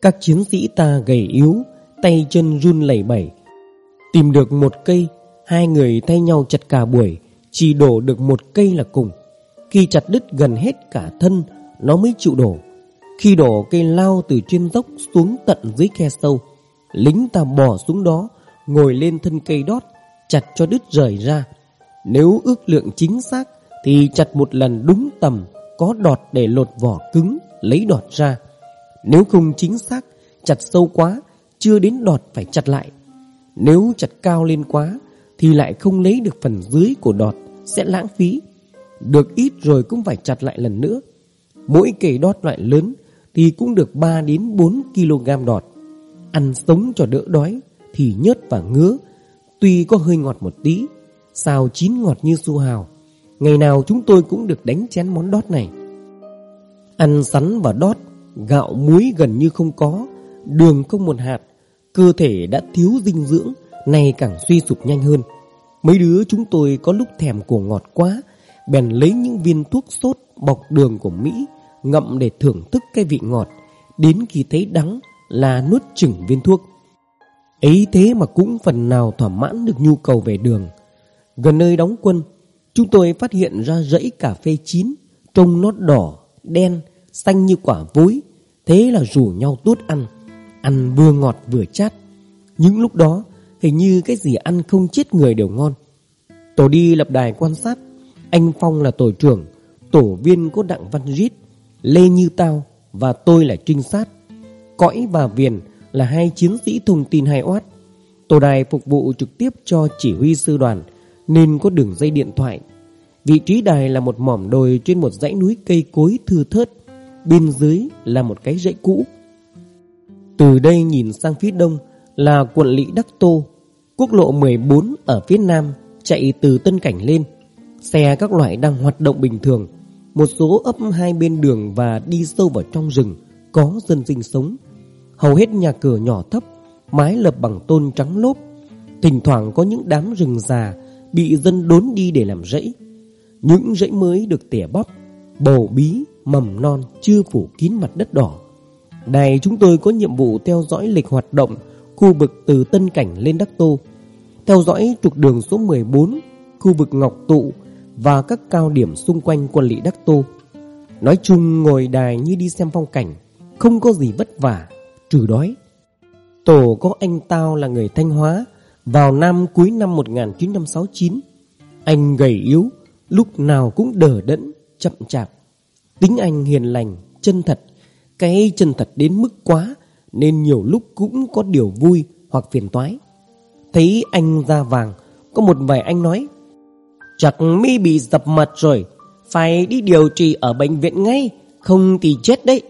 Các chiến sĩ ta gầy yếu, Tay chân run lẩy bẩy, Tìm được một cây, Hai người thay nhau chặt cả buổi, Chỉ đổ được một cây là cùng. Khi chặt đứt gần hết cả thân, Nó mới chịu đổ. Khi đổ cây lao từ trên dốc xuống tận dưới khe sâu, Lính ta bỏ xuống đó, Ngồi lên thân cây đót, Chặt cho đứt rời ra. Nếu ước lượng chính xác Thì chặt một lần đúng tầm có đọt để lột vỏ cứng, Lấy đọt ra. Nếu không chính xác, Chặt sâu quá, Chưa đến đọt phải chặt lại. Nếu chặt cao lên quá, Thì lại không lấy được phần dưới của đọt, Sẽ lãng phí. Được ít rồi cũng phải chặt lại lần nữa. Mỗi cây đọt loại lớn Thì cũng được 3 đến 4 kg đọt. Ăn sống cho đỡ đói Thì nhớt và ngứa. Tuy có hơi ngọt một tí Xào chín ngọt như su hào Ngày nào chúng tôi cũng được đánh chén món đót này Ăn sắn và đót Gạo muối gần như không có Đường không một hạt Cơ thể đã thiếu dinh dưỡng Này càng suy sụp nhanh hơn Mấy đứa chúng tôi có lúc thèm cổ ngọt quá Bèn lấy những viên thuốc sốt Bọc đường của Mỹ Ngậm để thưởng thức cái vị ngọt Đến khi thấy đắng là nuốt chửng viên thuốc. Ấy thế mà cũng phần nào thỏa mãn được nhu cầu về đường. Gần nơi đóng quân, chúng tôi phát hiện ra rẫy cà phê chín, trông nó đỏ, đen, xanh như quả vối. Thế là rủ nhau tốt ăn, ăn vừa ngọt vừa chát. Những lúc đó, hình như cái gì ăn không chết người đều ngon. Tổ đi lập đài quan sát, anh Phong là tổ trưởng, tổ viên có Đặng Văn Rít, Lê Như Tao và tôi là trinh sát. Cõi và Viền là hai chiến sĩ thông tin hai oát. Tổ đài phục vụ trực tiếp cho chỉ huy sư đoàn nên có đường dây điện thoại. Vị trí đài là một mỏm đồi trên một dãy núi cây cối thưa thớt. Bên dưới là một cái dãy cũ. Từ đây nhìn sang phía đông là quận lỵ Đắc Tô. Quốc lộ 14 ở phía nam chạy từ Tân Cảnh lên. Xe các loại đang hoạt động bình thường. Một số ấp hai bên đường và đi sâu vào trong rừng có dân sinh sống. Hầu hết nhà cửa nhỏ thấp, mái lợp bằng tôn trắng lốp. Thỉnh thoảng có những đám rừng già bị dân đốn đi để làm rẫy. Những rẫy mới được tỉa bắp, bầu bí, mầm non chưa phủ kín mặt đất đỏ. Đài chúng tôi có nhiệm vụ theo dõi lịch hoạt động khu vực từ Tân Cảnh lên Đắc Tô, theo dõi trục đường số 14, khu vực Ngọc Tụ và các cao điểm xung quanh quân lỵ Đắc Tô. Nói chung ngồi đài như đi xem phong cảnh, không có gì vất vả, trừ đói. Tổ có anh Tao là người Thanh Hóa, vào năm cuối năm 1969. Anh gầy yếu, lúc nào cũng đờ đẫn, chậm chạp. Tính anh hiền lành, chân thật. Cái chân thật đến mức quá, nên nhiều lúc cũng có điều vui hoặc phiền toái. Thấy anh da vàng, có một vài anh nói Chắc mi bị dập mặt rồi, phải đi điều trị ở bệnh viện ngay, không thì chết đấy.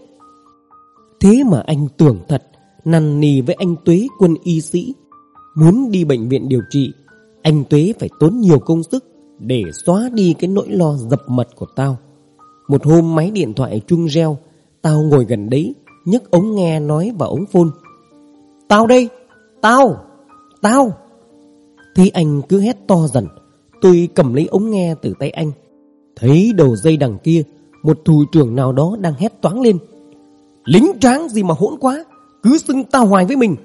Thế mà anh tưởng thật, năn nì với anh Tuế quân y sĩ. Muốn đi bệnh viện điều trị, anh Tuế phải tốn nhiều công sức để xóa đi cái nỗi lo dập mật của tao. Một hôm máy điện thoại trung reo, tao ngồi gần đấy, nhấc ống nghe nói vào ống phun. Tao đây, tao, tao. thì anh cứ hét to dần, tôi cầm lấy ống nghe từ tay anh. Thấy đầu dây đằng kia, một thủ trưởng nào đó đang hét toáng lên. Lính tráng gì mà hỗn quá, cứ xưng tao hoài với mình.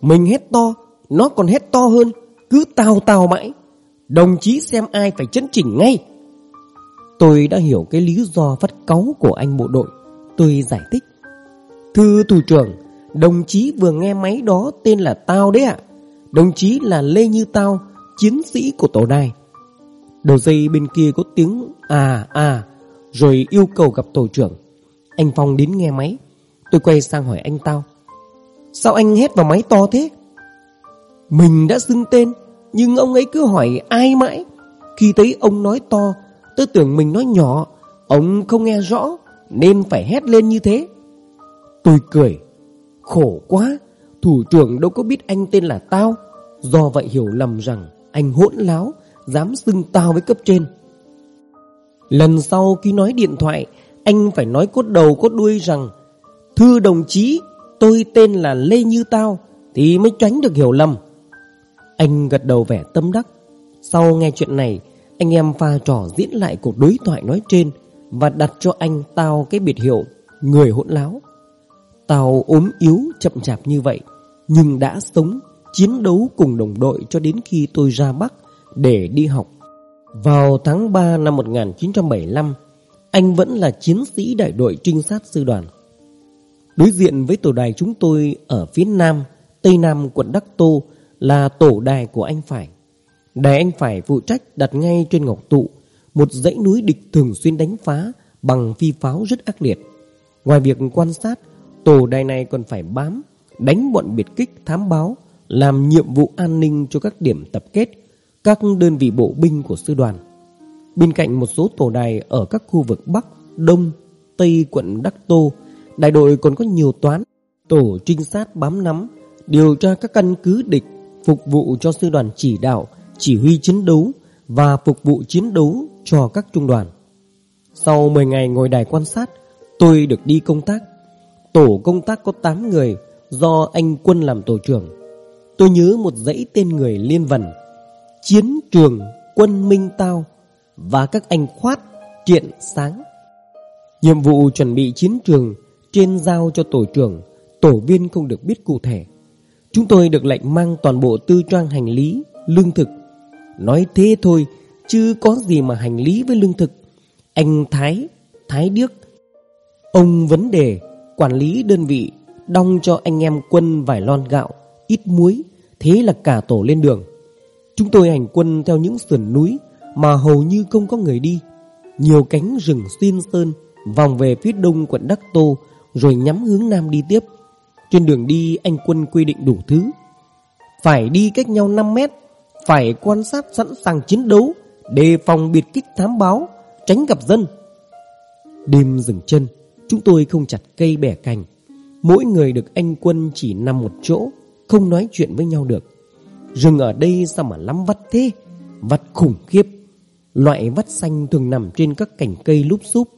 Mình hét to, nó còn hét to hơn, cứ tao tao mãi. Đồng chí xem ai phải chấn chỉnh ngay. Tôi đã hiểu cái lý do phát cáu của anh bộ đội. Tôi giải thích. Thưa thủ trưởng, đồng chí vừa nghe máy đó tên là Tao đấy ạ. Đồng chí là Lê Như Tao, chiến sĩ của tổ đài. Đầu dây bên kia có tiếng à à, rồi yêu cầu gặp tổ trưởng. Anh Phong đến nghe máy. Tôi quay sang hỏi anh Tao. Sao anh hét vào máy to thế? Mình đã xưng tên, nhưng ông ấy cứ hỏi ai mãi. Khi thấy ông nói to, tôi tưởng mình nói nhỏ, ông không nghe rõ, nên phải hét lên như thế. Tôi cười, khổ quá, thủ trưởng đâu có biết anh tên là tao. Do vậy hiểu lầm rằng anh hỗn láo, dám xưng tao với cấp trên. Lần sau khi nói điện thoại, anh phải nói cốt đầu cốt đuôi rằng Thưa đồng chí, tôi tên là Lê Như Tao, thì mới tránh được hiểu lầm. Anh gật đầu vẻ tâm đắc. Sau nghe chuyện này, anh em pha trò diễn lại cuộc đối thoại nói trên và đặt cho anh Tao cái biệt hiệu người hỗn láo. Tao ốm yếu chậm chạp như vậy, nhưng đã sống, chiến đấu cùng đồng đội cho đến khi tôi ra Bắc để đi học. Vào tháng 3 năm 1975, anh vẫn là chiến sĩ đại đội trinh sát sư đoàn. Đối diện với tổ đài chúng tôi ở phía nam, tây nam quận Đắc Tô là tổ đài của anh Phải. Đài anh Phải phụ trách đặt ngay trên Ngọc Tụ, một dãy núi địch thường xuyên đánh phá bằng phi pháo rất ác liệt. Ngoài việc quan sát, tổ đài này còn phải bám, đánh bọn biệt kích thám báo, làm nhiệm vụ an ninh cho các điểm tập kết, các đơn vị bộ binh của sư đoàn. Bên cạnh một số tổ đài ở các khu vực Bắc, Đông, Tây quận Đắc Tô, đại đội còn có nhiều toán, tổ trinh sát bám nắm, điều tra các căn cứ địch, phục vụ cho sư đoàn chỉ đạo, chỉ huy chiến đấu và phục vụ chiến đấu cho các trung đoàn. Sau 10 ngày ngồi đài quan sát, tôi được đi công tác. Tổ công tác có 8 người do anh Quân làm tổ trưởng. Tôi nhớ một dãy tên người liên vần. Chiến trường Quân Minh Tao và các anh khoát, triện, sáng. Nhiệm vụ chuẩn bị chiến trường trên giao cho tổ trưởng, tổ viên không được biết cụ thể. Chúng tôi được lệnh mang toàn bộ tư trang hành lý, lương thực. Nói thế thôi, chứ có gì mà hành lý với lương thực. Anh Thái, Thái Điếc, ông vấn đề, quản lý đơn vị, đong cho anh em quân vài lon gạo, ít muối, thế là cả tổ lên đường. Chúng tôi hành quân theo những sườn núi, mà hầu như không có người đi. Nhiều cánh rừng xuyên sơn vòng về phía đông quận Đắc Tô rồi nhắm hướng nam đi tiếp. Trên đường đi anh quân quy định đủ thứ. Phải đi cách nhau 5 mét, phải quan sát sẵn sàng chiến đấu, đề phòng biệt kích thám báo, tránh gặp dân. Đêm dừng chân, chúng tôi không chặt cây bẻ cành. Mỗi người được anh quân chỉ nằm một chỗ, không nói chuyện với nhau được. Rừng ở đây sao mà lắm vắt thế? Vắt khủng khiếp. Loại vắt xanh thường nằm trên các cành cây lúp xúp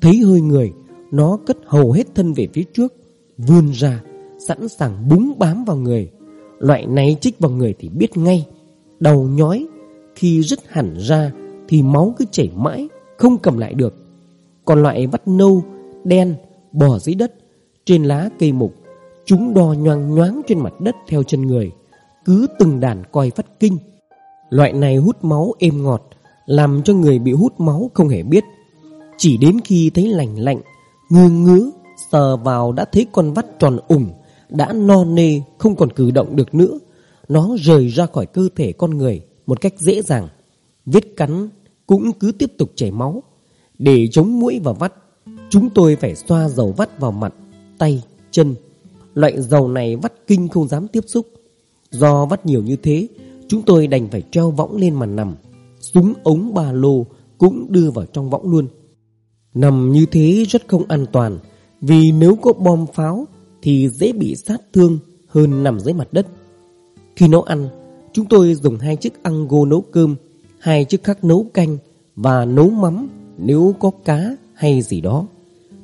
Thấy hơi người Nó cất hầu hết thân về phía trước Vươn ra Sẵn sàng búng bám vào người. Loại này chích vào người thì biết ngay. Đầu nhói Khi rứt hẳn ra Thì máu cứ chảy mãi Không cầm lại được. Còn loại vắt nâu, đen Bò dưới đất Trên lá cây mục Chúng đo nhoang nhoáng trên mặt đất theo chân người Cứ từng đàn coi phát kinh. Loại này hút máu êm ngọt làm cho người bị hút máu không hề biết. Chỉ đến khi thấy lạnh lạnh, ngư ngứa, sờ vào đã thấy con vắt tròn ủng, đã no nê, không còn cử động được nữa. Nó rời ra khỏi cơ thể con người một cách dễ dàng. Vết cắn cũng cứ tiếp tục chảy máu. Để chống mũi và vắt, chúng tôi phải xoa dầu vắt vào mặt, tay, chân. Loại dầu này vắt kinh không dám tiếp xúc, Do vắt nhiều như thế Chúng tôi đành phải treo võng lên mà nằm Súng ống ba lô Cũng đưa vào trong võng luôn Nằm như thế rất không an toàn Vì nếu có bom pháo thì dễ bị sát thương Hơn nằm dưới mặt đất. Khi nấu ăn Chúng tôi dùng hai chiếc ango nấu cơm Hai chiếc khác nấu canh Và nấu mắm nếu có cá hay gì đó.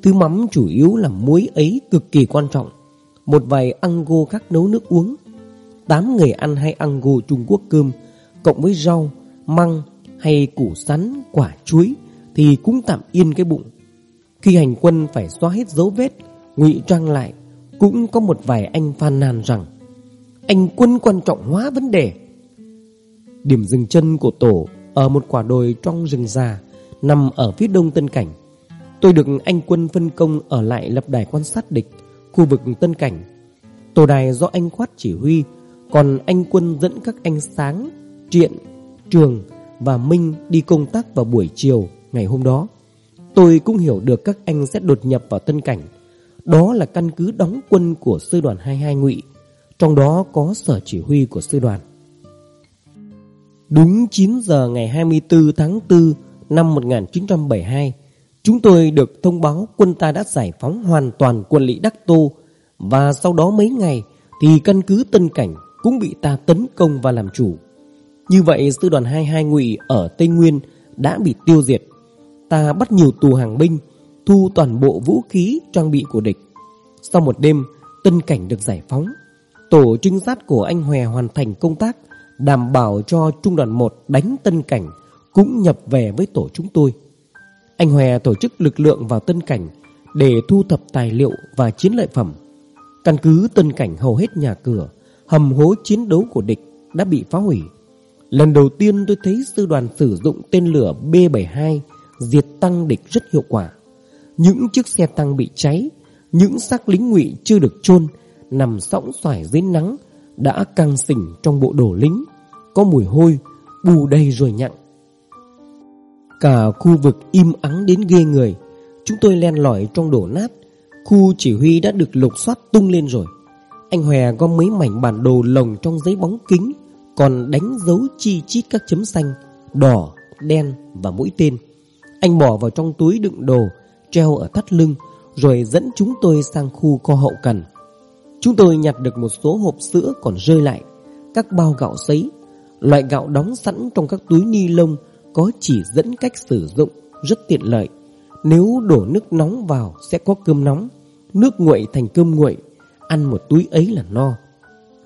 Thứ mắm chủ yếu là muối ấy cực kỳ quan trọng. Một vài ango khác nấu nước uống. Tám người ăn hay ango Trung Quốc cơm Cộng với rau, măng hay củ sắn, quả chuối Thì cũng tạm yên cái bụng. Khi hành quân phải xóa hết dấu vết ngụy trang lại cũng có một vài anh phàn nàn rằng Anh quân quan trọng hóa vấn đề. Điểm dừng chân của tổ Ở một quả đồi trong rừng già Nằm ở phía đông Tân Cảnh. Tôi được anh quân phân công ở lại lập đài quan sát địch Khu vực Tân Cảnh. Tổ đài do anh Khoát chỉ huy Còn anh quân dẫn các anh Sáng, Triện, Trường và Minh đi công tác vào buổi chiều ngày hôm đó. Tôi cũng hiểu được các anh sẽ đột nhập vào Tân Cảnh. Đó là căn cứ đóng quân của sư đoàn 22 ngụy. Trong đó có sở chỉ huy của sư đoàn. Đúng 9 giờ ngày 24 tháng 4 năm 1972 Chúng tôi được thông báo quân ta đã giải phóng hoàn toàn quân lỵ Đắc Tô. Và sau đó mấy ngày thì căn cứ Tân Cảnh cũng bị ta tấn công và làm chủ. Như vậy sư đoàn 22 ngụy ở Tây Nguyên đã bị tiêu diệt. Ta bắt nhiều tù hàng binh Thu toàn bộ vũ khí trang bị của địch Sau một đêm Tân Cảnh được giải phóng Tổ trinh sát của anh Hòe hoàn thành công tác Đảm bảo cho Trung đoàn 1 đánh Tân Cảnh Cũng nhập về với tổ chúng tôi anh Hòe tổ chức lực lượng vào Tân Cảnh để thu thập tài liệu và chiến lợi phẩm. Căn cứ Tân Cảnh hầu hết nhà cửa, hầm hố chiến đấu của địch đã bị phá hủy. Lần đầu tiên tôi thấy sư đoàn sử dụng tên lửa B-72 diệt tăng địch rất hiệu quả. Những chiếc xe tăng bị cháy, những xác lính ngụy chưa được chôn nằm sõng xoải dưới nắng đã căng sình trong bộ đồ lính, có mùi hôi, bù đầy rồi nhặng. Cả khu vực im ắng đến ghê người. Chúng tôi len lỏi trong đổ nát. Khu chỉ huy đã được lục soát tung lên rồi. Anh Hòe có mấy mảnh bản đồ lồng trong giấy bóng kính Còn đánh dấu chi chít các chấm xanh Đỏ, đen và mũi tên. Anh bỏ vào trong túi đựng đồ Treo ở thắt lưng Rồi dẫn chúng tôi sang khu kho hậu cần Chúng tôi nhặt được một số hộp sữa còn rơi lại Các bao gạo sấy Loại gạo đóng sẵn trong các túi ni lông có chỉ dẫn cách sử dụng rất tiện lợi. Nếu đổ nước nóng vào sẽ có cơm nóng, nước nguội thành cơm nguội, ăn một túi ấy là no.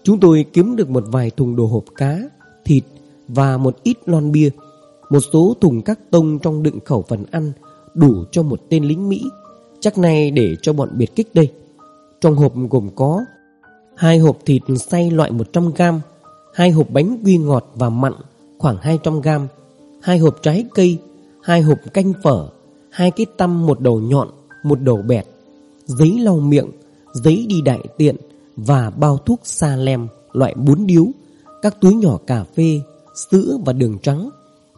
Chúng tôi kiếm được một vài thùng đồ hộp cá, thịt và một ít lon bia. Một số thùng các tông trong đựng khẩu phần ăn đủ cho một tên lính Mỹ. Chắc này để cho bọn biệt kích đây. Trong hộp gồm có hai hộp thịt xay loại 100g, hai hộp bánh quy ngọt và mặn khoảng 200g, hai hộp trái cây, hai hộp canh phở, hai cái tăm một đầu nhọn, một đầu bẹt, giấy lau miệng, giấy đi đại tiện và bao thuốc sa lem loại 4 điếu, các túi nhỏ cà phê, sữa và đường trắng,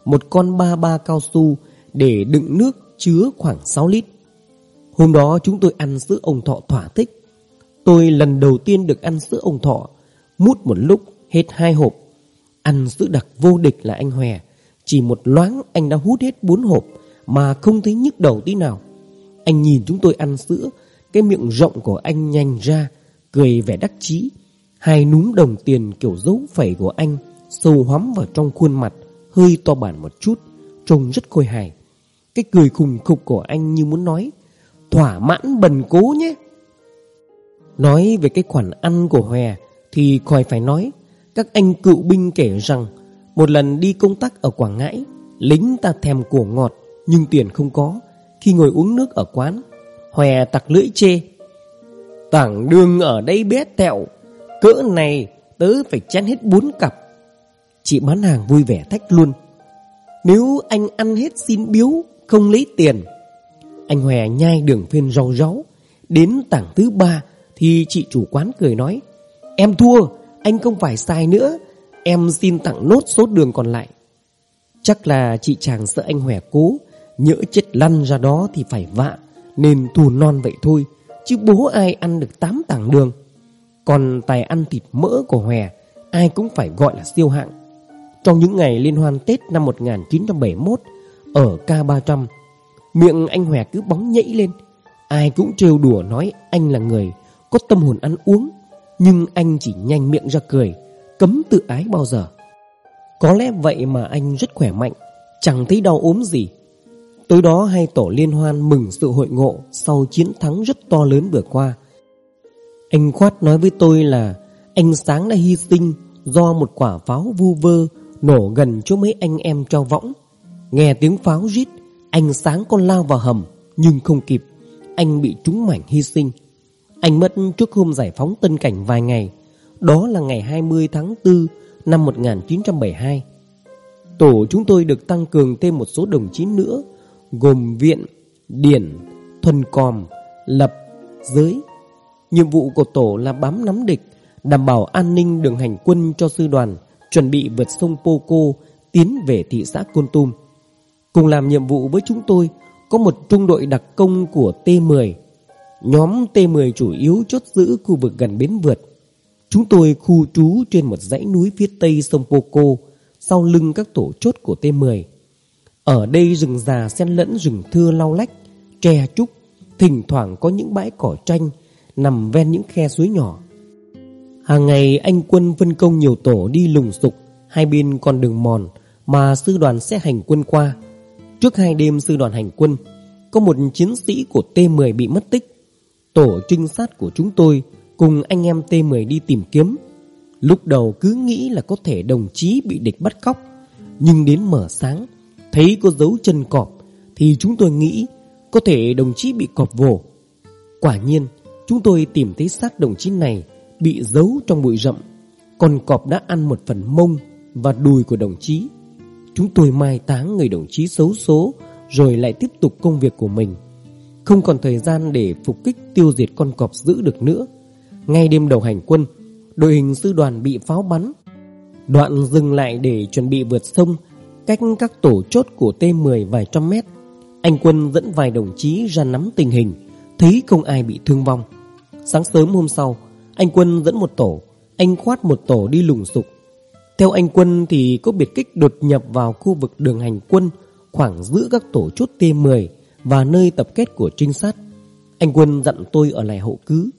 một con ba ba cao su để đựng nước chứa khoảng 6 lít. Hôm đó chúng tôi ăn sữa ông thọ thỏa thích. Tôi lần đầu tiên được ăn sữa ông thọ, mút một lúc hết hai hộp. Ăn sữa đặc vô địch là anh Hòe. Chỉ một loáng anh đã hút hết bốn hộp Mà không thấy nhức đầu tí nào Anh nhìn chúng tôi ăn sữa Cái miệng rộng của anh nhanh ra Cười vẻ đắc chí Hai núm đồng tiền kiểu dấu phẩy của anh Sâu hóm vào trong khuôn mặt Hơi to bản một chút Trông rất khôi hài cái cười khùng khục của anh như muốn nói, Thỏa mãn bần cố nhé. Nói về cái khoản ăn của Hòe Thì khỏi phải nói, Các anh cựu binh kể rằng, một lần đi công tác ở Quảng Ngãi, Lính ta thèm cổ ngọt, Nhưng tiền không có. Khi ngồi uống nước ở quán, Hòe tặc lưỡi chê, Tảng đường ở đây bé tẹo, Cỡ này tớ phải chén hết bốn cặp. Chị bán hàng vui vẻ thách luôn, Nếu anh ăn hết xin biếu không lấy tiền. Anh Hòe nhai đường phên rau ráu Đến tảng thứ ba Thì chị chủ quán cười nói, Em thua, Anh không phải sai nữa. Em xin tặng nốt số đường còn lại. Chắc là chị chàng sợ anh Hòe cố, Nhỡ chết lăn ra đó thì phải vạ, Nên thù non vậy thôi, Chứ bố ai ăn được 8 tảng đường. Còn tài ăn thịt mỡ của Hòe, ai cũng phải gọi là siêu hạng. Trong những ngày liên hoan Tết năm 1971 ở K300, miệng anh Hòe cứ bóng nhảy lên. Ai cũng trêu đùa nói anh là người có tâm hồn ăn uống, nhưng anh chỉ nhanh miệng ra cười, cấm tự ái bao giờ. Có lẽ vậy mà anh rất khỏe mạnh, chẳng thấy đau ốm gì. Tối đó hai tổ liên hoan mừng sự hội ngộ sau chiến thắng rất to lớn vừa qua. Anh Khoát nói với tôi là anh Sáng đã hy sinh do một quả pháo vu vơ nổ gần chỗ mấy anh em trao võng. Nghe tiếng pháo rít, anh Sáng con lao vào hầm nhưng không kịp. Anh bị trúng mảnh hy sinh. Anh mất trước hôm giải phóng Tân Cảnh vài ngày. Đó là ngày 20 tháng 4 năm 1972. Tổ chúng tôi được tăng cường thêm một số đồng chí nữa gồm viện, điển, thuần còm, lập, giới. Nhiệm vụ của tổ là bám nắm địch, đảm bảo an ninh đường hành quân cho sư đoàn, chuẩn bị vượt sông Poco tiến về thị xã Côn Tum. Cùng làm nhiệm vụ với chúng tôi có một trung đội đặc công của T-10. Nhóm T-10 chủ yếu chốt giữ khu vực gần bến vượt. Chúng tôi khu trú trên một dãy núi phía tây sông Poco, sau lưng các tổ chốt của T-10. Ở đây rừng già xen lẫn rừng thưa lau lách, tre trúc, thỉnh thoảng có những bãi cỏ tranh nằm ven những khe suối nhỏ. Hàng ngày anh quân phân công nhiều tổ đi lùng sục hai bên con đường mòn mà sư đoàn sẽ hành quân qua. Trước hai đêm sư đoàn hành quân, có một chiến sĩ của T-10 bị mất tích. Tổ trinh sát của chúng tôi cùng anh em T-10 đi tìm kiếm. Lúc đầu cứ nghĩ là có thể đồng chí bị địch bắt cóc, nhưng đến mở sáng, thấy có dấu chân cọp thì chúng tôi nghĩ có thể đồng chí bị cọp vồ. Quả nhiên, chúng tôi tìm thấy xác đồng chí này bị giấu trong bụi rậm. còn cọp đã ăn một phần mông và đùi của đồng chí. Chúng tôi mai táng người đồng chí xấu số rồi lại tiếp tục công việc của mình. Không còn thời gian để phục kích tiêu diệt con cọp giữ được nữa. Ngay đêm đầu hành quân, đội hình sư đoàn bị pháo bắn. Đoạn dừng lại để chuẩn bị vượt sông, cách các tổ chốt của T-10 vài trăm mét. Anh quân dẫn vài đồng chí ra nắm tình hình, thấy không ai bị thương vong. Sáng sớm hôm sau, anh quân dẫn một tổ, anh khoát một tổ đi lùng sục. Theo anh quân thì có biệt kích đột nhập vào khu vực đường hành quân khoảng giữa các tổ chốt T-10 và nơi tập kết của trinh sát. Anh quân dặn tôi ở lại hậu cứ,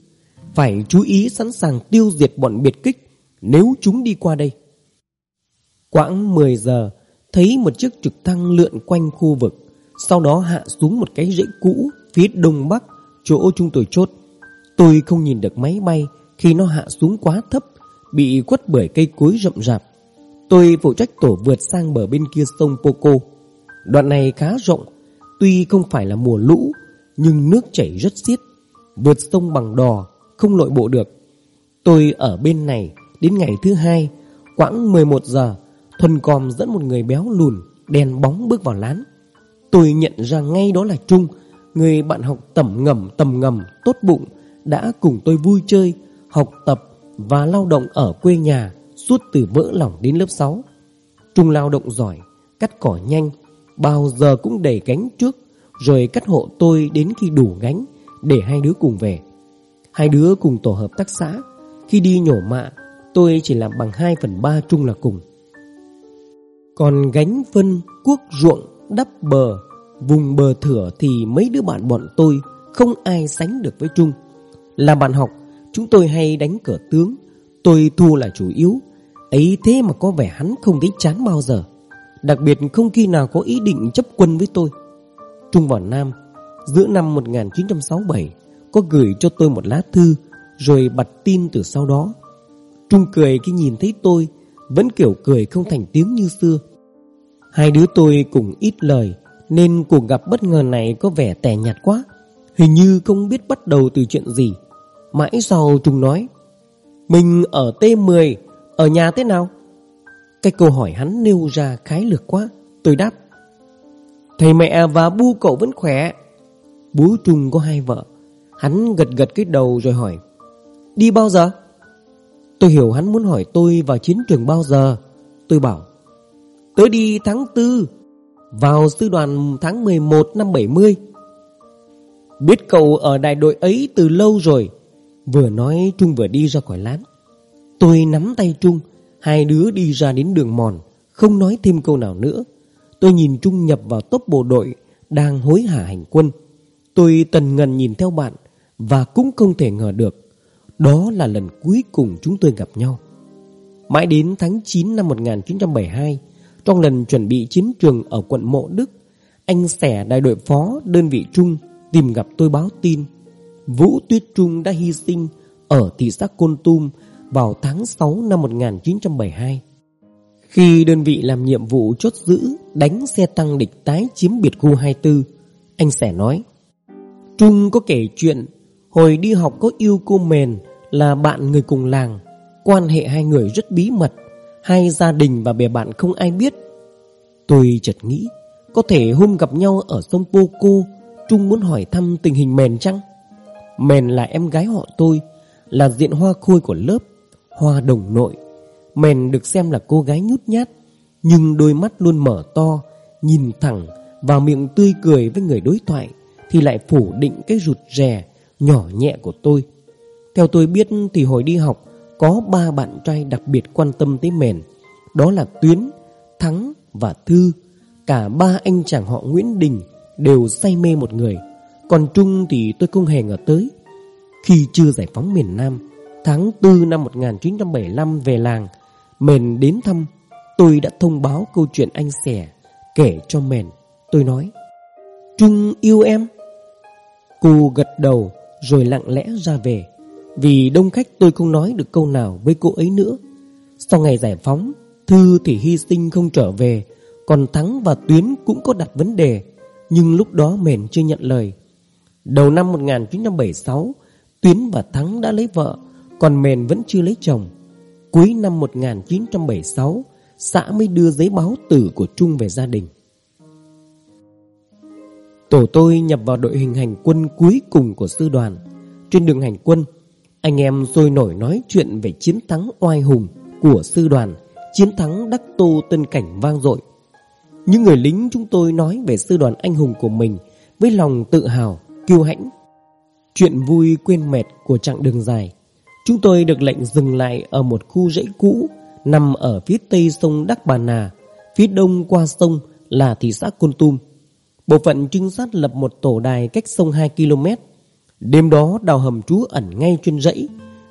phải chú ý sẵn sàng tiêu diệt bọn biệt kích nếu chúng đi qua đây. Quãng 10 giờ, thấy một chiếc trực thăng lượn quanh khu vực, sau đó hạ xuống một cái rễ cũ phía đông bắc chỗ chúng tôi chốt. Tôi không nhìn được máy bay khi nó hạ xuống quá thấp, bị quất bởi cây cối rậm rạp. Tôi phụ trách tổ vượt sang bờ bên kia sông Poco. Đoạn này khá rộng, tuy không phải là mùa lũ, nhưng nước chảy rất xiết. Vượt sông bằng đò, không lội bộ được. Tôi ở bên này đến ngày thứ hai, quãng 11 giờ, Thuần Còm dẫn một người béo lùn, đèn bóng bước vào lán. Tôi nhận ra ngay đó là Trung, người bạn học tẩm ngầm tầm ngầm, tốt bụng, đã cùng tôi vui chơi, học tập và lao động ở quê nhà suốt từ vỡ lòng đến lớp 6. Trung lao động giỏi, cắt cỏ nhanh, bao giờ cũng đẩy gánh trước, rồi cắt hộ tôi đến khi đủ gánh để hai đứa cùng về. Hai đứa cùng tổ hợp tác xã, khi đi nhổ mạ, tôi chỉ làm bằng 2 phần 3 Trung là cùng. Còn gánh phân, cuốc ruộng, đắp bờ, vùng bờ thửa thì mấy đứa bạn bọn tôi không ai sánh được với Trung. Là bạn học, chúng tôi hay đánh cờ tướng, tôi thua là chủ yếu. Ấy thế mà có vẻ hắn không thấy chán bao giờ. Đặc biệt không khi nào có ý định chấp quân với tôi. Trung vào Nam, giữa năm 1967, có gửi cho tôi một lá thư, rồi bật tin từ sau đó. Trung cười khi nhìn thấy tôi, vẫn kiểu cười không thành tiếng như xưa. Hai đứa tôi cùng ít lời, nên cuộc gặp bất ngờ này có vẻ tẻ nhạt quá. Hình như không biết bắt đầu từ chuyện gì. Mãi sau Trung nói, mình ở T10, ở nhà thế nào? Cái câu hỏi hắn nêu ra khái lược quá. Tôi đáp, Thầy mẹ và bu cậu vẫn khỏe. Bố Trung có hai vợ. Hắn gật gật cái đầu rồi hỏi, Đi bao giờ? Tôi hiểu hắn muốn hỏi tôi vào chiến trường bao giờ. Tôi bảo, Tớ đi tháng 4 Vào sư đoàn tháng 11 năm 70 Biết cậu ở đại đội ấy từ lâu rồi. Vừa nói, Trung vừa đi ra khỏi lán. Tôi nắm tay Trung, Hai đứa đi ra đến đường mòn, Không nói thêm câu nào nữa. Tôi nhìn Trung nhập vào tốp bộ đội Đang hối hả hành quân. Tôi tần ngần nhìn theo bạn Và cũng không thể ngờ được, Đó là lần cuối cùng chúng tôi gặp nhau. Mãi đến tháng 9 năm 1972 Trong lần chuẩn bị chiến trường ở quận Mộ Đức, Anh Sẻ đại đội phó đơn vị Trung Tìm gặp tôi báo tin, Vũ Tuyết Trung đã hy sinh Ở thị xã Côn Tum vào tháng 6 năm 1972 Khi đơn vị làm nhiệm vụ chốt giữ Đánh xe tăng địch tái chiếm biệt khu 24 Anh Sẻ nói, Trung có kể chuyện, Hồi đi học có yêu cô Mền Là bạn người cùng làng, Quan hệ hai người rất bí mật, Hai gia đình và bè bạn không ai biết. Tôi chợt nghĩ, Có thể hôm gặp nhau ở sông Poco, Trung muốn hỏi thăm tình hình Mền chăng? Mền là em gái họ tôi, Là diện hoa khôi của lớp. Hoa đồng nội. Mền được xem là cô gái nhút nhát, Nhưng đôi mắt luôn mở to, Nhìn thẳng Và miệng tươi cười với người đối thoại, Thì lại phủ định cái rụt rè Nhỏ nhẹ của tôi. Theo tôi biết thì hồi đi học, Có ba bạn trai đặc biệt quan tâm tới Mền Đó là Tuyến, Thắng và Thư. Cả ba anh chàng họ Nguyễn Đình Đều say mê một người. Còn Trung thì tôi không hề ngờ tới. Khi chưa giải phóng miền Nam Tháng 4 năm 1975 về làng, Mền đến thăm, Tôi đã thông báo câu chuyện anh xẻ, Kể cho Mền. Tôi nói, Trung yêu em. Cô gật đầu Rồi lặng lẽ ra về. Vì đông khách tôi không nói được câu nào với cô ấy nữa. Sau ngày giải phóng, Thư thì hy sinh không trở về, Còn Thắng và Tuyến cũng có đặt vấn đề. Nhưng lúc đó Mền chưa nhận lời. Đầu năm 1976 Tuyến và Thắng đã lấy vợ. Còn Mền vẫn chưa lấy chồng. Cuối năm 1976 Xã mới đưa giấy báo tử của Trung về gia đình. Tổ tôi nhập vào đội hình hành quân cuối cùng của sư đoàn. Trên đường hành quân Anh em sôi nổi nói chuyện về chiến thắng oai hùng của sư đoàn Chiến thắng Đắc Tô Tân Cảnh vang dội. Những người lính chúng tôi nói về sư đoàn anh hùng của mình Với lòng tự hào, kiêu hãnh. Chuyện vui quên mệt của chặng đường dài Chúng tôi được lệnh dừng lại ở một khu rẫy cũ, Nằm ở phía tây sông Đắc Bà Nà. Phía đông qua sông là thị xã Côn Tum Bộ phận trinh sát lập một tổ đài cách sông 2 km. Đêm đó, đào hầm trú ẩn ngay trên rẫy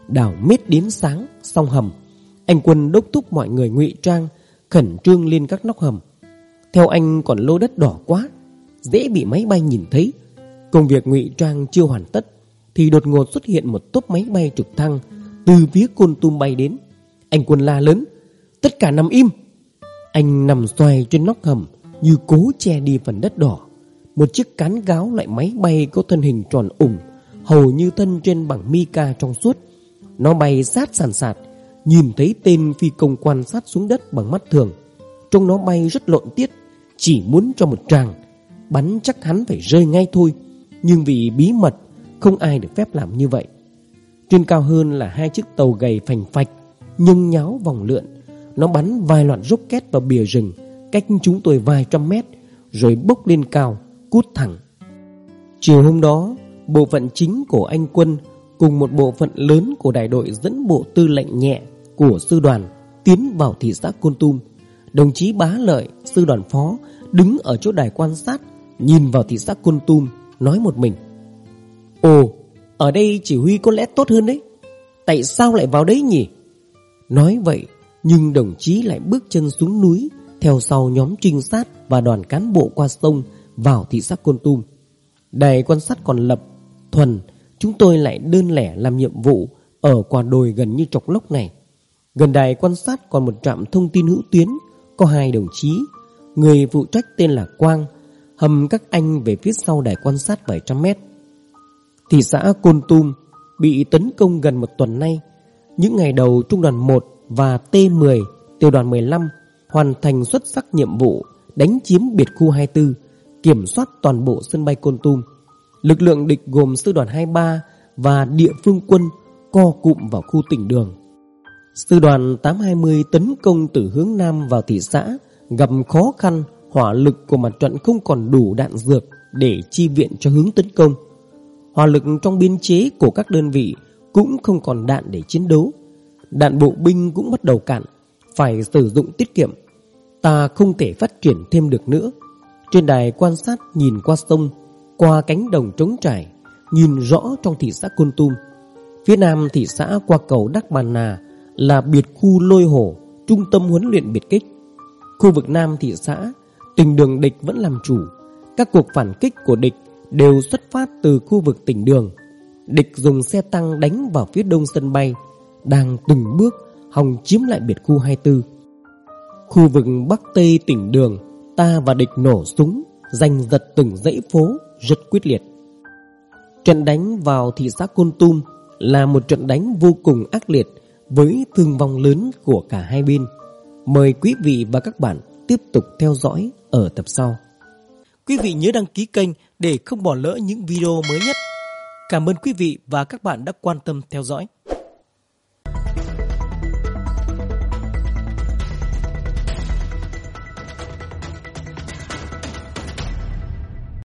Đào mít đến sáng, Xong hầm. Anh quân đốc thúc mọi người ngụy trang, Khẩn trương lên các nóc hầm. Theo anh, còn lô đất đỏ quá, Dễ bị máy bay nhìn thấy. Công việc ngụy trang chưa hoàn tất. Thì đột ngột xuất hiện một tốp máy bay trực thăng Từ phía côn tum bay đến. Anh quân la lớn, Tất cả nằm im. Anh nằm xoay trên nóc hầm Như cố che đi phần đất đỏ. Một chiếc cán gáo loại máy bay Có thân hình tròn ủng, Hầu như thân trên bằng mica trong suốt. Nó bay sát sàn sạt, Nhìn thấy tên phi công quan sát xuống đất bằng mắt thường. Trông nó bay rất lộn tiết, Chỉ muốn cho một tràng, Bắn chắc hắn phải rơi ngay thôi. Nhưng vì bí mật không ai được phép làm như vậy. Trên cao hơn là hai chiếc tàu gầy phành phạch Nhưng nháo vòng lượn. Nó bắn vài loạt rocket vào bìa rừng Cách chúng tôi vài trăm mét Rồi bốc lên cao Cút thẳng. Chiều hôm đó Bộ phận chính của anh quân Cùng một bộ phận lớn của đại đội dẫn bộ tư lệnh nhẹ Của sư đoàn Tiến vào thị xã Côn Tum. Đồng chí Bá Lợi, sư đoàn phó Đứng ở chỗ đài quan sát Nhìn vào thị xã Côn Tum Nói một mình. Ồ, ở đây chỉ huy có lẽ tốt hơn đấy. Tại sao lại vào đấy nhỉ? Nói vậy, Nhưng đồng chí lại bước chân xuống núi, Theo sau nhóm trinh sát Và đoàn cán bộ qua sông Vào thị xã Côn Tum. Đài quan sát còn lập, Thuần, Chúng tôi lại đơn lẻ làm nhiệm vụ Ở quả đồi gần như trọc lốc này. Gần đài quan sát còn một trạm thông tin hữu tuyến, Có hai đồng chí. Người phụ trách tên là Quang, hầm các anh về phía sau đài quan sát vài trăm mét. Thị xã Côn Tum bị tấn công gần một tuần nay. Những ngày đầu Trung đoàn 1 và T10, tiểu đoàn 15 hoàn thành xuất sắc nhiệm vụ đánh chiếm biệt khu 24, kiểm soát toàn bộ sân bay Côn Tum. Lực lượng địch gồm sư đoàn 23 và địa phương quân co cụm vào khu tỉnh đường. Sư đoàn 820 tấn công từ hướng Nam vào thị xã gặp khó khăn hỏa lực của mặt trận không còn đủ đạn dược để chi viện cho hướng tấn công. Hỏa lực trong biên chế của các đơn vị cũng không còn đạn để chiến đấu. Đạn bộ binh cũng bắt đầu cạn, phải sử dụng tiết kiệm. Ta không thể phát triển thêm được nữa. Trên đài quan sát nhìn qua sông, qua cánh đồng trống trải, nhìn rõ trong thị xã Côn Tum. Phía nam thị xã qua cầu Đắc Bàn Nà là biệt khu lôi hổ, trung tâm huấn luyện biệt kích. Khu vực nam thị xã, tình đường địch vẫn làm chủ. Các cuộc phản kích của địch đều xuất phát từ khu vực tỉnh đường. Địch dùng xe tăng đánh vào phía đông sân bay, đang từng bước hòng chiếm lại biệt khu 24. Khu vực bắc tây tỉnh đường, ta và địch nổ súng, giành giật từng dãy phố rất quyết liệt. Trận đánh vào thị xã Côn Tum là một trận đánh vô cùng ác liệt với thương vong lớn của cả hai bên. Mời quý vị và các bạn tiếp tục theo dõi ở tập sau. Quý vị nhớ đăng ký kênh để không bỏ lỡ những video mới nhất. Cảm ơn quý vị và các bạn đã quan tâm theo dõi.